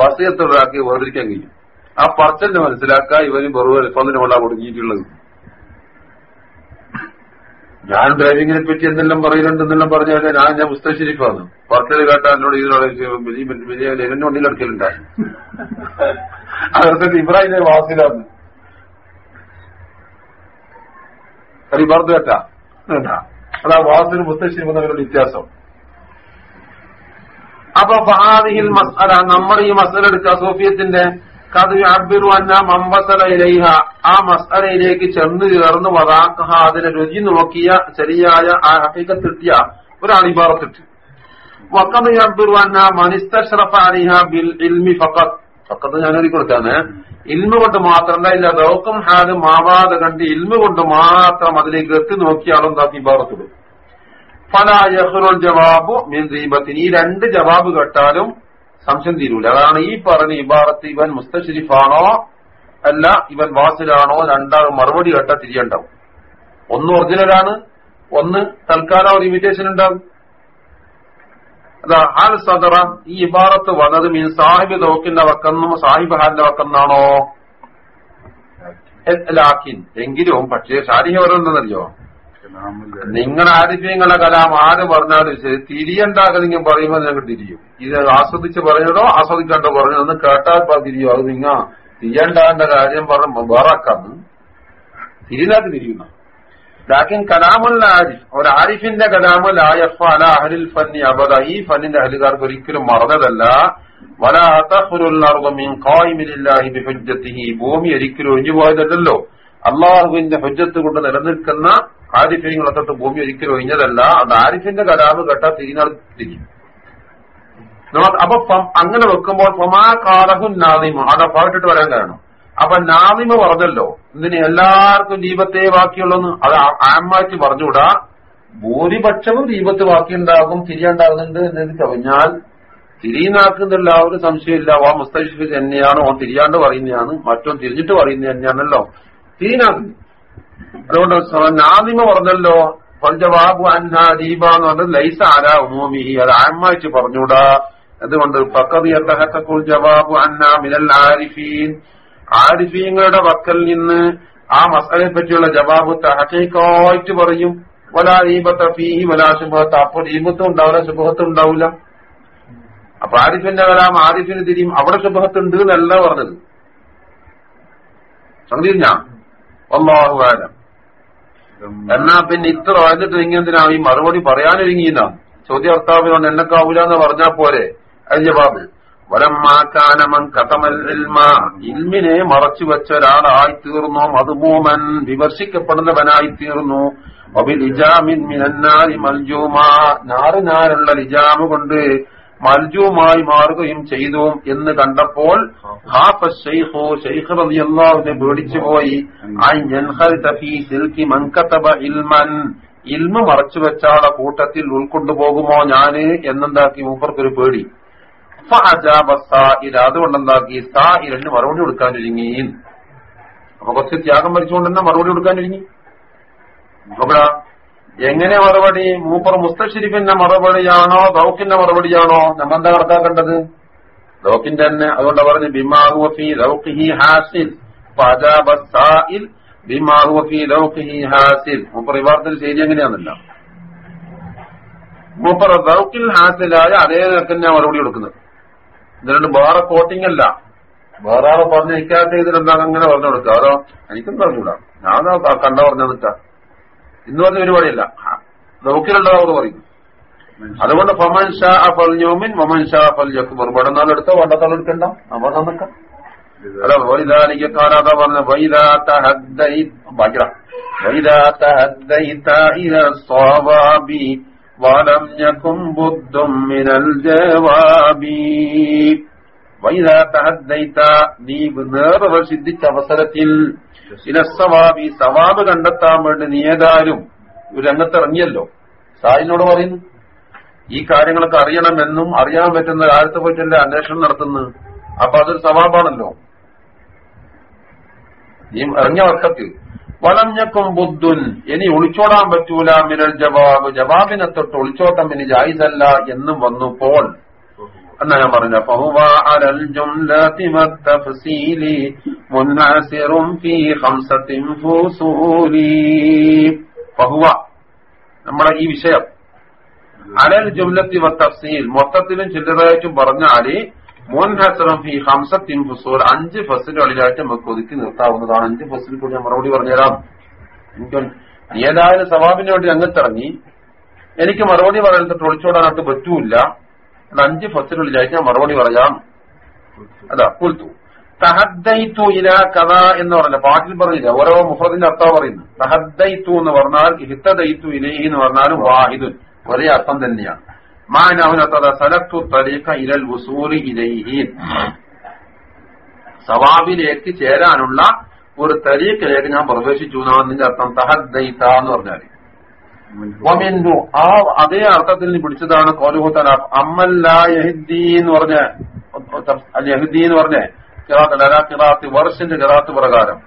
ബസീറത്തോടെ ആക്കി വേർതിരിക്കാൻ കഴിയും ആ പറച്ചലിന് മനസ്സിലാക്കുക ഇവന് വെറുതെ സ്വന്തമുള്ള കൊടുക്കിയിട്ടുള്ളത് ഞാൻ ഡ്രൈവിങ്ങിനെ പറ്റി എന്തെല്ലാം പറയുന്നുണ്ട് എന്നെല്ലാം പറഞ്ഞ ഞാൻ ഞാൻ മുസ്തഷരീഫാണ് പറച്ചൽ കേട്ടാ എന്നോട് ഇതിനോട് വലിയ എന്നെ വണ്ടിയിൽ എടുക്കലുണ്ടായി അതൊക്കെ ഇബ്രാഹിമിന്റെ വാസിലാണ് ഇബർദ് കേട്ടാ. അതാ വാസിന് മുസ്തഷരീഫ് എന്നവരുടെ വ്യത്യാസം. അപ്പൊ ഫഹാദിഹിൽ മസ്അല നമ്മുടെ ഈ മസല എടുക്കുക സോഫിയത്തിന്റെ കത് അബ്ബിറു അന്ന മമ്പസല ഇലൈഹ. ആ മസ്അലയിലേക്ക് ചെന്ന് ചേർന്ന് വതാക്കഹ അതിനെ രുചി നോക്കിയ ശരിയായ ആ ഹക്കീക്കത്തെത്തിയ ഒരാൾ ഇബാറത്തിട്ട്. വക്കത് അബ്ബിറു അന്ന മനിസ്തഷ്റഫ അലിഹ ബിൽ ഇൽമി ഫക്കത്ത് ഫക്കത്ത് ഞാൻ എഴുതി കൊടുത്താണ് ഇൽമ കൊണ്ട് മാത്രം ഇല്ല ദൗക്കം ഹാലും മാവാതെ കണ്ട് ഇൽമ കൊണ്ട് മാത്രം അതിലേക്ക് എത്തി നോക്കിയാളും താത്തി ഭാഗത്തുള്ളൂ ഫല യഹ്റുൽ ജവാബു മിൻ ദീപത്തിന് ഈ രണ്ട് ജവാബ് കേട്ടാലും സംശയം തീരൂല. അതാണ് ഈ പറഞ്ഞ ഇബാറത്ത് ഇവൻ മുസ്തഷരിഫാണോ അല്ല ഇവൻ വാസിലാണോ രണ്ടാൾ മറുപടി കേട്ടാ തിരിയണ്ടാവും ഒന്ന് ഒറിജിനലാണ് ഒന്ന് തൽക്കാലം ഒരു ഇമിറ്റേഷൻ ഉണ്ടാവും. ഹാൽ സദറ ഈ ഇബാറത്ത് വന്നത് മീൻ സാഹിബ് ദോക്കിന്റെ വക്കെന്നും സാഹിബ് ഹാലിന്റെ വക്കെന്നാണോ ലാക്കിൻ എങ്കിലും പക്ഷേ ഷാരിഹ ഓരോന്നെന്നറിയോ? നിങ്ങൾ ആരിഫ്യങ്ങളെ കലാം ആര് പറഞ്ഞാലും ശരി തിരിയണ്ടാക നിങ്ങൾ പറയുമ്പോൾ ഞങ്ങൾ തിരിയും. ഇത് ആസ്വദിച്ച് പറഞ്ഞതോ ആസ്വദിക്കാണ്ടോ പറഞ്ഞതെന്ന് കേട്ടാൽ തിരിയോ? അത് നിങ്ങ തിരിയണ്ടാകേണ്ട കാര്യം പറഞ്ഞ വേറാക്കാന്ന് തിരിനാക്ക് തിരിയുന്ന. ലാക്കിൻ കലാമുൽ ആരിഫ് ഒരു ആരിഫിന്റെ കലാമുൽ ആയഫ് അല അഹലിൽ ഫന്നി അബദ ഈ ഫന്നിന്റെ അഹലുകാർക്ക് ഒരിക്കലും മറന്നതല്ല. ഭൂമി ഒരിക്കലും ഒഴിഞ്ഞു പോയതല്ലല്ലോ. അള്ളാഹുവിന്റെ ഹുജ്ജത്ത് കൊണ്ട് നിലനിൽക്കുന്ന ആരിഫ്യങ്ങളെ തൊട്ട് ഭൂമി ഒരിക്കലും ഒഴിഞ്ഞതല്ല. അത് ആരിഫിന്റെ കലാമ് കേട്ട തിരിഞ്ഞാൽ തിരിയും. അപ്പൊ അങ്ങനെ വെക്കുമ്പോൾ ഫമാ കാലഹുൻ നാദിമ. അതാ പാട്ടിട്ട് വരാൻ കാരണം അപ്പൊ നാദിമ പറഞ്ഞല്ലോ. ഇതിന് എല്ലാവർക്കും ദീപത്തെ ബാക്കിയുള്ളൂന്ന്? അത് ആമാറ്റി പറഞ്ഞുകൂടാ ഭൂരിപക്ഷവും ദീപത്ത് ബാക്കിയുണ്ടാകും തിരിയുണ്ടാകുന്നുണ്ട് എന്നത് കവിഞ്ഞാൽ തിരിയുന്നാക്കുന്നില്ല ഒരു സംശയമില്ല ആ മുസ്തഫിഫ് തന്നെയാണ് ഓൻ തിരിയാണ്ട് പറയുന്നതാണ് മറ്റോ തിരിഞ്ഞിട്ട് പറയുന്നത് തന്നെയാണല്ലോ. തിരിനാക്കുന്നു അതുകൊണ്ട് നാദിമ പറഞ്ഞല്ലോ പഞ്ചവാബു അന്ന ദീപ എന്ന് പറഞ്ഞത് ലൈസ ആരാ ഉമൂമി അത് ആമായിട്ട് പറഞ്ഞൂടാ അതുകൊണ്ട് പക്കതിയത്തഹക്കുൽ ജവാബു അന്ന മിനൽ ആരിഫീൻ. ആരിഫീങ്ങളുടെ വക്കൽ നിന്ന് ആ മസലയെ പറ്റിയുള്ള ജവാബ് തഹക്കേക്കായിട്ട് പറയും. വലാ ദീപത്ത ഫീഹി വലാ ശുഭത്ത് അപ്പോൾ ദീപത്തും ഉണ്ടാവില്ല ശുഭത്തും ഉണ്ടാവില്ല. അപ്പൊ ആരിഫിന്റെ കലാം ആരിഫിന് തിരിയും അവിടെ ശുഭത്തുണ്ട് എന്നല്ല പറഞ്ഞത്. അള്ളാഹു ആലം എന്നാ പിന്നെ ഇത്ര വന്നിട്ട് ഇങ്ങനെന്തിനാ ഈ മറുപടി പറയാനൊരുങ്ങിയെന്നാ? ചോദ്യാർത്ഥാവിനോട് എന്നെ എന്ന് പറഞ്ഞാ പോരെ? അത് ജവാബ് വലമ്മാക്കാനമൻ കഥമൽ ഇൽമിനെ മറച്ചു വെച്ച ഒരാളായി തീർന്നു മധുമൂമൻ. വിമർശിക്കപ്പെടുന്നവനായി തീർന്നു ഒബിൽ ഇജാമിൻ മിനന്നാരി മൽജൂമ. നാറിനാരുള്ള ലിജാമ് കൊണ്ട് മൽജൂമായി മാറുകയും ചെയ്തു എന്ന് കണ്ടപ്പോൾ പേടിച്ചുപോയി. ഇൽമ മറച്ചു വെച്ചാളെ കൂട്ടത്തിൽ ഉൾക്കൊണ്ടുപോകുമോ ഞാൻ? എന്നെന്താക്കി മൂപ്പർക്കൊരു പേടി. ഇത് സാ സാഹിരന് മറുപടി കൊടുക്കാൻ ഒരുങ്ങി. അപ്പൊ കുറച്ച് ത്യാഗം വരച്ചുകൊണ്ട് തന്നെ മറുപടി നോക്കടാ എങ്ങനെ മറുപടി? മൂപ്പർ മുസ്തഷരിഫിന്റെ മറുപടിയാണോ? ദൗക്കിന്റെ മറുപടിയാണോ? നമ്മൾ എന്താ കണക്കാക്കേണ്ടത്? ദൗക്കിന്റെ തന്നെ. അതുകൊണ്ട് പറഞ്ഞ് ബിമാഹുഫി ദൗഖിഹി ഹാസിൽ. ബിമാഹുഫി ദൗഖിഹി ഹാസിൽ. മൂപ്പർ വിവാഹത്തിൽ ശരി എങ്ങനെയാണെന്നല്ല മൂപ്പർ ദൗക്കിൽ ഹാസിലായ അതേ നിരക്കന്നെ മറുപടി കൊടുക്കുന്നത്. ഇതിനുണ്ട് വേറെ കോട്ടിംഗ് അല്ല. വേറെ ആളെ പറഞ്ഞു ഇക്കാത്ത ഇതിലെന്താണ് അങ്ങനെ പറഞ്ഞു കൊടുക്കുക? അതോ എനിക്കൊന്നും പറഞ്ഞുകൂടാ. ഞാൻ കണ്ട പറഞ്ഞു നിൽക്കാം ഇന്ന് പറഞ്ഞ പരിപാടിയല്ല. നോക്കിലുള്ളത് പറയും. അതുകൊണ്ട് ഫമൻ ഷാ അഫൽ യോമിൻ മമൻ ഷാ അഫൽ ഇവിടെ നാളെടുത്തോ വണ്ടത്താൾ എടുക്കണ്ട. നമ്മൾ നിൽക്കാം. അല്ല വൈദാത്ത സ്വാഭാബി يكن بد ബുദ്ധും മിനൽ ജവാബി വൈദാത്ത നീ നേർവ സിദ്ധിച്ച അവസരത്തിൽ ഇലസവാബി സവാബ് കണ്ടെത്താൻ വേണ്ടി നീ ഏതായാലും ഒരു രംഗത്തിറങ്ങിയല്ലോ. സായിനോട് പറയുന്നു ഈ കാര്യങ്ങളൊക്കെ അറിയണമെന്നും അറിയാൻ പറ്റുന്ന കാലത്ത് പോയിട്ടല്ലേ അന്വേഷണം നടത്തുന്നു അപ്പൊ അതൊരു സവാബാണല്ലോ. നീ ഇറങ്ങിയ വർക്കത്തിൽ വളഞ്ഞക്കും ബുദ്ധുൻ. ഇനി ഒളിച്ചോടാൻ പറ്റൂല മിനൽ ജവാബ്. ജവാബിനെ തൊട്ട് ഒളിച്ചോട്ടം ഇനി ജായിസല്ല എന്നും പോൾ എന്നാ ഞാൻ പറഞ്ഞ? ഫഹുവ നമ്മളെ ഈ വിഷയം. അലൽ ജുംലത്തി വ തഫ്സീൽ മൊത്തത്തിലും ചില്ലറയായിട്ടും പറഞ്ഞാൽ മുൻഹസറം ഫി ഹംസത്തിൻ ഫുസൂൽ അഞ്ച് ഫസലുകളിലായിട്ട് നമുക്ക് ഒതുക്കി നിർത്താവുന്നതാണ്. അഞ്ച് ഫസലിൽ കൂടി ഞാൻ മറുപടി പറഞ്ഞുതരാം. എനിക്ക് ഏതായാലും സവാബിന് വേണ്ടി രംഗത്തിറങ്ങി. എനിക്ക് മറുപടി പറയുന്നത് ഒളിച്ചോടാനായിട്ട് പറ്റൂല അത് അഞ്ച് ഫസലുകളിലായിട്ട് ഞാൻ മറുപടി പറയാം. അതാ കുൽത്തു. തഹദ്ദൈത്തു ഇല കഥ എന്ന് പറഞ്ഞ പാട്ടിൽ പറഞ്ഞില്ല? ഓരോ മുഹറത്തിന്റെ അർത്ഥം പറയുന്നു തഹദ്ദൈത്തു എന്ന് പറഞ്ഞാൽ ഹിത്തദൈത്തു ഇലഹി എന്ന് പറഞ്ഞാലും വാഹിദുൻ. ഒരേ അർത്ഥം തന്നെയാണ്. വസൂലി ഇലൈഹി. സവാബിലേക്ക് ചേരാനുള്ള ഒരു തരീഖിലേക്ക് ഞാൻ പ്രവേശിച്ചു എന്നതിന്റെ അർത്ഥം. തഹദ്ദൈത്ത എന്ന് പറഞ്ഞാൽ ആ അതേ അർത്ഥത്തിൽ പിടിച്ചതാണ് കോലുഹുത്തന അമ്മല്ലാഹദ്ദീ എന്ന് പറഞ്ഞ യഹദ്ദീ എന്ന് പറഞ്ഞ കിറാത്ത് വർഷിന്റെ കിറാത്ത് പ്രകാരം.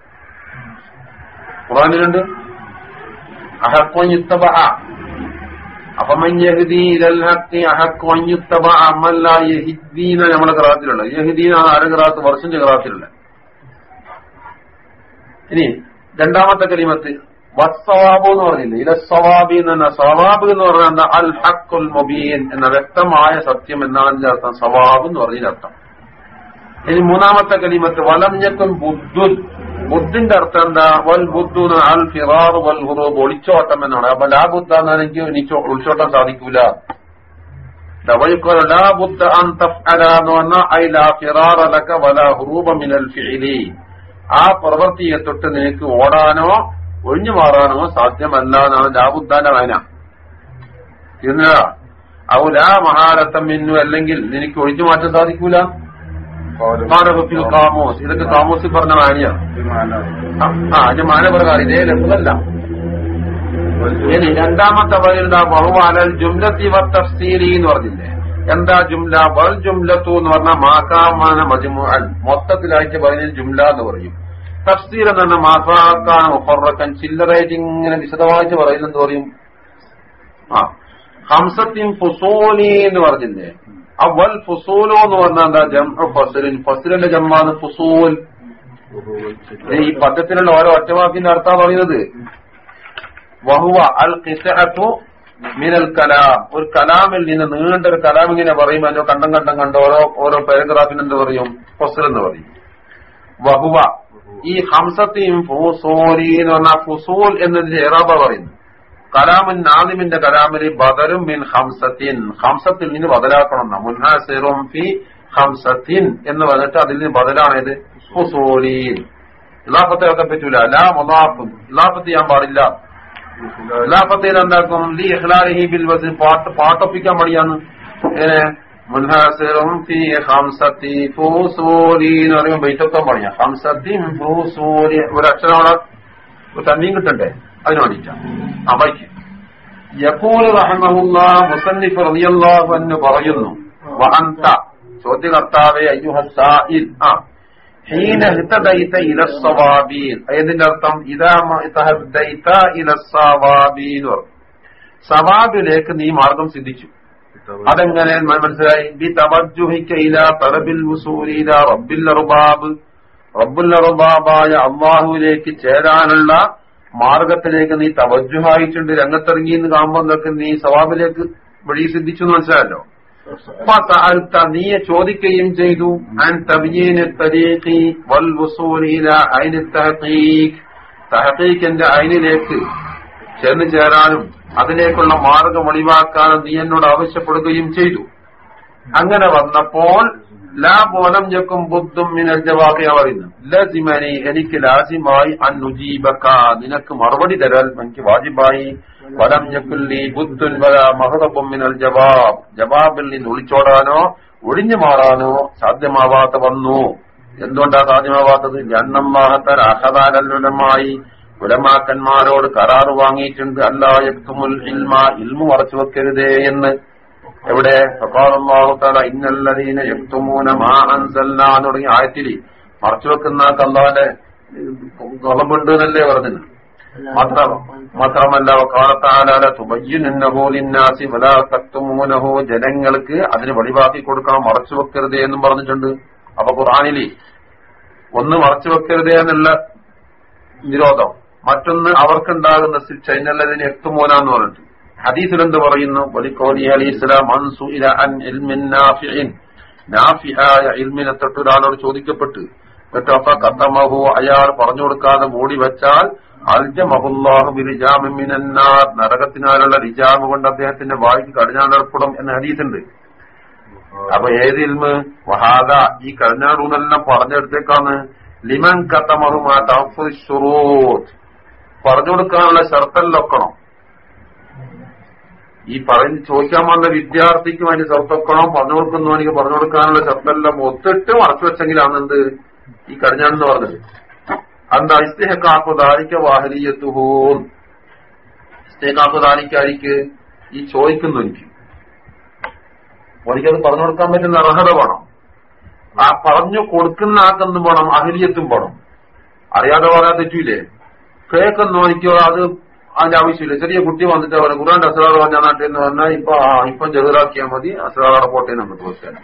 ഖുറാനിലുണ്ട് അഹക്കൊഞ്ഞിത്തബ അപ്പമൻ യഹദീന നമ്മുടെ ഖിറാത്തിലുള്ള യഹ്ദീന ആരെ ഖിറാത്ത്? വർഷിന്റെ ഖിറാത്തിലുള്ള. ഇനി രണ്ടാമത്തെ കലിമത്ത് വസ്സവാബു എന്ന് പറഞ്ഞില്ല? ഇല സവാബി എന്ന് പറഞ്ഞ സവാബ് എന്ന് പറഞ്ഞാൽ എന്താ? അൽ ഹക്കുൽ മൊബീൻ എന്ന വ്യക്തമായ സത്യം എന്നാണ് അതിന്റെ അർത്ഥം. സവാബ് എന്ന് പറഞ്ഞതിന്റെ അർത്ഥം. ഇനി മൂന്നാമത്തെ കലിമത്ത് വലഞ്ഞക്കും ഞക്കും ബുദ്ധുൽ ബുദ്ധിന്റെ അർത്ഥം എന്താ? വൽ ബുദ്ധു അൽ ഫിറാർ വൽ ഹുറൂബ് ഒളിച്ചോട്ടം എന്നാണ്. അപ്പൊ ലാ ബുദ്ധ എന്നാൽ എനിക്ക് ഒളിച്ചോട്ടം സാധിക്കൂല. അൻ ഹുറൂബ മിനൽ ഫിഇലി. ആ പ്രവൃത്തിയെ തൊട്ട് നിനക്ക് ഓടാനോ ഒഴിഞ്ഞു മാറാനോ സാധ്യമല്ല എന്നാണ് ലാബുദ്ധാന്റെ വായന. എന്ന് ഔ ലാ മഹാരത്തം മിന്നു അല്ലെങ്കിൽ നിനക്ക് ഒഴിഞ്ഞു മാറ്റാൻ സാധിക്കൂല. മാനവത്തിൽ കാമോസ്. ഇതൊക്കെ കാമോസിൽ പറഞ്ഞ വായനയാണ് ആ അതിന്റെ മാനപ്രകാരം ഇതേ ലഭ്യമല്ല ഇനി രണ്ടാമത്തെ പറയുന്ന ബഹുവാലൽ ജുംലത്തി തഫ്സീരി എന്ന് പറഞ്ഞില്ലേ? എന്താ ജുംല? വൽ ജുംലത്തു എന്ന് പറഞ്ഞാൽ മാക്കാമാന മജ്മുഅൻ മൊത്തത്തിലായിട്ട് പറയുന്നത് ജുംല എന്ന് പറയും. തഫ്സീർ എന്ന് പറഞ്ഞാൽ മാസാക്കാൻ മുഫറക്കൻ ചില്ലറായിട്ട് ഇങ്ങനെ വിശദമായിട്ട് പറയുന്നെന്ന് പറയും? ആ ഹംസത്തിൻ ഫുസോലി എന്ന് പറഞ്ഞില്ലേ? അവൽ ഫുസൂലോ എന്ന് പറഞ്ഞാൽ എന്താ? ജം ഫസലിൻ ഫസലിന്റെ ജമ്മാണ് ഫുസൂൽ. ഈ പദ്യത്തിലുള്ള ഓരോ ഒറ്റവാക്കിന്റെ അർത്ഥം പറയുന്നത് വഹുവ അൽ ഖിസഅത്തു മിനൽ കലാം. ഒരു കലാമിൽ നിന്ന് നീണ്ട ഒരു കലാം ഇങ്ങനെ പറയും. അതിന്റെ കണ്ടം കണ്ടം കണ്ട് ഓരോ ഓരോ പാരഗ്രാഫിന് എന്ത് പറയും? ഫസൽ എന്ന് പറയും. വഹുവ. ഈ ഹംസത്തെയും ഫുസൂലി എന്ന് പറഞ്ഞാൽ ഫുസൂൽ എന്നതിന്റെ ഏറാബ പറയുന്നു. കലാമിൻ നാദിമിന്റെ കലാമിൽ ബദരും മിൻ ഹംസത്തിൻ ഹംസത്തിൽ നിന്ന് ബദലാക്കണം. മുൻഹാസിറും ഫി ഹംസത്തിൻ എന്ന് പറഞ്ഞിട്ട് അതിൽ നിന്ന് ബദലാണേത്? ഫുസൂലീൻ. ഇലാഫത്തെ ഒക്കെ പറ്റൂല. ലാ മുലാഫും ഇലാഫത്ത് ചെയ്യാൻ പാടില്ല. ഇലാഫത്തിൽ എന്താക്കും? ലി ഇഖ്ലാലിഹി ബിൽ വസിൽ പാട്ട് പാട്ടൊപ്പിക്കാൻ മടിയാന്ന് ഏനെ? മുൻഹാസിറും ഫി ഹംസത്തി ഫൂസൂലി എന്ന് പറയുമ്പോൾ ബൈറ്റൊക്കെ പണിയാ ഹംസത്തിൻ ഫൂസൂലി ഒരു അക്ഷരം അവിടെ തന്നെയും കിട്ടണ്ടേ? അതിന് വേണ്ടിയിട്ടാണ് ആ വായിക്കും യക്കൂൽ റഹ്മഹുല്ല മുസന്നിഫ് റളിയല്ലാഹു അൻഹു പറയുന്നു വഅന്ത ചോദ്യകർത്താവെ അയ്യുഹസായിൽ ആ. ഏതിന്റെ അർത്ഥം സവാബിലേക്ക് നീ മാർഗം സിദ്ധിച്ചു. അതെങ്ങനെ? മനസ്സിലായി? ബി തവജുഹിക്ക ഇല തലബിൽ വസൂലി ഇല റബ്ബിൽ അർബാബ്. റബ്ബുൽ അർബാബായ അള്ളാഹുവിലേക്ക് ചേരാനുള്ള മാർഗത്തിലേക്ക് നീ തവജുഹായിട്ടുണ്ട് രംഗത്തിറങ്ങി എന്ന് കാണുമ്പോൾ നിനക്ക് നീ സവാബിലേക്ക് വഴി സിദ്ധിച്ചു എന്ന് മനസ്സിലായല്ലോ? നീയെ ചോദിക്കുകയും ചെയ്തു തഹഖീഖ്. തഹഖീഖിന്റെ ഐനിലേക്ക് ചെന്ന് ചേരാനും അതിലേക്കുള്ള മാർഗം ഒളിവാക്കാനും നീ എന്നോട് ആവശ്യപ്പെടുകയും ചെയ്തു. അങ്ങനെ വന്നപ്പോൾ ലാ ബോലം ഞെക്കും ബുദ്ധും മിനൽ ജവാബിയ പറയുന്നു ലസിമനി എനിക്ക് ലാസിമായി അൻ നുജീബക്ക. നിനക്ക് മറുപടി തരാൻ എനിക്ക് വാജിബായി. വലം ഞെക്കുല്ലി ബുദ്ധുൻ വല മഹദബും മിനൽ ജവാബ്. ജവാബിൽ നിന്ന് ഒളിച്ചോടാനോ ഒഴിഞ്ഞു മാറാനോ സാധ്യമാവാത്ത വന്നു. എന്തുകൊണ്ടാ സാധ്യമാവാത്തത്? ജന്നമ്മാഹത്തർ അഹദാലല്ലുലമായി ഉലമാക്കന്മാരോട് കരാറ് വാങ്ങിയിട്ടുണ്ട്. അല്ലാ അല്ലായക്തുമുൽ ഇൽമ. ഇൽമു മറച്ചു വെക്കരുതേ എന്ന്. എവിടെ? തുടങ്ങി ആയത്തിൽ മറച്ചു വെക്കുന്ന കള്ളാന്റെ കൊളമുണ്ട് എന്നല്ലേ പറഞ്ഞത്. മാത്രം മാത്രമല്ല കാലത്താലാല തുബയ്യുന്നഹോലിന്നാസി വല തക്തുമൂനഹോ ജനങ്ങൾക്ക് അതിന് വഴിവാക്കി കൊടുക്കണം മറച്ചു വെക്കരുതേ എന്നും പറഞ്ഞിട്ടുണ്ട്. അപ്പൊ ഖുറാനിലി ഒന്ന് മറച്ചു വെക്കരുതേ എന്നുള്ള നിരോധം. മറ്റൊന്ന് അവർക്കുണ്ടാകുന്ന ശിക്ഷ ഇന്നല്ലതിന് എത്തുമൂന എന്ന് പറഞ്ഞിട്ട് ഹദീസിൽ എന്ത് പറയുന്നു വലിക്കോലി അലി ഇസ്ലാം അൻ തൊട്ട് ഒരാളോട് ചോദിക്കപ്പെട്ട് കത്തമഹു അയാൾ പറഞ്ഞു കൊടുക്കാതെ മൂടി വെച്ചാൽ അൽജമഹുല്ലാഹു ബിരിജാമിനാർ നരകത്തിനാലുള്ള റിജാമ് കൊണ്ട് അദ്ദേഹത്തിന്റെ വായിക്ക് കടിഞ്ഞാടർപ്പെടും എന്ന ഹദീസുണ്ട്. അപ്പൊ ഏത് ഇൽമ്? വഹാദ. ഈ കടിഞ്ഞാടൂന്നെല്ലാം പറഞ്ഞെടുത്തേക്കാണ്. ലിമൻ കത്തമഹുമാ തഫുറൂത്ത് പറഞ്ഞു കൊടുക്കാനുള്ള ഷർത്തല്ലൊക്കണം. ഈ പറഞ്ഞ് ചോദിക്കാൻ വന്ന വിദ്യാർത്ഥിക്കും അതിന് ഷർത്തക്കണം പറഞ്ഞു കൊടുക്കുന്നവനിക്ക് പറഞ്ഞു കൊടുക്കാനുള്ള ഷർത്തെല്ലാം ഒത്തിട്ട് മറച്ചു വെച്ചെങ്കിലാണ് എന്ത്? ഈ കടിഞ്ഞാണെന്ന് പറഞ്ഞത്. അന്ത ഇസ്തേഹക്കാക്കു ഇസ്തേഹക്കാക്കു ദാരിക്കാരിക്ക് ഈ ചോദിക്കുന്നു എനിക്ക്. എനിക്കത് പറഞ്ഞു കൊടുക്കാൻ പറ്റുന്ന അർഹത വേണം. ആ പറഞ്ഞു കൊടുക്കുന്ന ആക്കെന്നും വേണം? അഹലിയത്തും വേണം. അറിയാതെ പറയാൻ തെറ്റൂലേ? കേൾക്കുന്നു എനിക്കോ അത് അതിന്റെ ആവശ്യമില്ല. ചെറിയ കുട്ടി വന്നിട്ട് പറഞ്ഞു ഖുറാന്റെ അസ്രാർ പറഞ്ഞ നാട്ടിൽ എന്ന് പറഞ്ഞാൽ ഇപ്പൊ ഇപ്പം ചെറുതാക്കിയാൽ മതി. അസ്രാറെ പോട്ടെ നമുക്ക് ചോദിച്ചാൽ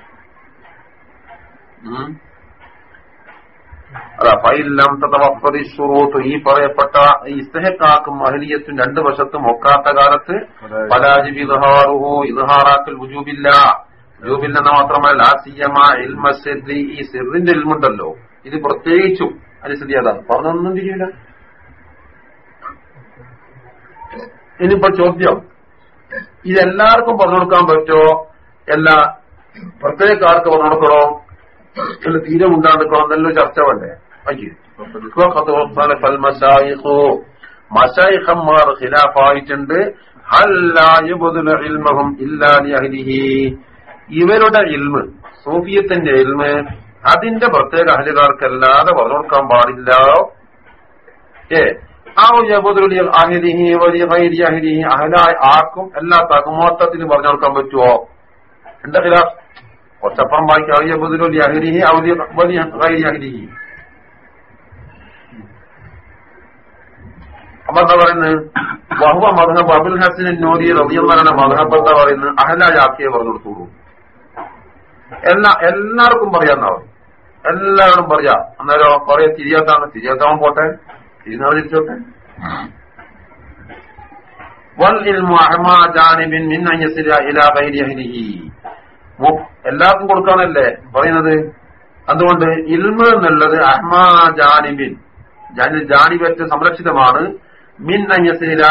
അതാ ഫൈലം തതവഫറി ഷുറൂത്ത് ഈ പറയപ്പെട്ട ഇസ്തഹക്കാക്കും അഹലിയത്തും രണ്ടു വശത്തും ഒക്കാത്ത കാലത്ത് പരാജിബി ഇദ്ഹാറുഹു ഇദ്ഹാറാക്കൽ വുജൂബില്ല. വുജൂബില്ലെന്ന് മാത്രമല്ല സിയമ ഇൽമ ഈ സിറിന്റെ ഇൽമുണ്ടല്ലോ. ഇത് പ്രത്യേകിച്ചും അതാണ് പറഞ്ഞൊന്നും തിരിയില്ല ഇനിയിപ്പോ ചോദ്യം. ഇതെല്ലാവർക്കും പറഞ്ഞു കൊടുക്കാൻ പറ്റുമോ? എല്ലാ ആർക്ക് പറഞ്ഞു കൊടുക്കണോ? ഇതിൽ തീരെ ഉണ്ടാണ്ടിക്കണോ നല്ലൊരു ചർച്ച വേണ്ടേ? മഷായിഖന്മാർ ഖിലാഫായിട്ടുണ്ട്. ഇവരുടെ ഇൽമ് സൂഫിയത്തിന്റെ ഇൽമ് അതിന്റെ പ്രത്യേക അഹലുകാർക്കല്ലാതെ പറഞ്ഞു കൊടുക്കാൻ പാടില്ല. ഏ? ആർക്കും എല്ലാ തകുമോത്തത്തിനും പറഞ്ഞു കൊടുക്കാൻ പറ്റുമോ എന്താ ഖിലാ കുറച്ചപ്പുറം വായിക്കാം അറിയ അഹിരിഹി അവധി അഹിരിഹി അപ്പൊ പറയുന്നത്? വഹുവ മധബ് അബുൽ ഹസൻ നോദി റബിയുള്ള മധബ് എന്താ പറയുന്നത്? അഹലായ ആക്കിയെ പറഞ്ഞു കൊടുത്തോളൂ എല്ലാ എല്ലാവർക്കും പറയാന്നാ പറയും എല്ലാവരും പറയാ. അന്നേരം കുറെ തിരിയാത്താണ് തിരിയാത്താവും പോട്ടെ. തിരിച്ചോട്ടെ എല്ലാവർക്കും കൊടുക്കാനല്ലേ പറയുന്നത്? അതുകൊണ്ട് ഇൽമ എന്നുള്ളത് അഹ്മാ ജാനിബിൻ. ജാനിബറ്റ് സംരക്ഷിതമാണ്. മിൻ അയ്യസില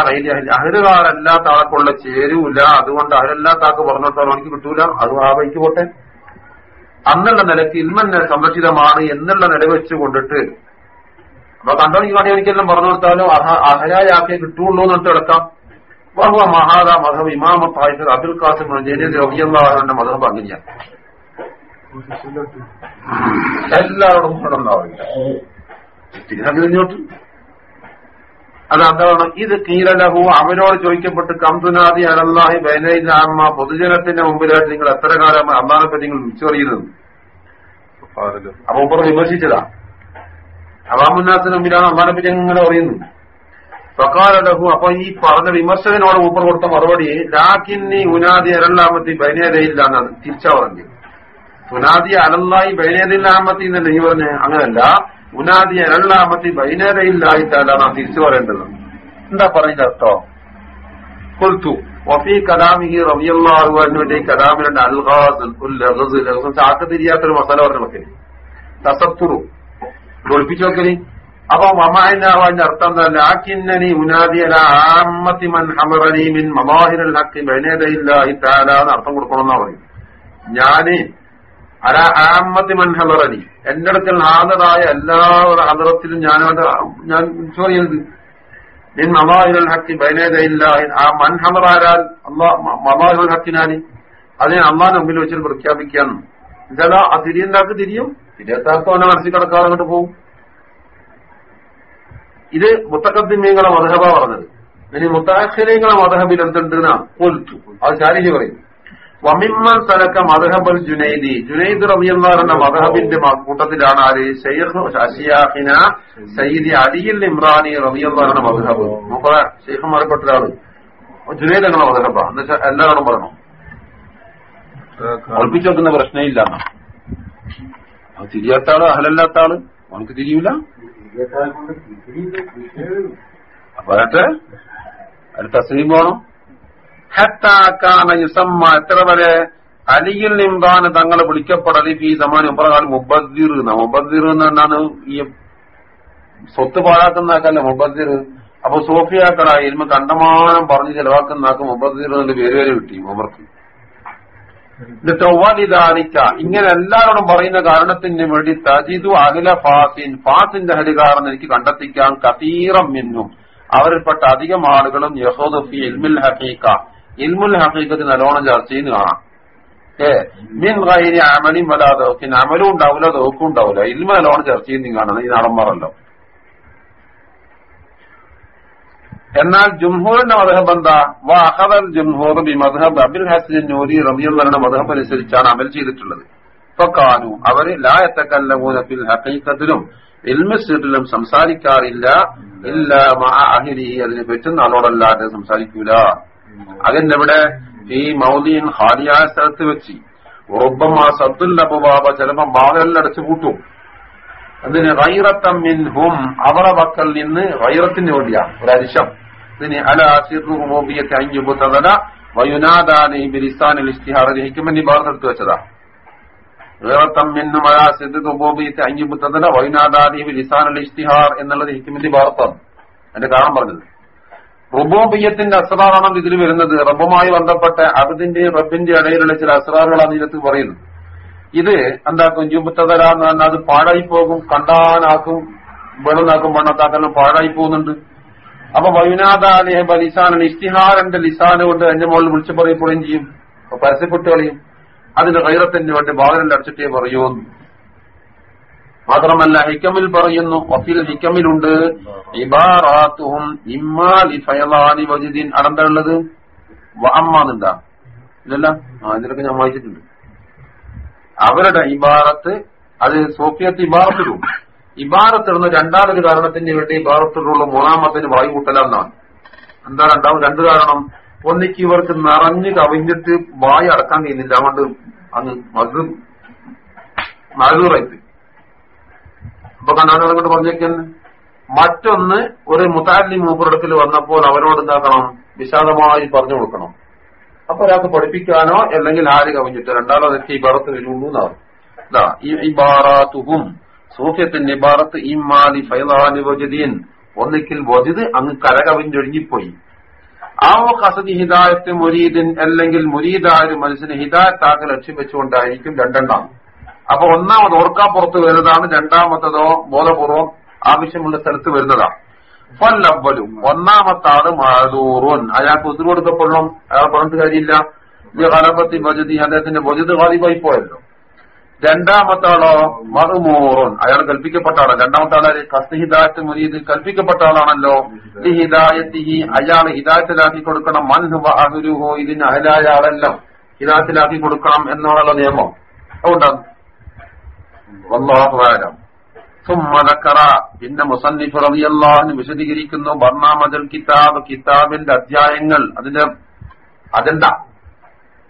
അഹരുകാരല്ലാത്ത ആൾക്കുള്ള ചേരൂല അതുകൊണ്ട് അഹരല്ലാത്ത ആൾക്ക് പറഞ്ഞിടത്തോളം എനിക്ക് കിട്ടൂല. അത് ആ വഴിക്ക് പോട്ടെ. അന്നുള്ള നിലയ്ക്ക് ഇൽമന്നെ സംരക്ഷിതമാണ് എന്നുള്ള നില വെച്ച് കൊണ്ടിട്ട് അപ്പൊ കണ്ടോ ഈ പണി എനിക്കെല്ലാം പറഞ്ഞു കൊടുത്താലും? അഹരായാക്കേ കിട്ടുള്ളൂ എന്നിട്ട് എടുക്കാം. വഹുവ മഹാദ മധബ് ഇമാമ തായിഫ് അബ്ദുൽ ഖാസിം ജലീൽ റബിയുള്ള മധബ് അങ്ങനെയാണ് എല്ലാവരോടും തിരിഞ്ഞോട്ട് അതെന്താണ് ഇത് കീരലഹു അവനോട് ചോദിക്കപ്പെട്ട് കംതുനാദി അലല്ലാഹി ബൈനയില്ലാമ്മ പൊതുജനത്തിന്റെ മുമ്പിലായിട്ട് നിങ്ങൾ എത്ര കാലം അള്ളാഹിനെ പറ്റി നിങ്ങൾ വിളിച്ചറിയുന്നത്? അപ്പൊ ഉപ്പർ വിമർശിച്ചതാ. അവാമുന്നാസിന് മുമ്പിലാണ് അള്ളാനെ പറ്റി അങ്ങനെ പറയുന്നത് ഫക്കാലഹു അപ്പൊ ഈ പറഞ്ഞ വിമർശകനോട് ഊപ്പർ കൊടുത്ത മറുപടി ലാക്കിന്നി ഉനാദി അരല്ലാമത്തി ബൈനേതയില്ല എന്നാണ് തിരിച്ചാ പറഞ്ഞു ഉനാദി അലല്ലായി ബൈനേതില്ലാമത്തി എന്നല്ല നീ പറഞ്ഞ? അങ്ങനല്ല. ഉനാദി അരല്ലാമത്തി ബൈനേതയില്ലായിട്ടല്ല നാം തിരിച്ചു പറയേണ്ടത് എന്താ പറഞ്ഞ അർത്ഥം? കൊൽത്തു വഫി കലാമിഹി റബിയല്ലാഹുവിന്റെ കലാമിലുണ്ട് അൽഹാസ് ചാക്ക് തിരിയാത്തൊരു മസാല പറഞ്ഞു മക്കളി തസത്തുറു ഒളിപ്പിച്ചു നോക്കൽ അപ്പൊ മമാനാവാന്റെ അർത്ഥം തന്നെ ആക്കിന്നനി ഉനാദിയലാമത്തി മൻ ഹമറനി മിൻ മമാഹിരൽ ഹക്കി ബൈനേതയില്ലാഹി താല എന്ന് അർത്ഥം കൊടുക്കണമെന്നാ പറയും ഞാൻ അല ആമത്തി മൻ ഹമറനി എന്റെ അടുക്കൽ ഹാജറായ എല്ലാ ഹദറത്തിലും ഞാനത് ഞാൻ ചോദിക്കുന്നത് നിൻ മമാഹിരൽ ഹക്കി ബൈനേതയില്ല ആ മൻ ഹമറാരാൽ അള്ളാ മമാഹിരൽ ഹക്കിനാന് അതിനെ അള്ളാന്റെ മുമ്പിൽ വെച്ചിട്ട് പ്രഖ്യാപിക്കാൻ ചില ആ തിരിയുണ്ടാക്കി തിരിയും? തിരിയത്താർക്ക് അവനെ മനസ്സിൽ കിടക്കാതെ അങ്ങോട്ട് പോകും ഇത് മുത്തക്കദ്ദിമീങ്ങളെ മധഹബ പറഞ്ഞത്. ഇനി മുത്താഖരീങ്ങളെ മധഹബിൽ എന്തുണ്ട് കൊലിച്ചു അത് ശാരീരി പറയും. വമിമ്മൻ സലക്ക മധഹബൽ ജുനൈദി. ജുനൈദ് റബിയെന്ന മധഹബിന്റെ കൂട്ടത്തിലാണ് ആര്? ഷെയ്ഖിന സയ്യിദി അലിയിൽ ഇമ്രാനി റബിയെന്ന മധഹബ്. നമുക്ക് ഷെയ്ഖുമാരപ്പെട്ട ഒരാൾ ജുനൈദ് അങ്ങനെ മധഹബ? എന്നുവെച്ചാൽ എല്ലാവരും പറയണം? ഒളിപ്പിച്ചു വെക്കുന്ന പ്രശ്നമില്ല. അത് തിരിയാത്ത ആൾ അഹലല്ലാത്ത ആൾ അവനക്ക് തിരിയൂല അതെ അത് തസ്ലീം വേണം ഹത്താക്കാന യുസമ്മ. എത്ര വരെ അലിയിൽ നിമ്പാന് തങ്ങളെ വിളിക്കപ്പെടലി ഈ സമാനം. പ്രകാരം മുബദ്ദീർ മുബദ്ദീർ എന്നാണ് ഈ സ്വത്ത് പാഴാക്കുന്നാക്കല്ല മുബദ്ദീർ? അപ്പൊ സോഫിയാക്കട ഇൽമ കണ്ടമാനം പറഞ്ഞ് ചെലവാക്കുന്നാക്ക് മുബദ്ദീർ എന്ന പേര് വരെ കിട്ടി ഉമർക്ക് ിക്ക ഇങ്ങനെ എല്ലാവരോടും പറയുന്ന കാരണത്തിന് വേണ്ടി തജിതു അഖില ഫാസിൻ ഫാസിന്റെ ഹരികാരം എനിക്ക് കണ്ടെത്തിക്കാൻ കതീറം എന്നും അവരിൽപ്പെട്ട അധികം ആളുകളും യഹോദഫി ഇൽമുൽ ഹഫീഖ ഇൽമുൽ ഹഫീക്കത്ത് നല്ലോണം ചർച്ച കാണാം. ഏ മിൻ കൈരി അമലിം വലാതെ അമലും ഉണ്ടാവില്ല ദോക്കും ഉണ്ടാവില്ല. ഇൽമ നല്ലോണം ചർച്ച ചെയ്യുന്ന കാണണം. ഈ നടന്മാറല്ലോ എന്നാൽ ജുംഹൂറിന്റെ മധഹബ് എന്താ? വാഹദൽ ജുംഹൂർ ബി മദ്ഹബ് അബിൽ ഹസൻ നൂരി റബിയുള്ള മധഹബ് അനുസരിച്ചാണ് അമൽ ചെയ്തിട്ടുള്ളത്. ഇപ്പൊ കാനു അവർ ലായത്തക്കല്ലമൂന ഫിൽ ഹക്കീക്കത്തിലും ഇൽമിസിലും സംസാരിക്കാറില്ല. ഇല്ല അഹിരി അതിന് പറ്റുന്ന ആളോടല്ലാതെ സംസാരിക്കൂല. അതിന്റെ ഇവിടെ ഈ മൗലിയൻ ഹാലിയായ സ്ഥലത്ത് വെച്ച് ഉറബമ്മ സത്തുൽ അബുബാബ ചിലപ്പോ ബാധയെല്ലാം അടച്ചു കൂട്ടും അതിന് റൈറത്തം മിൻഹും. അവരുടെ പക്കൽ നിന്ന് റൈറത്തിന് വേണ്ടിയാണ് ഒരു അരിശം. ഇതിന് അല വെച്ചതാ. ബിരിസ്ഥാനുൽ ഇസ്തിഹാർ എന്നുള്ളത് ഹിക്കുമിന്റെ ഭാഗത്താണ് എന്റെ കാരണം പറഞ്ഞത്. റുബോബിയത്തിന്റെ അസ്രാറാണ് ഇതിൽ വരുന്നത്. റബ്ബുമായി ബന്ധപ്പെട്ട അബിന്റെയും റബ്ബിന്റെ ഇടയിലുള്ള ചില അസ്രാറുകളാണ് ഇതിനകത്ത് പറയുന്നത്. ഇത് എന്താക്കും? ജുബുത്തതര എന്ന് പറഞ്ഞാൽ അത് പാഴായി പോകും കണ്ടാനാക്കും വെള്ളനാക്കും വെണ്ണത്താക്കാനും പാഴായി പോകുന്നുണ്ട് അപ്പൊ വൈനാദാലിഹ ലിസാന ഇസ്തിഹാരന്റെ ലിസാന കൊണ്ട് എന്റെ മുകളിൽ വിളിച്ചു പറയപ്പെടുകയും ചെയ്യും. പരസ്യപ്പെട്ട് കളയും അതിന് കൈറത്തിന് വേണ്ടി ബാലനിൽ അടച്ചിട്ടേ പറയൂന്ന് മാത്രമല്ല ഹിക്കമിൽ പറയുന്നു വഫിൽ ഹിക്കമിലുണ്ട്. ഇബാറാത്തും ഇമ്മാലി ഫയലാനി വജിദിൻ. അടന്താ ഉള്ളത് അമ്മാന്നുണ്ടാ ഇല്ലല്ല ആ ഇതിലൊക്കെ ഞാൻ വായിച്ചിട്ടുണ്ട്. അവരുടെ ഇബാറത്ത് അത് സോഫിയത്ത് ഇബാറത്തിലും ഇബാറത്തിടുന്ന രണ്ടാമതൊരു കാരണത്തിന് വേണ്ടി ഇബാറത്തിലുള്ള മൂന്നാമത്തിന് വായു കൂട്ടലെന്നാണ്. എന്താ രണ്ടാമത് രണ്ട് കാരണം. ഒന്നിക്ക് ഇവർക്ക് നിറഞ്ഞ് കവിഞ്ഞിട്ട് വായു അടക്കാൻ കഴിയുന്നില്ല. അതുകൊണ്ട് അങ്ങ് മധു മഴൂറായിട്ട് അപ്പൊ കണ്ടാണ്ട് കൊണ്ട് പറഞ്ഞേക്കുന്നു മറ്റൊന്ന് ഒരു മുത്താലി മൂപ്പറടുക്കൽ വന്നപ്പോൾ അവരോട് എന്താക്കണം? വിശാലമായി പറഞ്ഞു കൊടുക്കണം. അപ്പൊ ഒരാൾക്ക് പഠിപ്പിക്കാനോ അല്ലെങ്കിൽ ആര് കവിഞ്ഞിട്ട് അതൊക്കെ ഈ ബറത്ത് വരുള്ളൂ എന്നാണ് ഈ ഇബാറാത്തുഹും. സൂഫ്യത്തിന്റെ ഇബാറത്ത് ഇമാലി ഫൈലാനി വജദീൻ ഒന്നിക്കിൽ വജിദ് അങ്ങ് കരകവിഞ്ഞൊഴുങ്ങിപ്പോയി ആ ഹസദി ഹിദായത്ത് മുരീദിൻ അല്ലെങ്കിൽ മുരീദായ ഒരു മനുഷ്യന് ഹിദായത്താക്ക് ലക്ഷ്യം വെച്ചുകൊണ്ടായിരിക്കും രണ്ടെണ്ണം. അപ്പൊ ഒന്നാമത് ഓർക്കാൻ പുറത്ത് വരുന്നതാണ് രണ്ടാമത്തതോ ബോധപൂർവം ആവശ്യമുള്ള സ്ഥലത്ത് വരുന്നതാണ്. ഫല്ലവലും ഒന്നാമത്തെ ആൾ മാതൂറുൻ അയാൾക്ക് ഉത്തര കൊടുക്കപ്പെടണം അയാൾ പറഞ്ഞിട്ട് കാര്യമില്ല. കലപത്തി ബജതി അദ്ദേഹത്തിന്റെ ബജത് പോയല്ലോ. രണ്ടാമത്തെ ആളോ മറുമൂറുൻ. അയാൾ കൽപ്പിക്കപ്പെട്ട ആളാണ് രണ്ടാമത്തെ ആളെ കസ്ഹിദായത്ത് മുരീദ് കൽപ്പിക്കപ്പെട്ട ആളാണല്ലോ ഹിദായത്തിഹി അയാൾ ഹിദായത്തിലാക്കി കൊടുക്കണം. മൻഹു അഹുരുഹോ ഇതിന് അഹലായ ആളെല്ലാം ഹിദായത്തിലാക്കി കൊടുക്കണം എന്നാണല്ലോ നിയമം. അതുകൊണ്ടാണ്. വല്ലാഹുവാരം സുമ്മതക്കറ പിന്നെ മുസന്നിഫ് റബിയല്ലാഹിന് വിശദീകരിക്കുന്നു. ബർണാമതൽ കിതാബ് കിതാബിന്റെ അധ്യായങ്ങൾ. അതിന്റെ അതെന്താ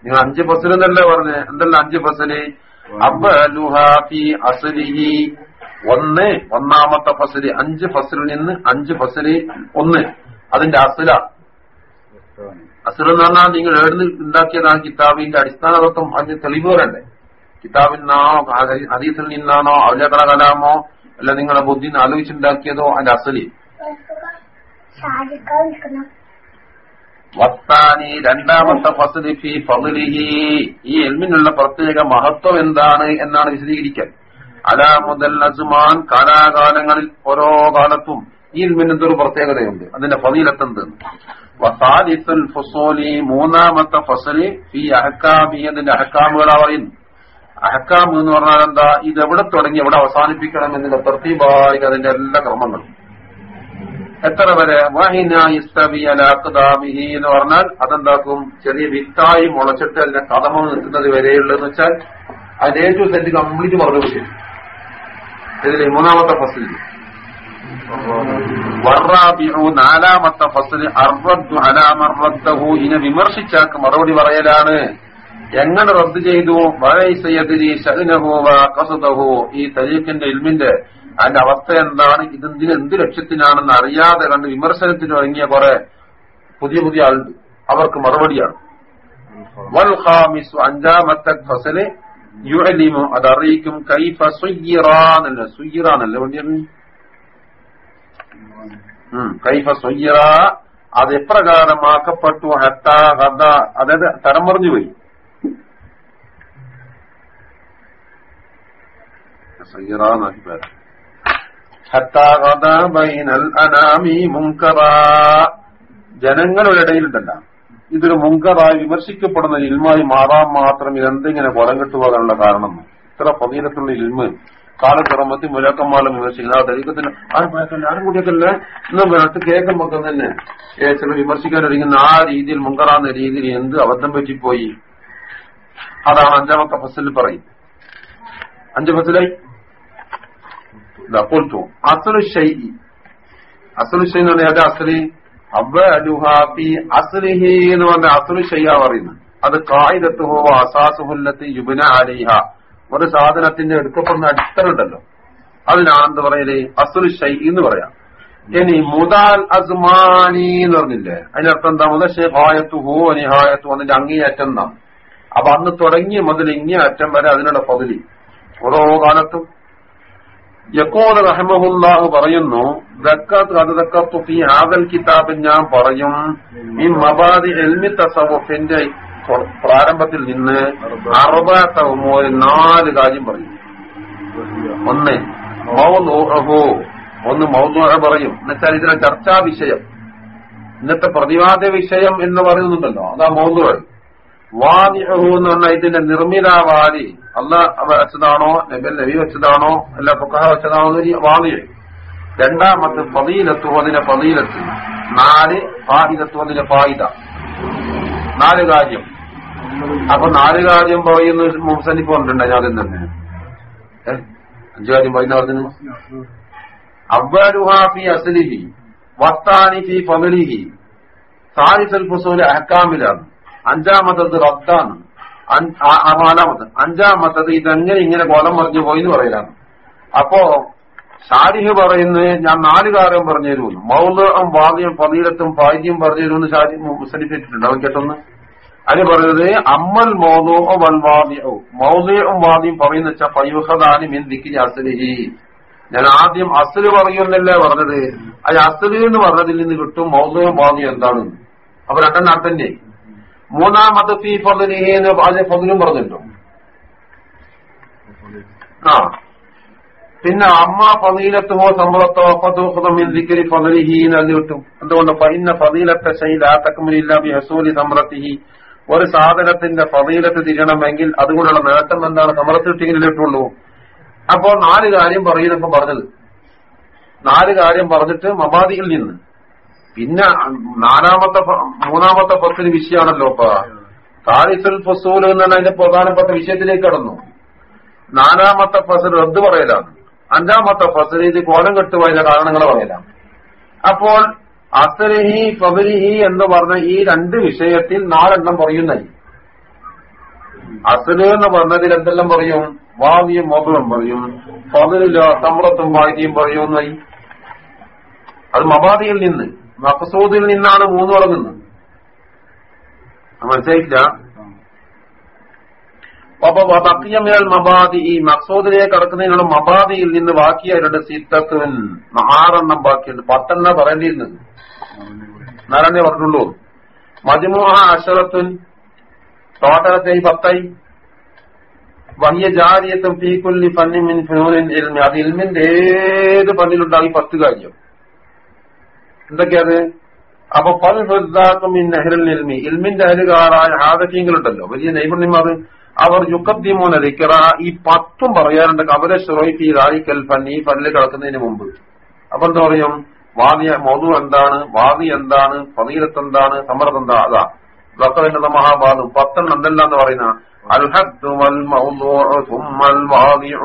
നിങ്ങൾ അഞ്ച് ഫസൽ എന്നല്ലേ പറഞ്ഞ്? എന്തല്ല അഞ്ച് ഫസൽ അസലിഹി ഒന്ന് ഒന്നാമത്തെ ഫസൽ അഞ്ച് ഫസലിൽ നിന്ന് അഞ്ച് ഫസൽ ഒന്ന്. അതിന്റെ അസല. അസൽ എന്ന് പറഞ്ഞാൽ നിങ്ങൾ എഴുതി ഉണ്ടാക്കിയതാണ് കിതാബിന്റെ അടിസ്ഥാന തത്വം? അതിന് തെളിവ് വരണ്ടേ കിതാബിൽ നിന്നാണോ ഹദീസിൽ നിന്നാണോ അവലേക്കട കലാമോ അല്ല നിങ്ങളെ ബുദ്ധി ആലോചിച്ചുണ്ടാക്കിയതോ അതിന്റെ അസലി? വസ്താനി രണ്ടാമത്തെ ഫസലിഫി ഫി ഫضലിഹി ഈ എൽമിനുള്ള പ്രത്യേക മഹത്വം എന്താണ് എന്നാണ് വിശദീകരിക്കൽ. അലാ മുതൽ അസുമാൻ കാലാകാലങ്ങളിൽ ഓരോ കാലത്തും ഈ എൽമിന് എന്തൊരു പ്രത്യേകതയുണ്ട്. അതിന്റെ ഫതിയിലെത്തുന്നത് വസാദിത്തുൽ ഫുസോലി മൂന്നാമത്തെ ഫസലി ഫി അഹക്കാമി അതിന്റെ അഹക്കാമുകളാ പറയുന്നു അഹക്കാം എന്ന് പറഞ്ഞാൽ എന്താ? ഇത് എവിടെ തുടങ്ങി എവിടെ അവസാനിപ്പിക്കണം എന്നതിന്റെ തർത്തീബായി അതിന്റെ എല്ലാ ക്രമങ്ങളും. എത്ര വരെ? വാഹിനായിസ്തവിയലാക്കുദാമിഹി എന്ന് പറഞ്ഞാൽ അതെന്താക്കും? ചെറിയ വിത്തായി മുളച്ചിട്ട് അതിന്റെ കഥമ നിൽക്കുന്നത് വരെയുള്ളതെന്ന് വെച്ചാൽ അതിന്റെ ഏറ്റവും സെറ്റ് കംപ്ലീറ്റ് പറഞ്ഞു വിട്ടു ഇതിലെ മൂന്നാമത്തെ ഫസിൽ. വറാബിഉ നാലാമത്തെ ഫസൽ അർറദ്ദു ഇനെ ഇതിനെ മറുപടി പറയലാണ്. എങ്ങനെ റദ്ദ് ചെയ്തു? ഈ തരീഖിന്റെ ഇൽമിന്റെ അതിന്റെ അവസ്ഥ എന്താണ്? ഇതിന് എന്ത് ലക്ഷ്യത്തിനാണെന്ന് അറിയാതെ കണ്ട് വിമർശനത്തിന് ഇറങ്ങിയ കുറെ പുതിയ പുതിയ അവർക്ക് മറുപടിയാണ്. വൽ ഖാമിസു അഞ്ചാമത്തെ ഫസൽ യുഅലിമു. അതറിയിക്കും കൈഫ സുയ്യിറാന്നല്ല സുയ്യിറാന്നല്ല വേണ്ടിയാണ് ഉം, കൈഫ സുയ്യിറ അത് എപ്രകാരമാക്കപ്പെട്ടു? ഹത്താ ഹദ. അതായത് തരം മറിഞ്ഞു പോയി. സുയ്യിറാന്നാക്കി പേര് حتى غدا ബൈനൽ അനാമി منكرا. ജനങ്ങളുടെ ഇടയിലുണ്ടല്ല. ഇതൊരു മുങ്കറായി വിമർശിക്കപ്പെടുന്ന ഇൽമായി മാറാൻ മാത്രം ഇതെന്തിങ്ങനെ കൊലം കെട്ടുപോകാനുള്ള കാരണം? ഇത്ര പതീരത്തുള്ള ഇൽമ്. കാലക്രമത്തിൽ മുലക്കന്മാരെ വിമർശിക്കുന്ന. ആ ദൈവത്തിന് ആരും പറയത്തില്ല ആരും കൂടിയൊക്കെ എന്ന് കേൾക്കുമ്പോൾ തന്നെ ചില വിമർശിക്കാൻ ഒരുങ്ങുന്ന ആ രീതിയിൽ മുങ്കറാന്ന രീതിയിൽ എന്ത് അബദ്ധം പറ്റിപ്പോയി? അതാണ് അഞ്ചാമത്തെ ഫസലിൽ പറയും. അഞ്ച് ഫസലായി. കൊൽത്തു അസലു പറയുന്നത് അത് അസാസുഹുല്ലത്തി യുബിന അലിഹ ഒരു സാധനത്തിന്റെ എടുക്കപ്പെടുന്ന അടിത്തറുണ്ടല്ലോ. അതിനാണ് എന്ത് പറയൽ? അസുലു ഷൈ എന്ന് പറയാം. ഇനി മുതാൽ അസ്മാനി എന്ന് പറഞ്ഞില്ലേ? അതിനർത്ഥം എന്താ? മുതൽ ഹോ നിഹായത്തു അതിന്റെ അങ്ങേയറ്റം എന്നാണ് അപ്പൊ അന്ന് തുടങ്ങിയ മുതൽ ഇങ്ങേ അറ്റം വരെ അതിനുള്ള പകുതി. ഓരോ കാലത്തും യക്കോദ് റഹമഹുല്ലാഹു പറയുന്നു ആദൽ കിതാബിൽ ഞാൻ പറയും ഈ മബാദി എൽമി തസവുഫിന്റെ പ്രാരംഭത്തിൽ നിന്ന് അറുപത്തവുമോ നാല് കാര്യം പറയും. ഒന്ന് മൗദൂഅഹു ഒന്ന് മൗദൂഅ പറയും. എന്നുവെച്ചാൽ ഇതിലെ ചർച്ചാ വിഷയം. ഇന്നത്തെ പ്രതിവാദ വിഷയം എന്ന് പറയുന്നുണ്ടല്ലോ. അതാ മൗദൂഅ വാദിഹു എന്ന് പറഞ്ഞാൽ ഇതിന്റെ നിർമ്മിതാവാദി അല്ല വെച്ചതാണോ? നബി നബി വെച്ചതാണോ? അല്ല ഫുഖഹ വെച്ചതാണോ എന്ന് വാദി രണ്ടാമത്തെ പതിയിലെത്തു അതിന്റെ ഫതീലത്ത് നാല് ഫാഹിദത്തു അതിന്റെ ഫായിദ. നാല് കാര്യം. അപ്പൊ നാല് കാര്യം പറയുന്ന മുസനി പറഞ്ഞിട്ടുണ്ട് ആദ്യം തന്നെ? അഞ്ചു കാര്യം പറയുന്ന പറഞ്ഞു അവരുഹാഫി അസലിഹി വത്താനി ഫി ഫമലിഹി. സാരിസൽ ഫുസൂൽ അഹക്കാമിലാണ് അഞ്ചാമത്തത് റദ്ദാണ് നാലാമത് അഞ്ചാമത്തത് ഇതെങ്ങനെ ഇങ്ങനെ കോലം മറിഞ്ഞു പോയി എന്ന് പറയലാണ്. അപ്പോ ഷാരിഹ് പറയുന്നത് ഞാൻ നാല് കാര്യം പറഞ്ഞു തരുമെന്ന് മൗലം വാദ്യം പതിയിടത്തും പായ്യം പറഞ്ഞു തരുമെന്ന് ഷാരി മുസലിപ്പിച്ചിട്ടുണ്ട് അവൻ കേട്ടൊന്ന്. അതിന് പറയുന്നത് അമ്മൽ മൗലോ വൽ വാദ്യോ മൗലയും വാദ്യം പറയുന്ന വെച്ചാൽ പയ്യുഹദാനി മിൻ ദിക്കി അസലിഹി. ഞാൻ ആദ്യം അസൽ പറയുമെന്നല്ലേ പറഞ്ഞത്. അത് അസൽ എന്ന് പറഞ്ഞതിൽ നിന്ന് കിട്ടും മൗലവും വാദ്യം എന്താണെന്ന്. അപ്പൊ രണ്ടെണ്ണം തന്നെ മൂന്നാമത്തെ ഫീ ഫضലിഹി എന്ന് അതിന്റെ ഫതിലും പറഞ്ഞിട്ടുണ്ടോ ആ. പിന്നെ അമ്മ ഫതീലത്തുമോ സമ്പളത്തോ ഫതുഹി ഫതലിഹി എന്ന് കിട്ടും എന്തുകൊണ്ട്? ഫൈന ഫതീലത്തെ ശൈല തക്കമില്ല ബി ഹസൂലി സമ്രത്തിഹി ഒരു സാധനത്തിന്റെ ഫതീലത്ത് തിരിയണമെങ്കിൽ അതുകൊണ്ടുള്ള നേട്ടം എന്താണ്? കിട്ടുള്ളൂ അപ്പോൾ നാല് കാര്യം പറയുന്നപ്പോ പറഞ്ഞത്. നാല് കാര്യം പറഞ്ഞിട്ട് മബാദിയിൽ നിന്ന്. പിന്നെ നാലാമത്തെ മൂന്നാമത്തെ ഫസിന് വിഷയമാണല്ലോ ഇപ്പൊ. താരിസുൽ ഫസൂൽ എന്നാണ് അതിന്റെ പ്രധാനപ്പെട്ട വിഷയത്തിലേക്ക് കടന്നു. നാലാമത്തെ ഫസൽ റദ്ദ് പറയലാണ്. അഞ്ചാമത്തെ ഫസൽ ഇത് കോലം കെട്ടുപോയതിന്റെ കാരണങ്ങൾ പറയലാണ്. അപ്പോൾ അസലിഹി ഫബരിഹി എന്ന് പറഞ്ഞ ഈ രണ്ട് വിഷയത്തിൽ നാലെണ്ണം പറയുന്നായി അസൽ എന്ന് പറഞ്ഞതിൽ എന്തെല്ലാം പറയും? വാവിയും മൊബിളും പറയും. ഫബലില്ല സമ്രത്തും വായിദ്യം പറയുന്നായി അത് മബാദിയിൽ നിന്ന്. മഖസൂദിൽ നിന്നാണ് മൂന്ന് തുടങ്ങുന്നത് മനസ്സിലായിട്ടില്ല? അപ്പൊ ബക്കിയമേൽ മബാദി ഈ മക്സൂദിലേക്ക് കടക്കുന്നതിനുള്ള മബാദിയിൽ നിന്ന് ബാക്കിയായിട്ട് സിത്തത്തുൻ ആറെണ്ണം ബാക്കിയുണ്ട് പത്തെണ്ണ പറയേണ്ടിയിരുന്നത്. നാലെണ്ണേ പറഞ്ഞുള്ളൂ മജ്മൂഹ അഷറത്തുൻ ടോട്ടലത്തെ പത്തായി. വലിയ ജാരിയത്തും ഫീക്കുല്ലി ഫന്നി മിൻ ഫുനൂനിൻ ഇൽമി. അത് ഇൽമിന്റെ ഏത് പന്നിലുണ്ടാകും ഈ പത്ത് കാര്യം എന്തൊക്കെയത് അപ്പൊ പൽ ഹുദ്ദാക്കും മിൻ നെഹ്റിൽ ഇൽമി ഇൽമിന്റെ അഹലുകാരായ ഹാദഫീങ്ങളുണ്ടല്ലോ വലിയ നൈപുണ്യന്മാർ അവർ യുക്കദ്ദിമൂന ദിക്കറ ഈ പത്തും പറയാറുണ്ട് കബല ഷുറൈഫി റായിക്കൽ ഫന്നി ഈ ഫന്നിൽ കിടക്കുന്നതിന് മുമ്പ് അപ്പൊ എന്താ പറയും വാദി മധു എന്താണ് വാദി എന്താണ് ഫതീലത്ത് എന്താണ് സമ്മർദ്ദം എന്താ അതാ ലക്കറിന്റെ മഹാഭാഗം പത്തെണ്ണം എന്തെല്ലാം എന്ന് പറയുന്ന الحد والموضوع ثم الواضع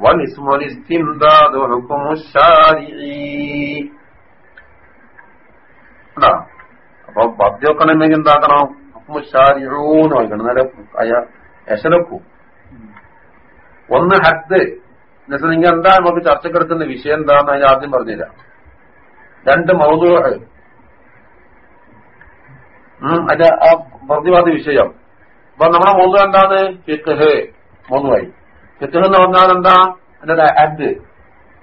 والاسم الاستمداد حكم الشارع ണ്ടാ. അപ്പൊ പദ്യമൊക്കെ എന്താക്കണം ഹുക്കുമു ഷാരിഊന്ന് വായിക്കണം നേരെ ഒന്ന് ഹദ് എന്നുവെച്ചാൽ നിങ്ങൾ എന്താ നമുക്ക് ചർച്ചക്കെടുക്കുന്ന വിഷയം എന്താന്ന് അതിന് ആദ്യം പറഞ്ഞുതരാം രണ്ട് മൗതു അതിന്റെ ആ പ്രതിവാദ വിഷയം അപ്പൊ നമ്മുടെ മൗതു എന്താണ് ഫിഖ് മൗതുവായി ഫിഖ് എന്ന് പറഞ്ഞാൽ എന്താ അതിന്റെ ഹദ്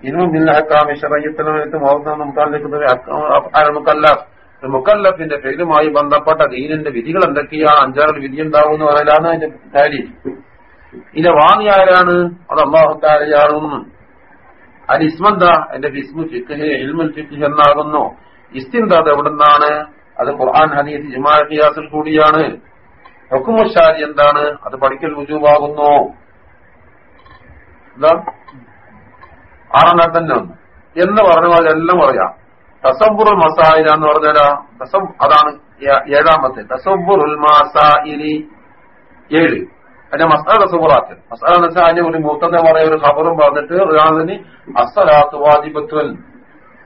ഇന്നും ബില്ലഹക്കാമി ഷറയ്യത്തിനകത്ത് മൗതുന്ന മുക്കാലിക്കുന്നത് മുക്കല്ലഫ് മുക്കല്ലഫിന്റെ പേരുമായി ബന്ധപ്പെട്ട ദീനിന്റെ വിധികൾ എന്തൊക്കെയാ? അഞ്ചാറ് വിധി ഉണ്ടാവും എന്ന് പറയലാണ് അതിന്റെ കാര്യം. ഇതിന്റെ വാങ്ങി ആരാണ്? അത് അള്ളാഹുക്കാരെയാണെന്ന് അതിന് ഇസ്മന്ത എന്റെ ഇസ്മു ഫിഖ് ഇൽമുൽ ഫിഖ് എന്നാകുന്നു. ഇസ്തിന്താദ് എവിടുന്നാണ്? അത് ഖുർആൻ ഹനീസ് ജമാ കൂടിയാണ്. ഹുക്കുമുഷാരി എന്താണ്? അത് പഠിക്കൽ രുജുവാകുന്നു എന്താ? ആറെണ്ണം തന്നെ എന്ന് പറഞ്ഞു എല്ലാം പറയാം തസബുറുൽ മസായില എന്ന് പറഞ്ഞാൽ തസം അതാണ് ഏ- ഏഴാമത്തെ. തസബുറുൽ മസായിലി ഏഴ്. അതിന്റെ മസാല സുബറാക്കൽ മസാല എന്ന് വെച്ചാൽ അതിന് ഒരു മൂത്തത പറയ ഒരു ഖബറും പറഞ്ഞിട്ട് ഒരാളിന് അസ്സലാത്ത് വാജിബത്തുൻ.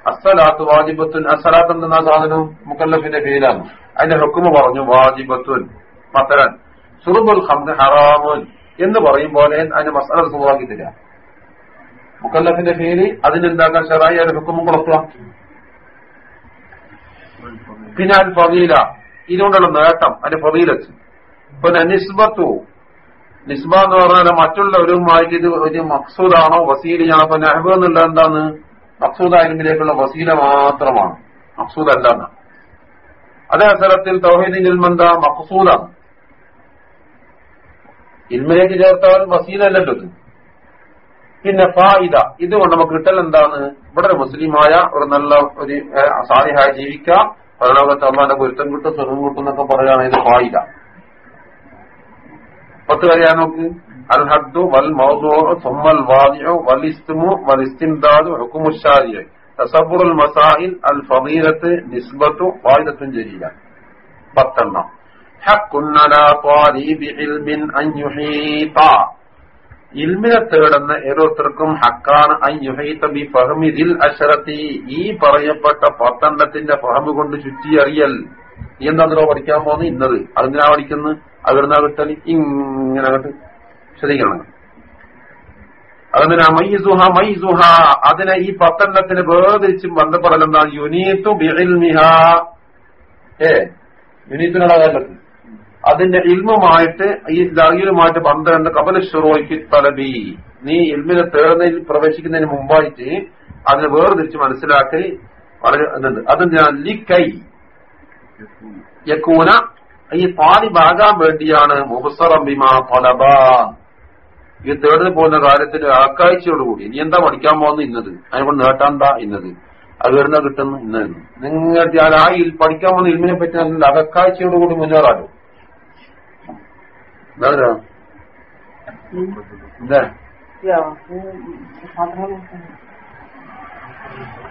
അസ്സലാത്ത് വാജിബത്തുൻ. അസ്സലാത്ത് എന്ന സാധനം? മുക്കല്ലഫിന്റെ പേരാണ്. അതിന്റെ ഹുക്കുമ പറഞ്ഞു വാജിബത്തുൻ. മസലൻ സുറുബുൽ ഹംദ് ഹറാമുൻ എന്ന് പറയും പോലെ അതിന്റെ മസാല സുബറാക്കിത്തില്ല മുക്കല്ലഫിന്റെ പേര് അതിനെന്താക്കാൻ ഷറായി അതിന്റെ ഹുക്കുമ കൊടുക്കുക. പിന്നെ അൽ ഫതീല ഇതുകൊണ്ടുള്ള നേട്ടം അതിന്റെ ഫതീലത്ത് പിന്നെ നിസ്ബത്തു. നിസ്ബ എന്ന് പറഞ്ഞാൽ മറ്റുള്ളവരുമായിട്ട് ഇത് ഒരു മക്സൂദാണോ വസീലയാണോ? അപ്പൊ നെഹബ് എന്നുള്ള എന്താണ്? മക്സൂദായിരുന്നിലേക്കുള്ള വസീല മാത്രമാണ്. മക്സൂദ് അല്ലാന്ന് അതേ അവസരത്തിൽ തൗഹീദിൻ ഇൽമെന്ത മക്സൂദാണ്. ഇൽമിലേക്ക് ചേർത്താൽ വസീല അല്ലല്ലോ ഇത്. പിന്നെ ഫായിദ. ഇതുകൊണ്ട് നമുക്ക് കിട്ടൽ എന്താണ്? ഇവിടെ ഒരു മുസ്ലിമായ ഒരു നല്ല ഒരു സാലിഹായി ജീവിക്കാം. പരലോകത്ത് അള്ളാന്റെ പൊരുത്തം കിട്ടും സ്വർഗം കിട്ടും എന്നൊക്കെ പറയുകയാണെങ്കിൽ പായില്ല പത്ത് കാര്യം നോക്ക്. അൽ ഹദ്ദു വൽ മൗദോ സുമ്മൽ വാദിഉ വൽ ഇസ്മു വൽ ഇസ്തിംദാദു ഹുക്കുമു തസബ്ബുറുൽ മസാഇൽ അൽ ഫദീലത്ത് നിസ്ബത്തു ഫായിദത്തുൻ ജലീല. പത്തെണ്ണം. അലാ ത്വാലിബി ബിൻ അൻ യുഹീത. ഇൽമിനെ തേടുന്ന ഓരോരുത്തർക്കും ഹക്കാണ് അൻ യുഹീത ബി ഫഹ്മി ദിൽ അശറത്തി. ഈ പറയപ്പെട്ട പത്തെണ്ണത്തിന്റെ ഫഹമ് കൊണ്ട് ചുറ്റി അറിയൽ നീ എന്താ അതിലോ പഠിക്കാൻ പോകുന്നത്? ഇന്നത്. അതെന്തിനാ പഠിക്കുന്നത്? അവിടുന്ന് കിട്ടൽ ഇങ്ങനെ അങ്ങോട്ട് ശ്രദ്ധിക്കണം. അതെന്തിനാ? മൈസുഹ മൈസുഹ. അതിനെ ഈ പത്തെണ്ണത്തിന് വേർതിരിച്ചും ബന്ധപ്പെടൽ എന്താണ് യുനീത്തു മിഹ ഏ യുനീത്തിനുള്ള കാലത്ത് അതിന്റെ ഇൽമുമായിട്ട് ഈ ലഹീലുമായിട്ട് പന്ത്രണ്ട് കപല ഷുറോയ്ക്ക് തലബി നീ ഇൽമിനെ തേടുന്നതിൽ പ്രവേശിക്കുന്നതിന് മുമ്പായിട്ട് അതിനെ വേർതിരിച്ച് മനസ്സിലാക്കി വളരെ ഇതുണ്ട്. ഞാൻ ലിക്കൈ യക്കൂന ഈ താലിബാകാൻ വേണ്ടിയാണ് മുബസറം ബിമാ തലബ ഈ തേടുന്ന പോകുന്ന കാര്യത്തിൽ ആക്കാഴ്ചയോടുകൂടി. നീ എന്താ പഠിക്കാൻ പോകുന്നത് ഇന്നത്? അതിനെക്കൊണ്ട് നേട്ടാന്താ ഇന്നത്? അത് വരുന്ന കിട്ടുന്നു ഇന്നത്. നിങ്ങൾ ആ പഠിക്കാൻ പോകുന്ന ഇൽമിനെ പറ്റി നല്ല അകക്കാഴ്ചയോടുകൂടി മുന്നേറാലോ പറയാ? എന്താ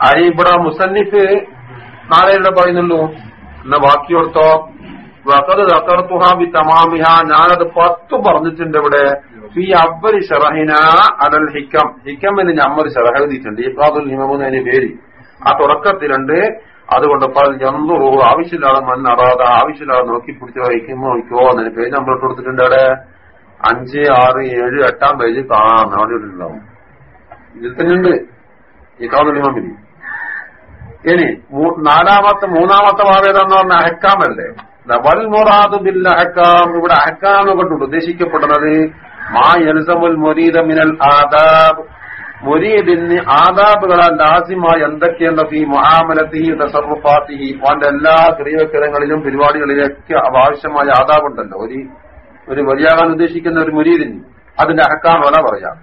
ആര് ഇവിടെ മുസന്നിഫ് നാളെ ഇവിടെ പറയുന്നുള്ളൂ എന്നാ ബാക്കി ഓർത്തോ വക്കത് തമാമിഹ ഞാനത് പത്ത് പറഞ്ഞിട്ടുണ്ട് ഇവിടെ ഈ അബ്ബരി ഷറഹിന അലൽ ഹിക്കം ഹിക്കമിന് ഞമ്മർ ഷറഹ് എഴുതിയിട്ടുണ്ട് ഇഫാദുൽ ഹിമമെന്ന് അതിന് പേര് ആ തുടക്കത്തിലുണ്ട് അതുകൊണ്ട് പല ജന്തുറു ആവശ്യമില്ലാതെ മണ്ണറാതെ ആവശ്യമില്ലാതെ നോക്കി പിടിച്ച് വഹിക്കുമോ നോക്കിയോ അതിന് പേര് നമ്മൾ കൊടുത്തിട്ടുണ്ട് അവിടെ. അഞ്ച് ആറ് ഏഴ് എട്ടാം പേജ് കാണാം. അവിടെ ഉണ്ടാവും ഇതിൽ തന്നെയുണ്ട്. ഈ ഹിമമിന് ഇനി നാലാമത്തെ മൂന്നാമത്തെ വാവേതാന്ന് പറഞ്ഞ അഹക്കാമല്ലേ വൽ മുറാദു ബിൽ അഹക്കാം ഇവിടെ അഹക്കാം കൊണ്ട് ഉദ്ദേശിക്കപ്പെടുന്നത് മാ യൽസമുൽ മുരീദ മിനൽ ആദാബ്. മുരീദിന് ആദാബുകളാൽ ലാസിമായി എന്തൊക്കെയുണ്ട് ഈ മുഹാമലത്തി തസറുഫാത്തി അവന്റെ എല്ലാ ക്രിയവക്കരങ്ങളിലും പരിപാടികളിലൊക്കെ ആവശ്യമായ ആദാബുണ്ടല്ലോ. ഒരു ഒരു വലിയാകാൻ ഉദ്ദേശിക്കുന്ന ഒരു മുരീദിന് അതിന്റെ അഹക്കാമല പറയാം.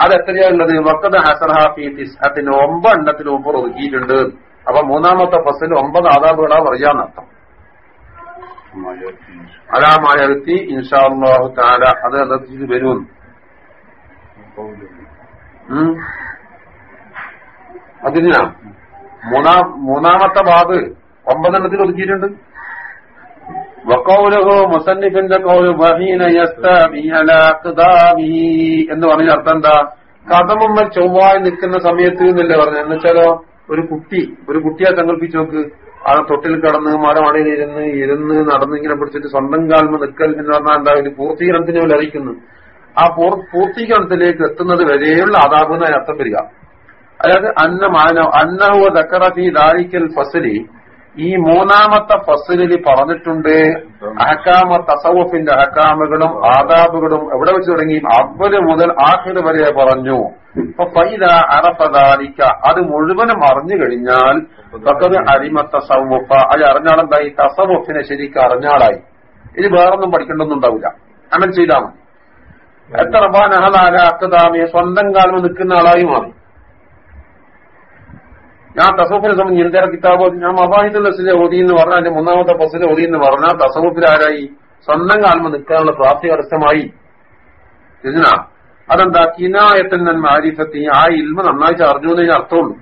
അത് എത്രയാണുള്ളത് വക്കത് ഹസർഹാഫി തിസ്ഹത്തിന് ഒമ്പതെണ്ണത്തിന് മുമ്പ് ഒതുക്കിയിട്ടുണ്ട്. അപ്പൊ മൂന്നാമത്തെ ഫസൽ ഒമ്പത് ആദാബുകളാ പറയാന്നർത്ഥം അലാമായ വ്യക്തി ഇൻഷാല്ലാഹു താല അത് അതിൽ വരും. അതിനാ മൂന്നാ മൂന്നാമത്തെ ബാബ് ഒമ്പതെണ്ണത്തിൽ ഒതുക്കിയിട്ടുണ്ട്. വക്കൗലഹോ മുസന്നിഫിന്റെ കൗൽ എന്ന് പറഞ്ഞ അർത്ഥം എന്താ? കഥമുമ്മ ചൊവ്വായി നിൽക്കുന്ന സമയത്ത് എന്നല്ലേ പറഞ്ഞു എന്നുവെച്ചാലോ ഒരു കുട്ടി ഒരു കുട്ടിയെ സങ്കല്പിച്ചു നോക്ക്. ആ തൊട്ടിൽ കടന്ന് മരമടയിൽ ഇരുന്ന് ഇരുന്ന് നടന്നിങ്ങനെ പിടിച്ചിട്ട് സ്വന്തം കാൽമ നിൽക്കൽ എന്ന് പറഞ്ഞാൽ എന്താ? ഒരു പൂർത്തീകരണത്തിന് പോലെ അറിയിക്കുന്നു. ആ പൂർത്തീകരണത്തിലേക്ക് എത്തുന്നത് വരെയുള്ള ആദാബെന്ന അർത്ഥം വരിക. അതായത് അന്ന അന്നഹോ അന്നഹു ദക്കറഫി ദാരിക്കൽ ഫസലി. ഈ മൂന്നാമത്തെ ഫസലിൽ പറഞ്ഞിട്ടുണ്ട് അഹക്കാമ തസവഫിന്റെ അഹക്കാമുകളും ആദാബുകളും എവിടെ വെച്ച് തുടങ്ങി? അവൽ മുതൽ ആഹിർ വരെ പറഞ്ഞു. അപ്പൊ ഫൈദ അറഫദാലിക്ക അത് മുഴുവനും അറിഞ്ഞു കഴിഞ്ഞാൽ ഫക്കത് അരിമ തസവുഫ അത് അറിഞ്ഞാളെന്തായി തസവുഫിനെ ശരിക്കും അറിഞ്ഞാളായി ഇനി വേറൊന്നും പഠിക്കേണ്ടൊന്നുണ്ടാവില്ല അങ്ങനെ ചെയ്താൽ മതി. അക്കദാമിയെ സ്വന്തം കാലം നിൽക്കുന്ന ആളായി മാറി. ഞാൻ തസവുഫിനെ സംബന്ധിച്ച് ഇന്ത്യയുടെ കിതാബ്? ഞാൻ മബാഹിദുൽ അസിലെ ഓതി എന്ന് പറഞ്ഞാൽ എന്റെ മൂന്നാമത്തെ ഫസിലെ ഓതി എന്ന് പറഞ്ഞാൽ തസവുഫിൽ ആരായി? സ്വന്തം കാലം നിൽക്കാനുള്ള പ്രാപ്തി കരസ്ഥമായി. അതെന്താ? നിന്ന് ആരിഫത്തി ആ ഇൽമ നന്നായിട്ട് എന്ന് എന്നതിന് അർത്ഥമുള്ളൂ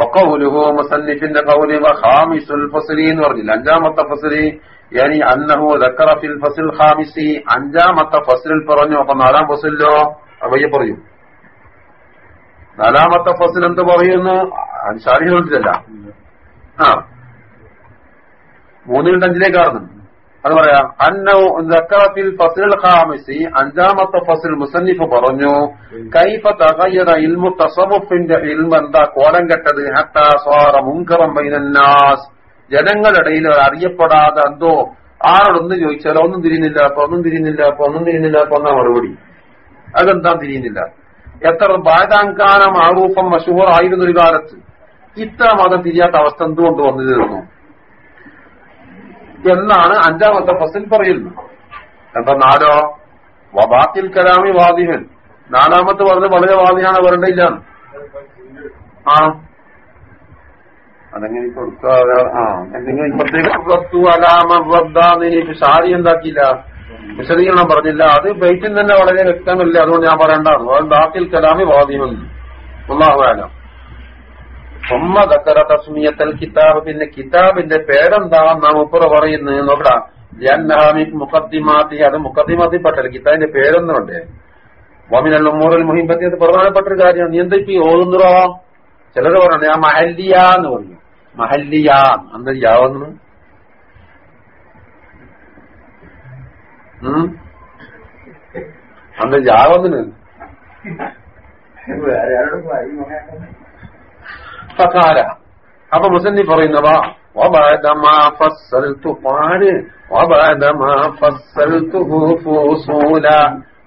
വക്കൗലുഹു മുസന്നിഫിന്റെ കൗലി ഹാമിസുൽ ഫസലി എന്ന് പറഞ്ഞില്ല? അഞ്ചാമത്തെ ഫസലി യാനി അന്നഹു ദക്കറ ഫിൽ ഫസിൽ ഹാമിസി അഞ്ചാമത്തെ ഫസിലിൽ പറഞ്ഞു അപ്പൊ നാലാം ഫസിലോ അവയെ പറയും നാലാമത്തെ ഫസിൽ എന്ത് പറയുന്നു ഷാരി നോട്ടിലല്ല ആ മൂന്നിൽ അഞ്ചിലേക്ക് കാണുന്നു അത് പറയാം അന്നോ ദക്കറഫിൽ ഫസിൽ ഖാമിസി അഞ്ചാമത്തെ ഫസിൽ മുസന്നിഫ് പറഞ്ഞു കൈഫ തകയ്യത ഇൽമു തസവുഫിന്റെ ഇൽമ എന്താ കോലം കെട്ടത് ഹത്താ സ്വാറ മുൻകറം ബൈനന്നാസ് ജനങ്ങളിടയിൽ അറിയപ്പെടാതെ എന്തോ ആരോടൊന്നും ചോദിച്ചാൽ ഒന്നും തിരിയുന്നില്ല അപ്പൊ ഒന്നും തിരിയുന്നില്ല അപ്പൊ ഒന്നും തിരിയുന്നില്ല അപ്പൊ എന്നാ മറുപടി? അതെന്താ തിരിയുന്നില്ല? എത്ര ബാധാങ്കാന മാറൂഫം മഷൂർ ആയിരുന്ന ഒരു കാലത്ത് ഇത്ര മതം തിരിയാത്ത അവസ്ഥ എന്തുകൊണ്ട് വന്നു തീർന്നു എന്നാണ് അഞ്ചാമത്തെ ഫസിൽ പറയുന്നത്. എന്താ നാടോ വബാത്തിൽ കലാമി വാദിഹൻ. നാലാമത്തെ പറഞ്ഞ് വളരെ വാദിയാണ് വരണ്ടില്ല ആ? അതെങ്ങനെ കൊടുക്കാതെ ആ എന്തെങ്കിലും ഇപ്പത്തേക്ക് ഷാരി എന്താക്കിയില്ല. വിശദീകരണം പറഞ്ഞില്ല. അത് ബൈറ്റിൽ തന്നെ വളരെ വ്യക്തമല്ല? അതുകൊണ്ട് ഞാൻ പറയേണ്ടതാണ്. അത് ബാക്കിൽ കലാമി വാദിമെന്ന് ഒന്നാകാലം ദക്കറ തസ്മിയത്തൽ കിതാബ് പിന്നെ കിതാബിന്റെ പേരെന്താണെന്ന് നാം ഉപ്പുറ പറയുന്നത്? നോക്കടാ. ജന്നാമി മുഖദ്ദിമാത്തി. അത് മുഖദ്ദിമാത്തിപ്പെട്ടല്ല കിതാബിന്റെ പേരൊന്നുണ്ട് വമിനൽ ഉമ്മൂറൽ മുഹിമ്പത്തി അത് പ്രധാനപ്പെട്ട ഒരു കാര്യമാണ്. നീ എന്താ ഇപ്പൊ ഓതുന്നുറോ ചിലർ പറഞ്ഞു ഞാൻ മഹല്ലിയ എന്ന് പറഞ്ഞു മഹല്ലിയ എന്താ യാവുന്നു അന്ന് ജാവന്നിന് ഫകാല അപ്പൊ മുസന്നി പറയുന്നവാ وبعدما فصلت قال وبعدما فصلته فصولا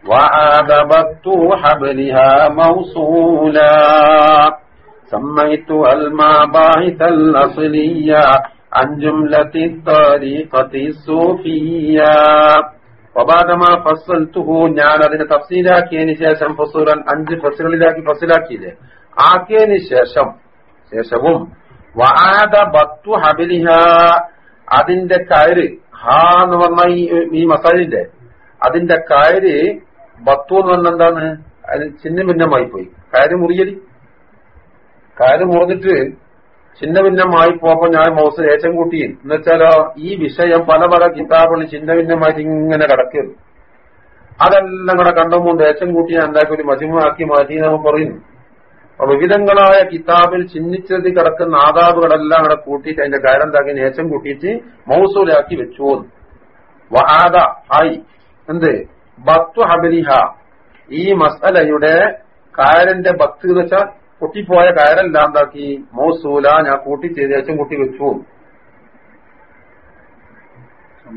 وعادبت حبلها موصولا سميتها المباحث الأصلية عن جملة الطريقة الصوفية وبعدما فصلته ഞാൻ അതിനെ തഫ്സീലാക്കിയതിന് ശേഷം ഫസൂലൻ അഞ്ച് ഫസുകളിലാക്കി ഫസിലാക്കിയില്ലേ ആക്കിയതിന് ശേഷം ശേഷവും വാദ ബത്തു ഹബിലിഹ അതിന്റെ കയറ് ഹാ എന്ന് പറഞ്ഞ ഈ മസാജിന്റെ അതിന്റെ കയറ് ബത്തു എന്ന് പറഞ്ഞ എന്താണ് അത് ചിന്ന ഭിന്നമായി പോയി കയറ് മുറിയലി കയറ് മുറിഞ്ഞിട്ട് ചിന്ന ഭിന്നമായി പോകുമ്പോ ഞാൻ മൗസ് ഏച്ചം കൂട്ടി എന്നുവെച്ചാലോ ഈ വിഷയം പല പല കിതാബുകളിൽ ചിന്ന ഭിന്നമായിട്ട് ഇങ്ങനെ കിടക്കുന്നു അതെല്ലാം കൂടെ കണ്ടുമുണ്ട് ഏച്ചം കൂട്ടി ഞാൻ എന്താക്കി ഒരു മജിമാക്കി മാറ്റി നമ്മൾ പറയുന്നു. അപ്പൊ വിവിധങ്ങളായ കിതാബിൽ ചിഹ്നിച്ചത് കിടക്കുന്ന ആദാബുകളെല്ലാം കൂടെ കൂട്ടിയിട്ട് അതിന്റെ കാര്യം എന്താക്കി നേച്ചം കൂട്ടിയിട്ട് മൗസൂലാക്കി വെച്ചു ആയി എന്ത്? ബത്തു ഹബലിഹ. ഈ മസലയുടെ കാരന്റെ ഭക്തി എന്ന് വെച്ചാൽ പൊട്ടിപ്പോയ കയറെല്ലാം എന്താക്കി മോസൂല ഞാൻ കൂട്ടി ചെയ്തേച്ചും കൂട്ടി വെച്ചു.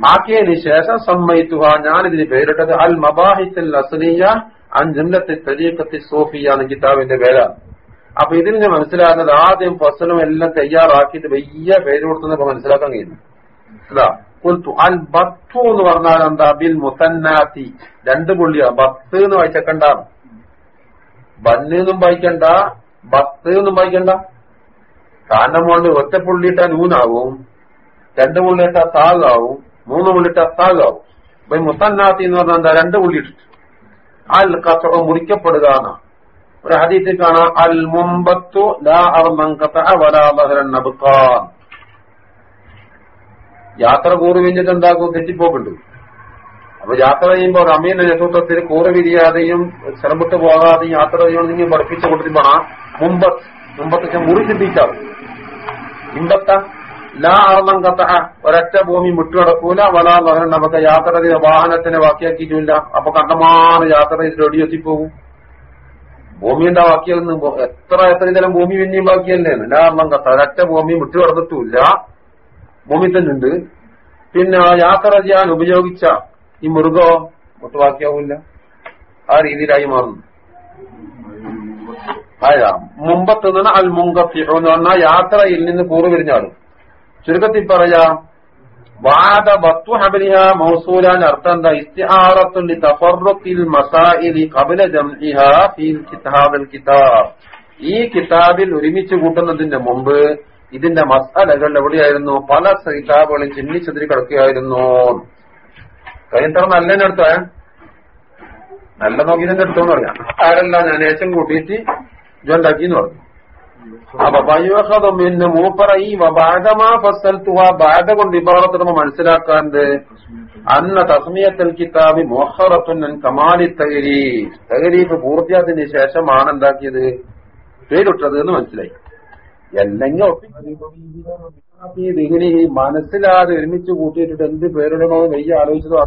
ആക്കിയതിന് ശേഷം സമ്മയിത്തുക ഞാനിതിന് പേരിട്ടത് അൽ മബാഹിത്തൽ അസലിയ അഞ്ചുല്ലത്തെ തരീക്കത്തി സോഫിയ എന്ന കിതാബിന്റെ പേരാണ്. അപ്പൊ ഇതിൽ ഞാൻ മനസ്സിലാക്കുന്നത് ആദ്യം ഫസലും എല്ലാം തയ്യാറാക്കിയിട്ട് വലിയ പേര് കൊടുത്തെന്നൊക്കെ മനസ്സിലാക്കാൻ കഴിയുന്നു. അൽ ബത്തു എന്ന് പറഞ്ഞാൽ എന്താ? ബിൽ മുത്തന്നാത്തി. രണ്ട് പുള്ളിയാ. ബത്ത് എന്ന് വായിച്ചക്കണ്ട. ബന്ന് എന്നും വായിക്കണ്ട. ബത്ത് ഒന്നും വായിക്കണ്ട. കാരണം കൊണ്ട് ഒറ്റ പുള്ളിയിട്ട നൂനാവും രണ്ട് പുള്ളിയിട്ട താകാവും മൂന്ന് പുള്ളിയിട്ട താകാവും. അപ്പൊ ഈ മുത്തന്നാത്തി എന്ന് പറഞ്ഞാൽ എന്താ? രണ്ട് പുള്ളിയിട്ടിട്ട് അൽ കസറ മുറിക്കപ്പെടുക ഒരു ഹദീസിൽ കാണാം അൽ മുമ്പത്തു യാത്ര കൂറ് കഴിഞ്ഞിട്ട് എന്താക്കും? തെറ്റിപ്പോക്കുണ്ട്. അപ്പൊ യാത്ര ചെയ്യുമ്പോൾ റമീന്റെ നേതൃത്വത്തിൽ കൂറ് വിരിയാതെയും ശ്രമിട്ട് പോകാതെയും യാത്ര ചെയ്യണമെങ്കിൽ പഠിപ്പിച്ചു കൊടുത്തിപ്പോണ മുമ്പത്ത് മുമ്പത്ത് മുറിച്ചിട്ടിച്ചാവും ഇമ്പത്ത ലാ അർണം കത്ത ഒരൊറ്റ ഭൂമി മുട്ടുകടക്കൂല വലാ മകൻ നമുക്ക് യാത്ര ചെയ്ത വാഹനത്തിനെ ബാക്കിയാക്കിയിട്ടില്ല. അപ്പൊ കണ്ടമാറ് യാത്ര ചെയ്ത് റെഡിയെത്തി പോകും ഭൂമിന്റെ ബാക്കിയൊന്നും എത്ര എത്ര ഇതിലും ഭൂമി പിന്നെയും ബാക്കിയല്ലേ? ലാഭം കത്ത ഒരൊറ്റ ഭൂമി വിട്ടു ഭൂമി തന്നെ ഉണ്ട് പിന്നെ യാത്ര ചെയ്യാൻ ഉപയോഗിച്ച ഈ മൃഗോ മുട്ടുവാക്കിയാവൂല്ല ആ രീതിയിലായി മാറുന്നു. അതാ മുമ്പത്ത് നിന്ന് അൽ മുങ്കത്തി എന്ന് പറഞ്ഞാൽ യാത്രയിൽ നിന്ന് കൂറു പിരിഞ്ഞാടും. ചുരുക്കത്തിൽ പറയാ വാദ ബത്തു ഹബലിഹ മൗസൂലാൻ അർത്ഥം എന്താ? ഇസ്തിഹാറത്തുൽ തഫറുഖിൽ മസാഇലി ഖബല ജംഇഹ ഫീൽ കിതാബിൽ കിതാബ്. ഈ കിതാബിൽ ഒരുമിച്ച് കൂട്ടുന്നതിന്റെ മുമ്പ് ഇതിന്റെ മസാലകൾ എവിടെയായിരുന്നു? പല കിതാബുകളും ചിന്നിച്ചെതിരി കിടക്കുകയായിരുന്നു. കഴിഞ്ഞത്ര നല്ല അടുത്ത നല്ല നോക്കി അടുത്തോന്ന് എടുത്തോന്ന് പറയാം ആരല്ല ഞാൻ ഏച്ചം കൂട്ടിയിട്ട് ഇതുണ്ടാക്കി എന്ന് പറഞ്ഞു. അപ്പൊ ബയോഹതും പിന്നെ മൂപ്പറ ഈ ബാധമാ ഫസൽത്തുവ ബാധ കൊണ്ട് ഇബാറത്തിടുമ്പോ മനസ്സിലാക്കാണ്ട് അന്ന തസ്മിയത്തൽ കിതാബി മോഹറത്തുൻ കമാലി തകരി തകരീഫ് പൂർത്തിയാത്തിന് ശേഷമാണ് എന്താക്കിയത്? പേരിട്ടത് എന്ന് മനസ്സിലായി. അല്ലെങ്കിൽ മനസ്സിലാതെ ഒരുമിച്ച് കൂട്ടിയിട്ടിട്ട് എന്ത് പേരിടണോ വെയ്യ ആലോചിച്ചതോ?